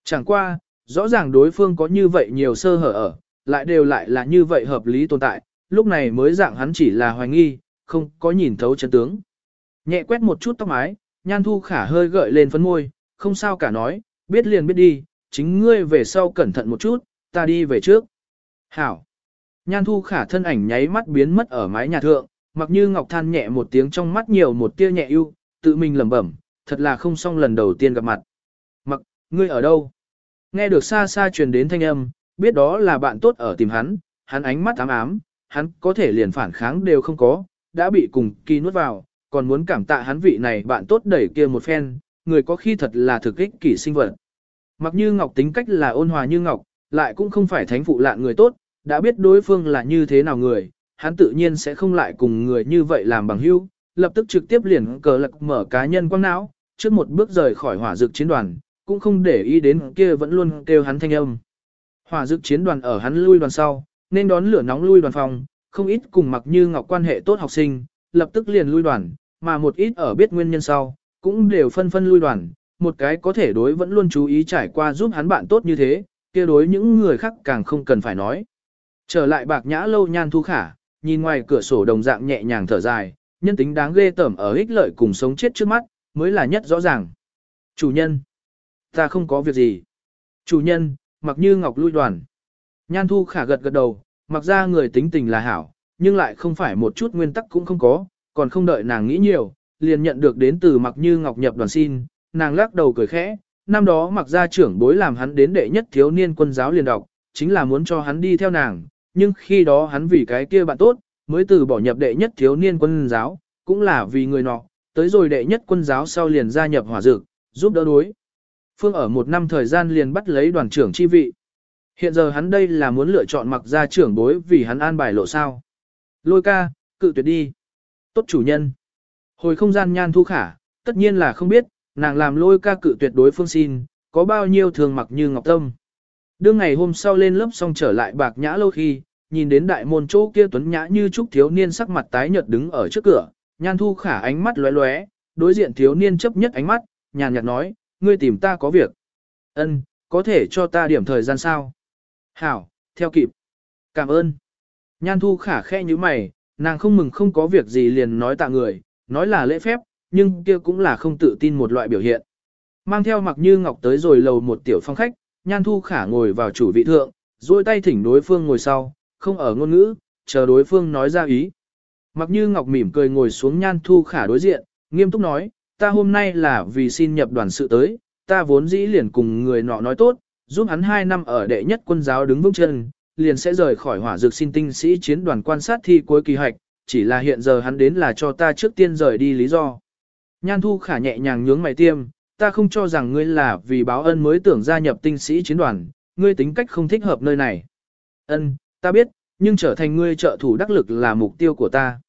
Chẳng qua, rõ ràng đối phương có như vậy nhiều sơ hở ở, lại đều lại là như vậy hợp lý tồn tại, lúc này mới dạng hắn chỉ là hoài nghi, không có nhìn thấu chân tướng. Nhẹ quét một chút tóc mái, nhan thu khả hơi gợi lên phấn môi, không sao cả nói, biết liền biết đi, chính ngươi về sau cẩn thận một chút, ta đi về trước. Hảo. Nhan thu khả thân ảnh nháy mắt biến mất ở mái nhà thượng, mặc như ngọc than nhẹ một tiếng trong mắt nhiều một tia nhẹ ưu, tự mình lẩm bẩm, thật là không xong lần đầu tiên gặp mặt. Mặc, ngươi ở đâu? Nghe được xa xa truyền đến thanh âm, biết đó là bạn tốt ở tìm hắn, hắn ánh mắt ám ám, hắn có thể liền phản kháng đều không có, đã bị cùng kỳ nuốt vào, còn muốn cảm tạ hắn vị này bạn tốt đẩy kia một phen, người có khi thật là thực ích kỷ sinh vật. Mặc như Ngọc tính cách là ôn hòa như Ngọc, lại cũng không phải thánh phụ lạn người tốt, đã biết đối phương là như thế nào người, hắn tự nhiên sẽ không lại cùng người như vậy làm bằng hữu, lập tức trực tiếp liền cờ lật mở cá nhân quang não, trước một bước rời khỏi hỏa dược chiến đoàn, cũng không để ý đến kia vẫn luôn kêu hắn thanh âm. Hỏa dược chiến đoàn ở hắn lui đoàn sau, nên đón lửa nóng lui đoàn phòng, không ít cùng mặc như ngọc quan hệ tốt học sinh, lập tức liền lui đoàn, mà một ít ở biết nguyên nhân sau, cũng đều phân phân lui đoàn, một cái có thể đối vẫn luôn chú ý trải qua giúp hắn bạn tốt như thế, kia đối những người khác càng không cần phải nói. Trở lại bạc nhã lâu nhan thu khả, nhìn ngoài cửa sổ đồng dạng nhẹ nhàng thở dài, nhân tính đáng ghê tởm ở ích lợi cùng sống chết trước mắt, mới là nhất rõ ràng. Chủ nhân, ta không có việc gì. Chủ nhân, mặc như ngọc lui đoàn. Nhan thu khả gật gật đầu, mặc ra người tính tình là hảo, nhưng lại không phải một chút nguyên tắc cũng không có, còn không đợi nàng nghĩ nhiều, liền nhận được đến từ mặc như ngọc nhập đoàn xin, nàng lắc đầu cười khẽ, năm đó mặc ra trưởng bối làm hắn đến đệ nhất thiếu niên quân giáo liền đọc, chính là muốn cho hắn đi theo nàng, nhưng khi đó hắn vì cái kia bạn tốt, mới từ bỏ nhập đệ nhất thiếu niên quân giáo, cũng là vì người nọ, tới rồi đệ nhất quân giáo sau liền gia nhập hỏa dược, giúp đỡ đối. Phương ở một năm thời gian liền bắt lấy đoàn trưởng chi vị. Hiện giờ hắn đây là muốn lựa chọn mặc ra trưởng bối vì hắn an bài lộ sao. Lôi ca, cự tuyệt đi. Tốt chủ nhân. Hồi không gian nhan thu khả, tất nhiên là không biết, nàng làm lôi ca cự tuyệt đối phương xin, có bao nhiêu thường mặc như ngọc tâm. Đương ngày hôm sau lên lớp xong trở lại bạc nhã lâu khi, nhìn đến đại môn chỗ kia tuấn nhã như trúc thiếu niên sắc mặt tái nhợt đứng ở trước cửa, nhan thu khả ánh mắt lóe lóe, đối diện thiếu niên chấp nhất ánh mắt, nhàn nhạt nói, ngươi tìm ta có việc. Ân, có thể cho ta điểm thời gian sao? Hảo, theo kịp. Cảm ơn. Nhan thu khả khe như mày, nàng không mừng không có việc gì liền nói tạ người, nói là lễ phép, nhưng kia cũng là không tự tin một loại biểu hiện. Mang theo mặc như ngọc tới rồi lầu một tiểu phong khách, nhan thu khả ngồi vào chủ vị thượng, duỗi tay thỉnh đối phương ngồi sau, không ở ngôn ngữ, chờ đối phương nói ra ý. Mặc như ngọc mỉm cười ngồi xuống nhan thu khả đối diện, nghiêm túc nói, ta hôm nay là vì xin nhập đoàn sự tới, ta vốn dĩ liền cùng người nọ nói tốt, giúp hắn 2 năm ở đệ nhất quân giáo đứng vững chân, liền sẽ rời khỏi hỏa dược xin tinh sĩ chiến đoàn quan sát thi cuối kỳ hoạch, chỉ là hiện giờ hắn đến là cho ta trước tiên rời đi lý do. Nhan thu khả nhẹ nhàng nhướng mày tiêm, ta không cho rằng ngươi là vì báo ân mới tưởng gia nhập tinh sĩ chiến đoàn, ngươi tính cách không thích hợp nơi này. Ân, ta biết, nhưng trở thành ngươi trợ thủ đắc lực là mục tiêu của ta.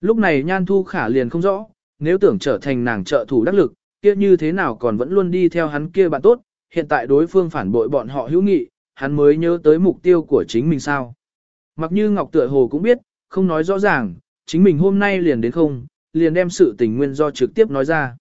Lúc này Nhan Thu Khả liền không rõ, nếu tưởng trở thành nàng trợ thủ đắc lực, kia như thế nào còn vẫn luôn đi theo hắn kia bạn tốt, hiện tại đối phương phản bội bọn họ hữu nghị, hắn mới nhớ tới mục tiêu của chính mình sao. Mặc như Ngọc tựa hồ cũng biết, không nói rõ ràng, chính mình hôm nay liền đến không, liền đem sự tình nguyên do trực tiếp nói ra.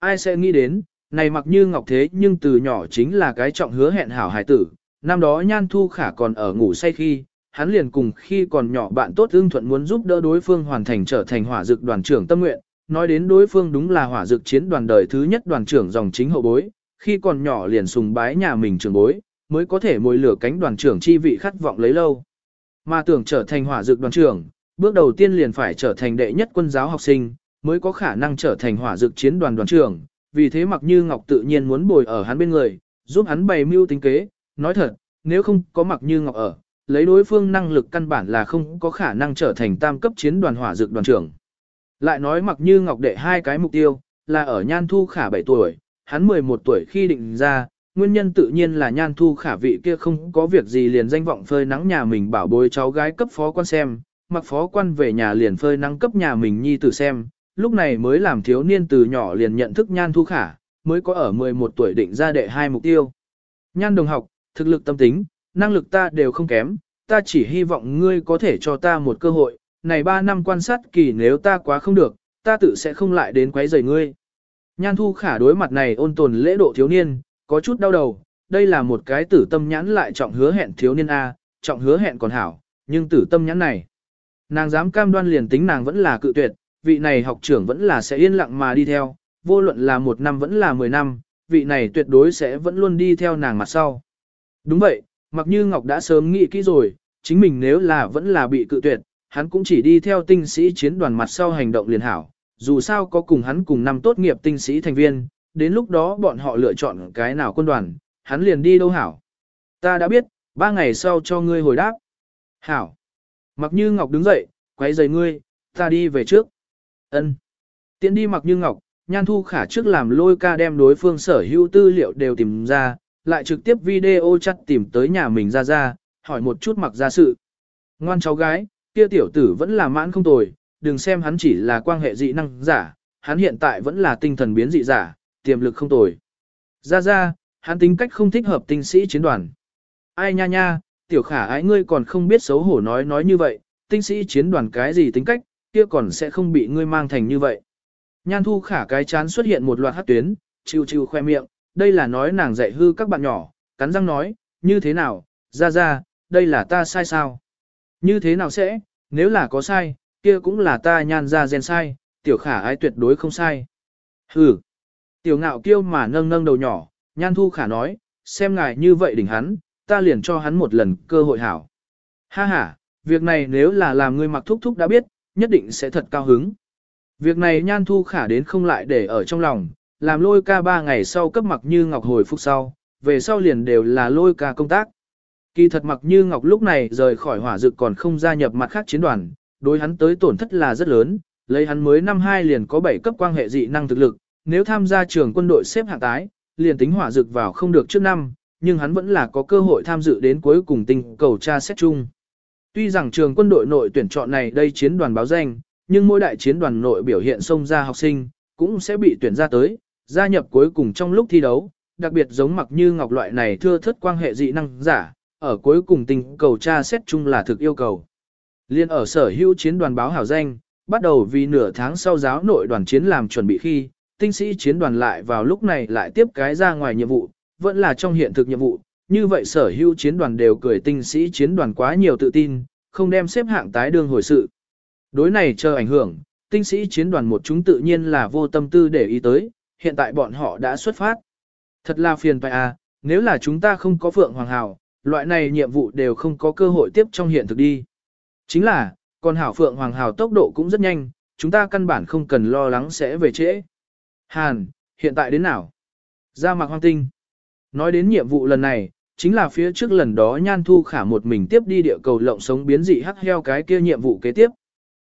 Ai sẽ nghĩ đến, này mặc như Ngọc thế nhưng từ nhỏ chính là cái trọng hứa hẹn hảo hài tử, năm đó Nhan Thu Khả còn ở ngủ say khi, hắn liền cùng khi còn nhỏ bạn tốt ưng thuận muốn giúp đỡ đối phương hoàn thành trở thành hỏa dực đoàn trưởng tâm nguyện, nói đến đối phương đúng là hỏa dực chiến đoàn đời thứ nhất đoàn trưởng dòng chính hậu bối, khi còn nhỏ liền sùng bái nhà mình trưởng bối, mới có thể mồi lửa cánh đoàn trưởng chi vị khát vọng lấy lâu. Mà tưởng trở thành hỏa dược đoàn trưởng, bước đầu tiên liền phải trở thành đệ nhất quân giáo học sinh, mới có khả năng trở thành hỏa dược chiến đoàn đoàn trưởng, vì thế mặc như Ngọc tự nhiên muốn bồi ở hắn bên người, giúp hắn bày mưu tính kế, nói thật, nếu không có mặc như Ngọc ở, lấy đối phương năng lực căn bản là không có khả năng trở thành tam cấp chiến đoàn hỏa dược đoàn trưởng. Lại nói mặc như Ngọc đệ hai cái mục tiêu, là ở Nhan Thu Khả 7 tuổi, hắn 11 tuổi khi định ra, nguyên nhân tự nhiên là Nhan Thu Khả vị kia không có việc gì liền danh vọng phơi nắng nhà mình bảo bối cháu gái cấp phó quan xem, mặc phó quan về nhà liền phơi nắng cấp nhà mình nhi tử xem, lúc này mới làm thiếu niên từ nhỏ liền nhận thức Nhan Thu Khả, mới có ở 11 tuổi định ra đệ hai mục tiêu. Nhan đồng học, thực lực tâm tính, năng lực ta đều không kém, ta chỉ hy vọng ngươi có thể cho ta một cơ hội, này 3 năm quan sát kỳ nếu ta quá không được, ta tự sẽ không lại đến quấy rầy ngươi. Nhan thu khả đối mặt này ôn tồn lễ độ thiếu niên, có chút đau đầu, đây là một cái tử tâm nhãn lại trọng hứa hẹn thiếu niên A, trọng hứa hẹn còn hảo, nhưng tử tâm nhãn này. Nàng dám cam đoan liền tính nàng vẫn là cự tuyệt, vị này học trưởng vẫn là sẽ yên lặng mà đi theo, vô luận là một năm vẫn là 10 năm, vị này tuyệt đối sẽ vẫn luôn đi theo nàng mặt sau. Đúng vậy, Mặc như Ngọc đã sớm nghĩ kỹ rồi, chính mình nếu là vẫn là bị cự tuyệt, hắn cũng chỉ đi theo tinh sĩ chiến đoàn mặt sau hành động liền hảo, dù sao có cùng hắn cùng năm tốt nghiệp tinh sĩ thành viên, đến lúc đó bọn họ lựa chọn cái nào quân đoàn, hắn liền đi đâu hảo. Ta đã biết, ba ngày sau cho ngươi hồi đáp. Hảo. Mặc như Ngọc đứng dậy, quay giày ngươi, ta đi về trước. Ân. Tiến đi mặc như Ngọc, Nhan Thu Khả trước làm lôi ca đem đối phương sở hữu tư liệu đều tìm ra, lại trực tiếp video chat tìm tới nhà mình ra ra, hỏi một chút mặc ra sự. Ngoan cháu gái, kia tiểu tử vẫn là mãn không tồi, đừng xem hắn chỉ là quan hệ dị năng giả, hắn hiện tại vẫn là tinh thần biến dị giả, tiềm lực không tồi. Ra ra, hắn tính cách không thích hợp tinh sĩ chiến đoàn. Ai nha nha, tiểu khả ái ngươi còn không biết xấu hổ nói nói như vậy, tinh sĩ chiến đoàn cái gì tính cách, kia còn sẽ không bị ngươi mang thành như vậy. Nhan thu khả cái chán xuất hiện một loạt hát tuyến, chiêu chiêu khoe miệng, đây là nói nàng dạy hư các bạn nhỏ, cắn răng nói, như thế nào, ra ra, đây là ta sai sao? Như thế nào sẽ, nếu là có sai, kia cũng là ta nhan ra gen sai, tiểu khả ái tuyệt đối không sai. Hừ, tiểu ngạo kiêu mà nâng nâng đầu nhỏ, nhan thu khả nói, xem ngài như vậy đỉnh hắn, ta liền cho hắn một lần cơ hội hảo. Ha ha, việc này nếu là làm ngươi mặc thúc thúc đã biết, nhất định sẽ thật cao hứng. Việc này nhan thu khả đến không lại để ở trong lòng, làm lôi ca ba ngày sau cấp mặc như ngọc hồi phục sau, về sau liền đều là lôi ca công tác. Kỳ thật mặc như ngọc lúc này rời khỏi hỏa dực còn không gia nhập mặt khác chiến đoàn, đối hắn tới tổn thất là rất lớn, lấy hắn mới năm hai liền có 7 cấp quan hệ dị năng thực lực, nếu tham gia trường quân đội xếp hạng tái, liền tính hỏa dược vào không được trước năm, nhưng hắn vẫn là có cơ hội tham dự đến cuối cùng tình cầu tra xét chung. Tuy rằng trường quân đội nội tuyển chọn này đây chiến đoàn báo danh, nhưng mỗi đại chiến đoàn nội biểu hiện xông ra học sinh, cũng sẽ bị tuyển ra tới, gia nhập cuối cùng trong lúc thi đấu, đặc biệt giống mặc như ngọc loại này thưa thất quan hệ dị năng giả, ở cuối cùng tình cầu tra xét chung là thực yêu cầu. Liên ở sở hữu chiến đoàn báo hảo danh, bắt đầu vì nửa tháng sau giáo nội đoàn chiến làm chuẩn bị khi, tinh sĩ chiến đoàn lại vào lúc này lại tiếp cái ra ngoài nhiệm vụ, vẫn là trong hiện thực nhiệm vụ, như vậy sở hữu chiến đoàn đều cười tinh sĩ chiến đoàn quá nhiều tự tin, không đem xếp hạng tái đương hồi sự. Đối này chờ ảnh hưởng, tinh sĩ chiến đoàn một chúng tự nhiên là vô tâm tư để ý tới, hiện tại bọn họ đã xuất phát. Thật là phiền phải à, nếu là chúng ta không có Phượng Hoàng Hào, loại này nhiệm vụ đều không có cơ hội tiếp trong hiện thực đi. Chính là, còn Hảo Phượng Hoàng Hào tốc độ cũng rất nhanh, chúng ta căn bản không cần lo lắng sẽ về trễ. Hàn, hiện tại đến nào? Ra mạc hoang tinh. Nói đến nhiệm vụ lần này, chính là phía trước lần đó Nhan Thu Khả một mình tiếp đi địa cầu lộng sống biến dị hắc heo cái kia nhiệm vụ kế tiếp.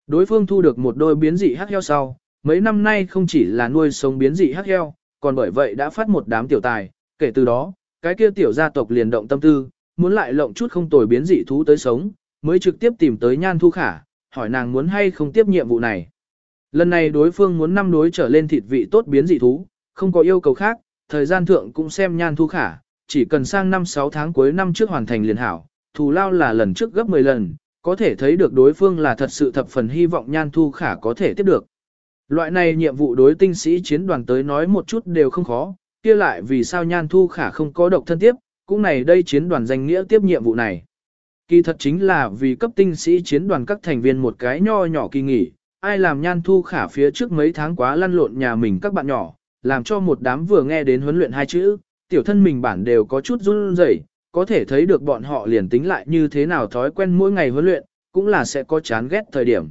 Đối phương thu được một đôi biến dị hắc heo sau, mấy năm nay không chỉ là nuôi sống biến dị hắc heo, còn bởi vậy đã phát một đám tiểu tài, kể từ đó, cái kia tiểu gia tộc liền động tâm tư, muốn lại lộng chút không tồi biến dị thú tới sống, mới trực tiếp tìm tới Nhan Thu Khả, hỏi nàng muốn hay không tiếp nhiệm vụ này. Lần này đối phương muốn năm đối trở lên thịt vị tốt biến dị thú, không có yêu cầu khác, thời gian thượng cũng xem Nhan Thu Khả, chỉ cần sang năm 6 tháng cuối năm trước hoàn thành liền hảo, thù lao là lần trước gấp 10 lần, có thể thấy được đối phương là thật sự thập phần hy vọng Nhan Thu Khả có thể tiếp được. Loại này nhiệm vụ đối tinh sĩ chiến đoàn tới nói một chút đều không khó, kia lại vì sao Nhan Thu Khả không có độc thân tiếp, cũng này đây chiến đoàn danh nghĩa tiếp nhiệm vụ này. Kỳ thật chính là vì cấp tinh sĩ chiến đoàn các thành viên một cái nho nhỏ kỳ nghỉ, ai làm Nhan Thu Khả phía trước mấy tháng quá lăn lộn nhà mình các bạn nhỏ, làm cho một đám vừa nghe đến huấn luyện hai chữ, tiểu thân mình bản đều có chút run rẩy, có thể thấy được bọn họ liền tính lại như thế nào thói quen mỗi ngày huấn luyện, cũng là sẽ có chán ghét thời điểm.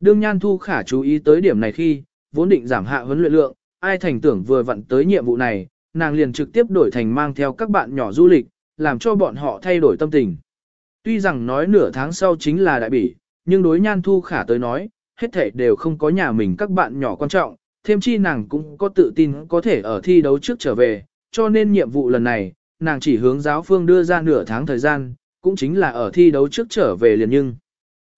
Đương Nhan Thu Khả chú ý tới điểm này khi, vốn định giảm hạ huấn luyện lượng, ai thành tưởng vừa vặn tới nhiệm vụ này, nàng liền trực tiếp đổi thành mang theo các bạn nhỏ du lịch, làm cho bọn họ thay đổi tâm tình. Tuy rằng nói nửa tháng sau chính là đại bỉ, nhưng đối Nhan Thu Khả tới nói, hết thể đều không có nhà mình các bạn nhỏ quan trọng, thêm chi nàng cũng có tự tin có thể ở thi đấu trước trở về, cho nên nhiệm vụ lần này, nàng chỉ hướng giáo phương đưa ra nửa tháng thời gian, cũng chính là ở thi đấu trước trở về liền nhưng.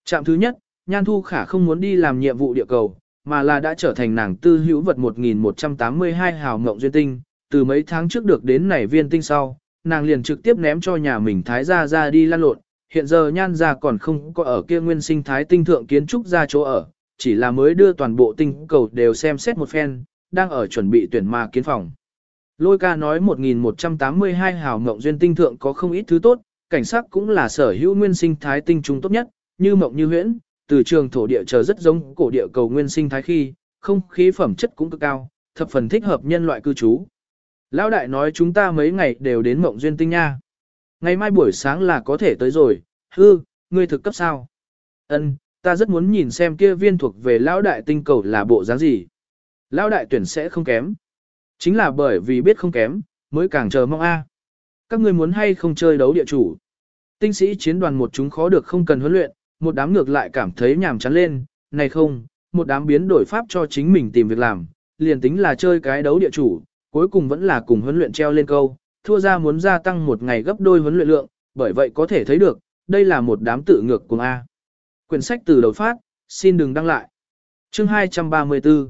Trạm thứ nhất, Nhan Thu Khả không muốn đi làm nhiệm vụ địa cầu, mà là đã trở thành nàng tư hữu vật 1182 hào mộng duyên tinh, từ mấy tháng trước được đến nảy viên tinh sau, nàng liền trực tiếp ném cho nhà mình thái gia ra đi lan lộn, hiện giờ nhan gia còn không có ở kia nguyên sinh thái tinh thượng kiến trúc ra chỗ ở, chỉ là mới đưa toàn bộ tinh cầu đều xem xét một phen, đang ở chuẩn bị tuyển ma kiến phòng. Lôi ca nói 1182 hào mộng duyên tinh thượng có không ít thứ tốt, cảnh sắc cũng là sở hữu nguyên sinh thái tinh trung tốt nhất, như mộng như huyễn, từ trường thổ địa chờ rất giống cổ địa cầu nguyên sinh thái khi, không khí phẩm chất cũng cực cao, thập phần thích hợp nhân loại cư trú. Lão đại nói chúng ta mấy ngày đều đến mộng duyên tinh nha. Ngày mai buổi sáng là có thể tới rồi, hư, ngươi thực cấp sao? Ân, ta rất muốn nhìn xem kia viên thuộc về lão đại tinh cầu là bộ dáng gì. Lão đại tuyển sẽ không kém. Chính là bởi vì biết không kém, mới càng chờ mong a. Các ngươi muốn hay không chơi đấu địa chủ. Tinh sĩ chiến đoàn một chúng khó được không cần huấn luyện, một đám ngược lại cảm thấy nhàm chán lên, này không, một đám biến đổi pháp cho chính mình tìm việc làm, liền tính là chơi cái đấu địa chủ, cuối cùng vẫn là cùng huấn luyện treo lên câu, thua ra muốn gia tăng một ngày gấp đôi huấn luyện lượng, bởi vậy có thể thấy được, đây là một đám tự ngược cùng A. Quyển sách từ đầu phát, xin đừng đăng lại. Chương 234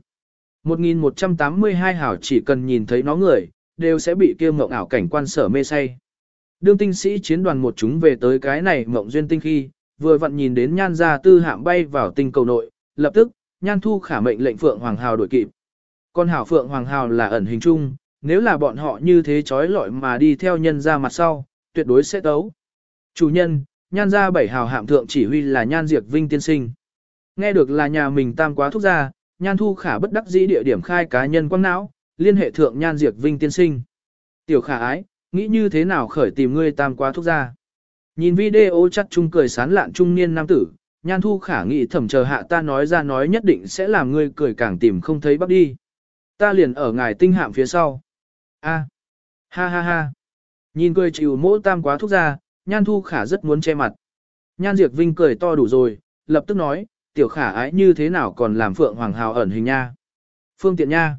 1182 hảo chỉ cần nhìn thấy nó người, đều sẽ bị kia mộng ảo cảnh quan sở mê say. Đương tinh sĩ chiến đoàn một chúng về tới cái này mộng duyên tinh khi, vừa vặn nhìn đến nhan gia tư hạm bay vào tinh cầu nội, lập tức, nhan thu khả mệnh lệnh Phượng Hoàng Hào đổi kịp. Con hảo Phượng Hoàng Hào là ẩn hình chung, nếu là bọn họ như thế trói lọi mà đi theo nhân ra mặt sau, tuyệt đối sẽ tấu. Chủ nhân, nhan gia bảy hào hạm thượng chỉ huy là nhan diệt vinh tiên sinh. Nghe được là nhà mình tam quá thúc gia, nhan thu khả bất đắc dĩ địa điểm khai cá nhân quăng não, liên hệ thượng nhan diệt vinh tiên sinh. Tiểu khả ái, nghĩ như thế nào khởi tìm ngươi tam quá thúc gia. Nhìn video chắc chung cười sán lạn trung niên nam tử, nhan thu khả nghĩ thẩm chờ hạ ta nói ra nói nhất định sẽ làm ngươi cười càng tìm không thấy bắt đi. Ta liền ở ngài tinh hạm phía sau. A. Ha ha ha. Nhìn cười chịu mỗ tam quá thúc ra, nhan thu khả rất muốn che mặt. Nhan diệt vinh cười to đủ rồi, lập tức nói, tiểu khả ái như thế nào còn làm phượng hoàng hào ẩn hình nha. Phương tiện nha.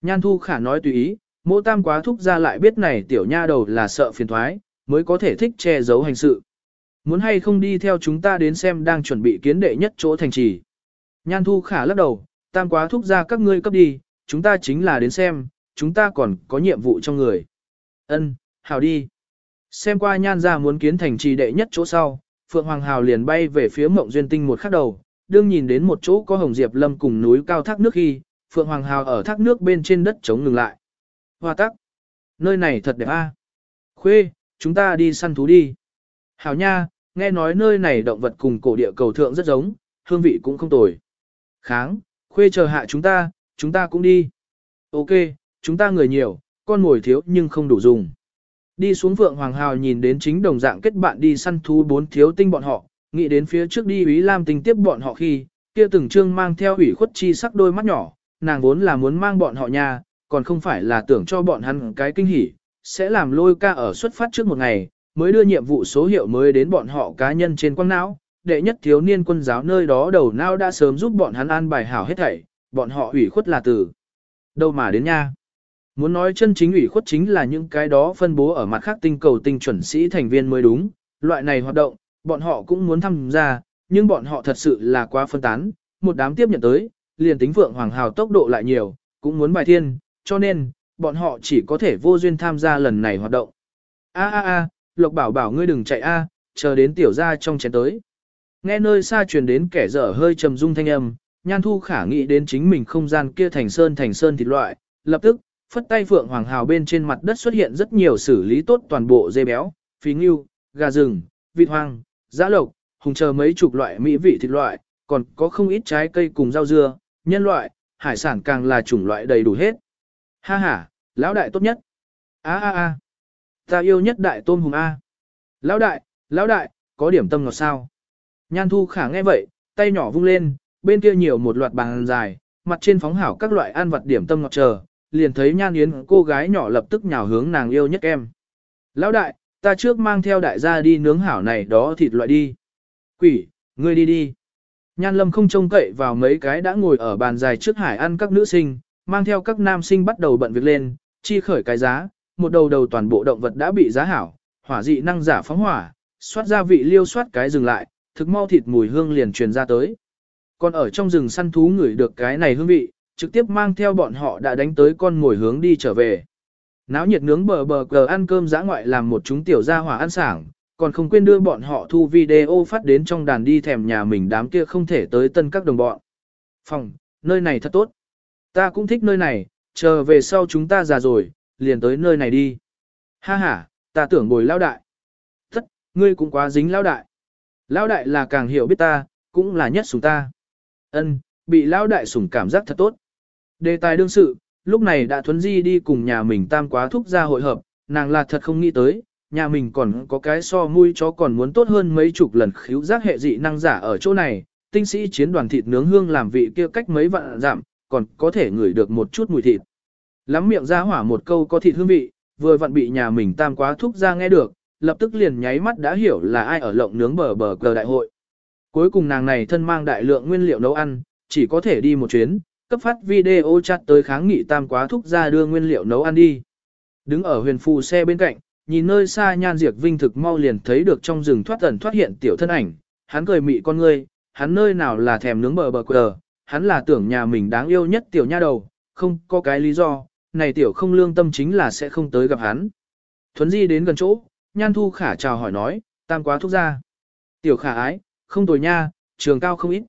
Nhan thu khả nói tùy ý, mỗ tam quá thúc ra lại biết này tiểu nha đầu là sợ phiền thoái, mới có thể thích che giấu hành sự. Muốn hay không đi theo chúng ta đến xem đang chuẩn bị kiến đệ nhất chỗ thành trì. Nhan thu khả lắc đầu, tam quá thúc ra các ngươi cấp đi, chúng ta chính là đến xem, chúng ta còn có nhiệm vụ trong người. Ân, hào đi. Xem qua nhan ra muốn kiến thành trì đệ nhất chỗ sau, Phượng Hoàng Hào liền bay về phía mộng duyên tinh một khắc đầu, đương nhìn đến một chỗ có hồng diệp lâm cùng núi cao thác nước khi, Phượng Hoàng Hào ở thác nước bên trên đất chống ngừng lại. Hoa tắc. Nơi này thật đẹp a. Khuê, chúng ta đi săn thú đi. hào nha, nghe nói nơi này động vật cùng cổ địa cầu thượng rất giống, hương vị cũng không tồi. Kháng, khuê chờ hạ chúng ta, chúng ta cũng đi. Ok, chúng ta người nhiều, con ngồi thiếu nhưng không đủ dùng. Đi xuống Phượng Hoàng Hào nhìn đến chính đồng dạng kết bạn đi săn thú bốn thiếu tinh bọn họ, nghĩ đến phía trước đi Ý Lam tinh tiếp bọn họ khi, kia từng trương mang theo ủy khuất chi sắc đôi mắt nhỏ, nàng vốn là muốn mang bọn họ nhà, còn không phải là tưởng cho bọn hắn cái kinh hỉ, sẽ làm lôi ca ở xuất phát trước một ngày, mới đưa nhiệm vụ số hiệu mới đến bọn họ cá nhân trên quang não, đệ nhất thiếu niên quân giáo nơi đó đầu não đã sớm giúp bọn hắn an bài hảo hết thảy, bọn họ ủy khuất là từ đâu mà đến nha. Muốn nói chân chính ủy khuất chính là những cái đó phân bố ở mặt khác tinh cầu tinh chuẩn sĩ thành viên mới đúng, loại này hoạt động, bọn họ cũng muốn tham gia, nhưng bọn họ thật sự là quá phân tán, một đám tiếp nhận tới, liền tính vượng hoàng hào tốc độ lại nhiều, cũng muốn bài thiên, cho nên, bọn họ chỉ có thể vô duyên tham gia lần này hoạt động. A a a, Lộc bảo bảo ngươi đừng chạy a, chờ đến tiểu gia trong chén tới. Nghe nơi xa truyền đến kẻ dở hơi trầm rung thanh âm, nhan thu khả nghĩ đến chính mình không gian kia thành sơn thành sơn thịt loại, lập tức, phất tay phượng hoàng hào bên trên mặt đất xuất hiện rất nhiều xử lý tốt toàn bộ dê béo, phí ngưu, gà rừng, vịt hoang, giã lộc, hùng chờ mấy chục loại mỹ vị thịt loại, còn có không ít trái cây cùng rau dưa, nhân loại, hải sản càng là chủng loại đầy đủ hết. Ha ha, lão đại tốt nhất. A a a, ta yêu nhất đại tôm hùng A. Lão đại, lão đại, có điểm tâm ngọt sao? Nhan thu khả nghe vậy, tay nhỏ vung lên, bên kia nhiều một loạt bàn dài, mặt trên phóng hảo các loại ăn vật điểm tâm ngọt chờ, liền thấy nhan yến cô gái nhỏ lập tức nhào hướng nàng yêu nhất em. Lão đại, ta trước mang theo đại gia đi nướng hảo này đó thịt loại đi. Quỷ, ngươi đi đi. Nhan lâm không trông cậy vào mấy cái đã ngồi ở bàn dài trước hải ăn các nữ sinh, mang theo các nam sinh bắt đầu bận việc lên, chi khởi cái giá, một đầu đầu toàn bộ động vật đã bị giá hảo, hỏa dị năng giả phóng hỏa, xoát gia vị liêu xoát cái dừng lại, thực mau thịt mùi hương liền truyền ra tới. Còn ở trong rừng săn thú ngửi được cái này hương vị, trực tiếp mang theo bọn họ đã đánh tới con ngồi hướng đi trở về. Náo nhiệt nướng bờ bờ cờ ăn cơm giã ngoại làm một chúng tiểu gia hỏa ăn sảng, còn không quên đưa bọn họ thu video phát đến trong đàn đi thèm nhà mình đám kia không thể tới tân các đồng bọn. Phòng, nơi này thật tốt. Ta cũng thích nơi này, chờ về sau chúng ta già rồi, liền tới nơi này đi. Ha ha, ta tưởng bồi lao đại. Thất, ngươi cũng quá dính lao đại. Lao đại là càng hiểu biết ta, cũng là nhất sủng ta. Ân, bị lao đại sủng cảm giác thật tốt. Đề tài đương sự, lúc này đã thuấn di đi cùng nhà mình tam quá thúc ra hội hợp, nàng là thật không nghĩ tới, nhà mình còn có cái so mui chó còn muốn tốt hơn mấy chục lần khíu giác hệ dị năng giả ở chỗ này, tinh sĩ chiến đoàn thịt nướng hương làm vị kia cách mấy vạn giảm, còn có thể ngửi được một chút mùi thịt. Lắm miệng ra hỏa một câu có thịt hương vị, vừa vặn bị nhà mình tam quá thúc ra nghe được, lập tức liền nháy mắt đã hiểu là ai ở lộng nướng bờ bờ cờ đại hội. Cuối cùng nàng này thân mang đại lượng nguyên liệu nấu ăn, chỉ có thể đi một chuyến, cấp phát video chat tới kháng nghị tam quá thúc ra đưa nguyên liệu nấu ăn đi. Đứng ở huyền phù xe bên cạnh, nhìn nơi xa nhan diệt vinh thực mau liền thấy được trong rừng thoát ẩn thoát hiện tiểu thân ảnh, hắn cười mị con ngươi, hắn nơi nào là thèm nướng bờ bờ quờ, hắn là tưởng nhà mình đáng yêu nhất tiểu nha đầu, không có cái lý do, này tiểu không lương tâm chính là sẽ không tới gặp hắn. Thuấn di đến gần chỗ, nhan thu khả chào hỏi nói, tam quá thúc ra. Tiểu khả ái, không tồi nha, trường cao không ít.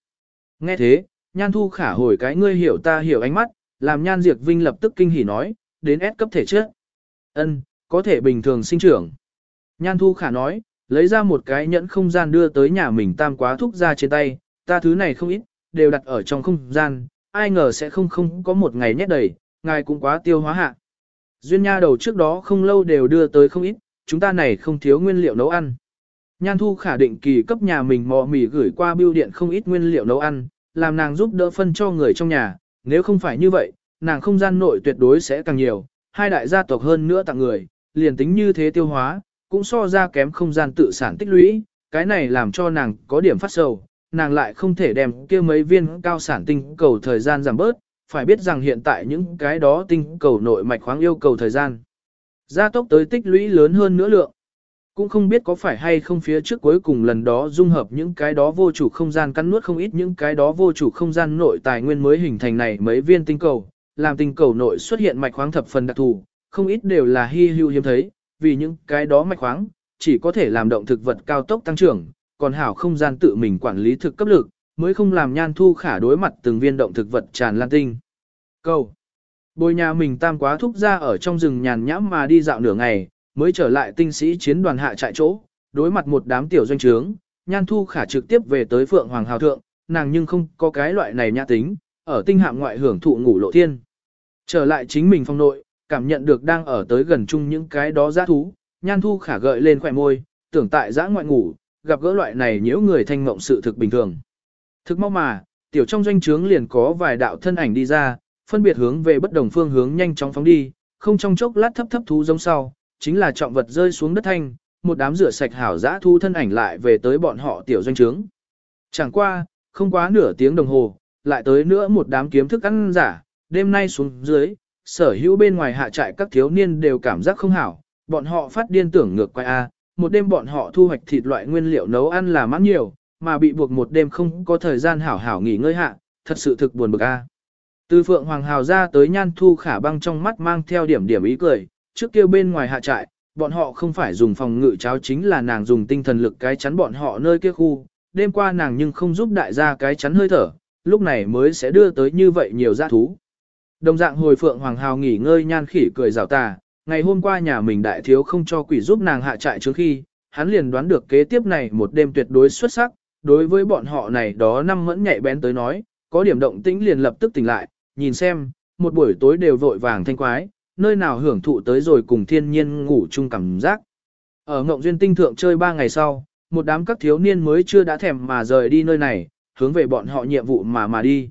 Nghe thế, nhan thu khả hồi cái ngươi hiểu ta hiểu ánh mắt, làm nhan diệt vinh lập tức kinh hỉ nói, đến S cấp thể chất. ân có thể bình thường sinh trưởng. Nhan thu khả nói, lấy ra một cái nhẫn không gian đưa tới nhà mình tam quá thúc ra trên tay, ta thứ này không ít, đều đặt ở trong không gian, ai ngờ sẽ không không có một ngày nhét đầy, ngài cũng quá tiêu hóa hạ. Duyên nha đầu trước đó không lâu đều đưa tới không ít, chúng ta này không thiếu nguyên liệu nấu ăn. Nhan thu khả định kỳ cấp nhà mình mò mì gửi qua bưu điện không ít nguyên liệu nấu ăn, làm nàng giúp đỡ phân cho người trong nhà, nếu không phải như vậy, nàng không gian nội tuyệt đối sẽ càng nhiều, hai đại gia tộc hơn nữa tặng người, liền tính như thế tiêu hóa, cũng so ra kém không gian tự sản tích lũy, cái này làm cho nàng có điểm phát sầu, nàng lại không thể đem kia mấy viên cao sản tinh cầu thời gian giảm bớt, phải biết rằng hiện tại những cái đó tinh cầu nội mạch khoáng yêu cầu thời gian. Gia tốc tới tích lũy lớn hơn nữa lượng. Cũng không biết có phải hay không phía trước cuối cùng lần đó dung hợp những cái đó vô chủ không gian cắn nuốt không ít những cái đó vô chủ không gian nội tài nguyên mới hình thành này mấy viên tinh cầu, làm tinh cầu nội xuất hiện mạch khoáng thập phần đặc thù, không ít đều là hy hữu hiếm thấy, vì những cái đó mạch khoáng chỉ có thể làm động thực vật cao tốc tăng trưởng, còn hảo không gian tự mình quản lý thực cấp lực, mới không làm nhan thu khả đối mặt từng viên động thực vật tràn lan tinh. Câu. Bồi nhà mình tam quá thúc ra ở trong rừng nhàn nhãm mà đi dạo nửa ngày, mới trở lại tinh sĩ chiến đoàn hạ trại chỗ, đối mặt một đám tiểu doanh trướng, Nhan Thu Khả trực tiếp về tới Phượng Hoàng Hào Thượng, nàng nhưng không có cái loại này nhã tính, ở tinh hạm ngoại hưởng thụ ngủ lộ thiên. Trở lại chính mình phong nội, cảm nhận được đang ở tới gần chung những cái đó giã thú, Nhan Thu Khả gợi lên khỏe môi, tưởng tại giã ngoại ngủ, gặp gỡ loại này nhiễu người thanh mộng sự thực bình thường. Thực mau mà, tiểu trong doanh trướng liền có vài đạo thân ảnh đi ra, phân biệt hướng về bất đồng phương hướng nhanh chóng phóng đi, không trong chốc lát thấp thấp thú giống sau, chính là trọng vật rơi xuống đất thanh, một đám rửa sạch hảo dã thu thân ảnh lại về tới bọn họ tiểu doanh trướng. Chẳng qua, không quá nửa tiếng đồng hồ, lại tới nữa một đám kiếm thức ăn giả, đêm nay xuống dưới, sở hữu bên ngoài hạ trại các thiếu niên đều cảm giác không hảo, bọn họ phát điên tưởng ngược quay A, một đêm bọn họ thu hoạch thịt loại nguyên liệu nấu ăn là mãn nhiều, mà bị buộc một đêm không có thời gian hảo hảo nghỉ ngơi hạ, thật sự thực buồn bực A. Từ Phượng Hoàng Hào ra tới Nhan Thu Khả băng trong mắt mang theo điểm điểm ý cười, trước kia bên ngoài hạ trại, bọn họ không phải dùng phòng ngự cháo chính là nàng dùng tinh thần lực cái chắn bọn họ nơi kia khu, đêm qua nàng nhưng không giúp đại gia cái chắn hơi thở, lúc này mới sẽ đưa tới như vậy nhiều gia thú. Đồng dạng hồi Phượng Hoàng Hào nghỉ ngơi Nhan Khỉ cười rào tà, ngày hôm qua nhà mình đại thiếu không cho quỷ giúp nàng hạ trại trước khi, hắn liền đoán được kế tiếp này một đêm tuyệt đối xuất sắc, đối với bọn họ này đó năm mẫn nhạy bén tới nói, có điểm động tĩnh liền lập tức tỉnh lại, nhìn xem, một buổi tối đều vội vàng thanh quái, nơi nào hưởng thụ tới rồi cùng thiên nhiên ngủ chung cảm giác. Ở Ngộng Duyên Tinh Thượng chơi ba ngày sau, một đám các thiếu niên mới chưa đã thèm mà rời đi nơi này, hướng về bọn họ nhiệm vụ mà mà đi.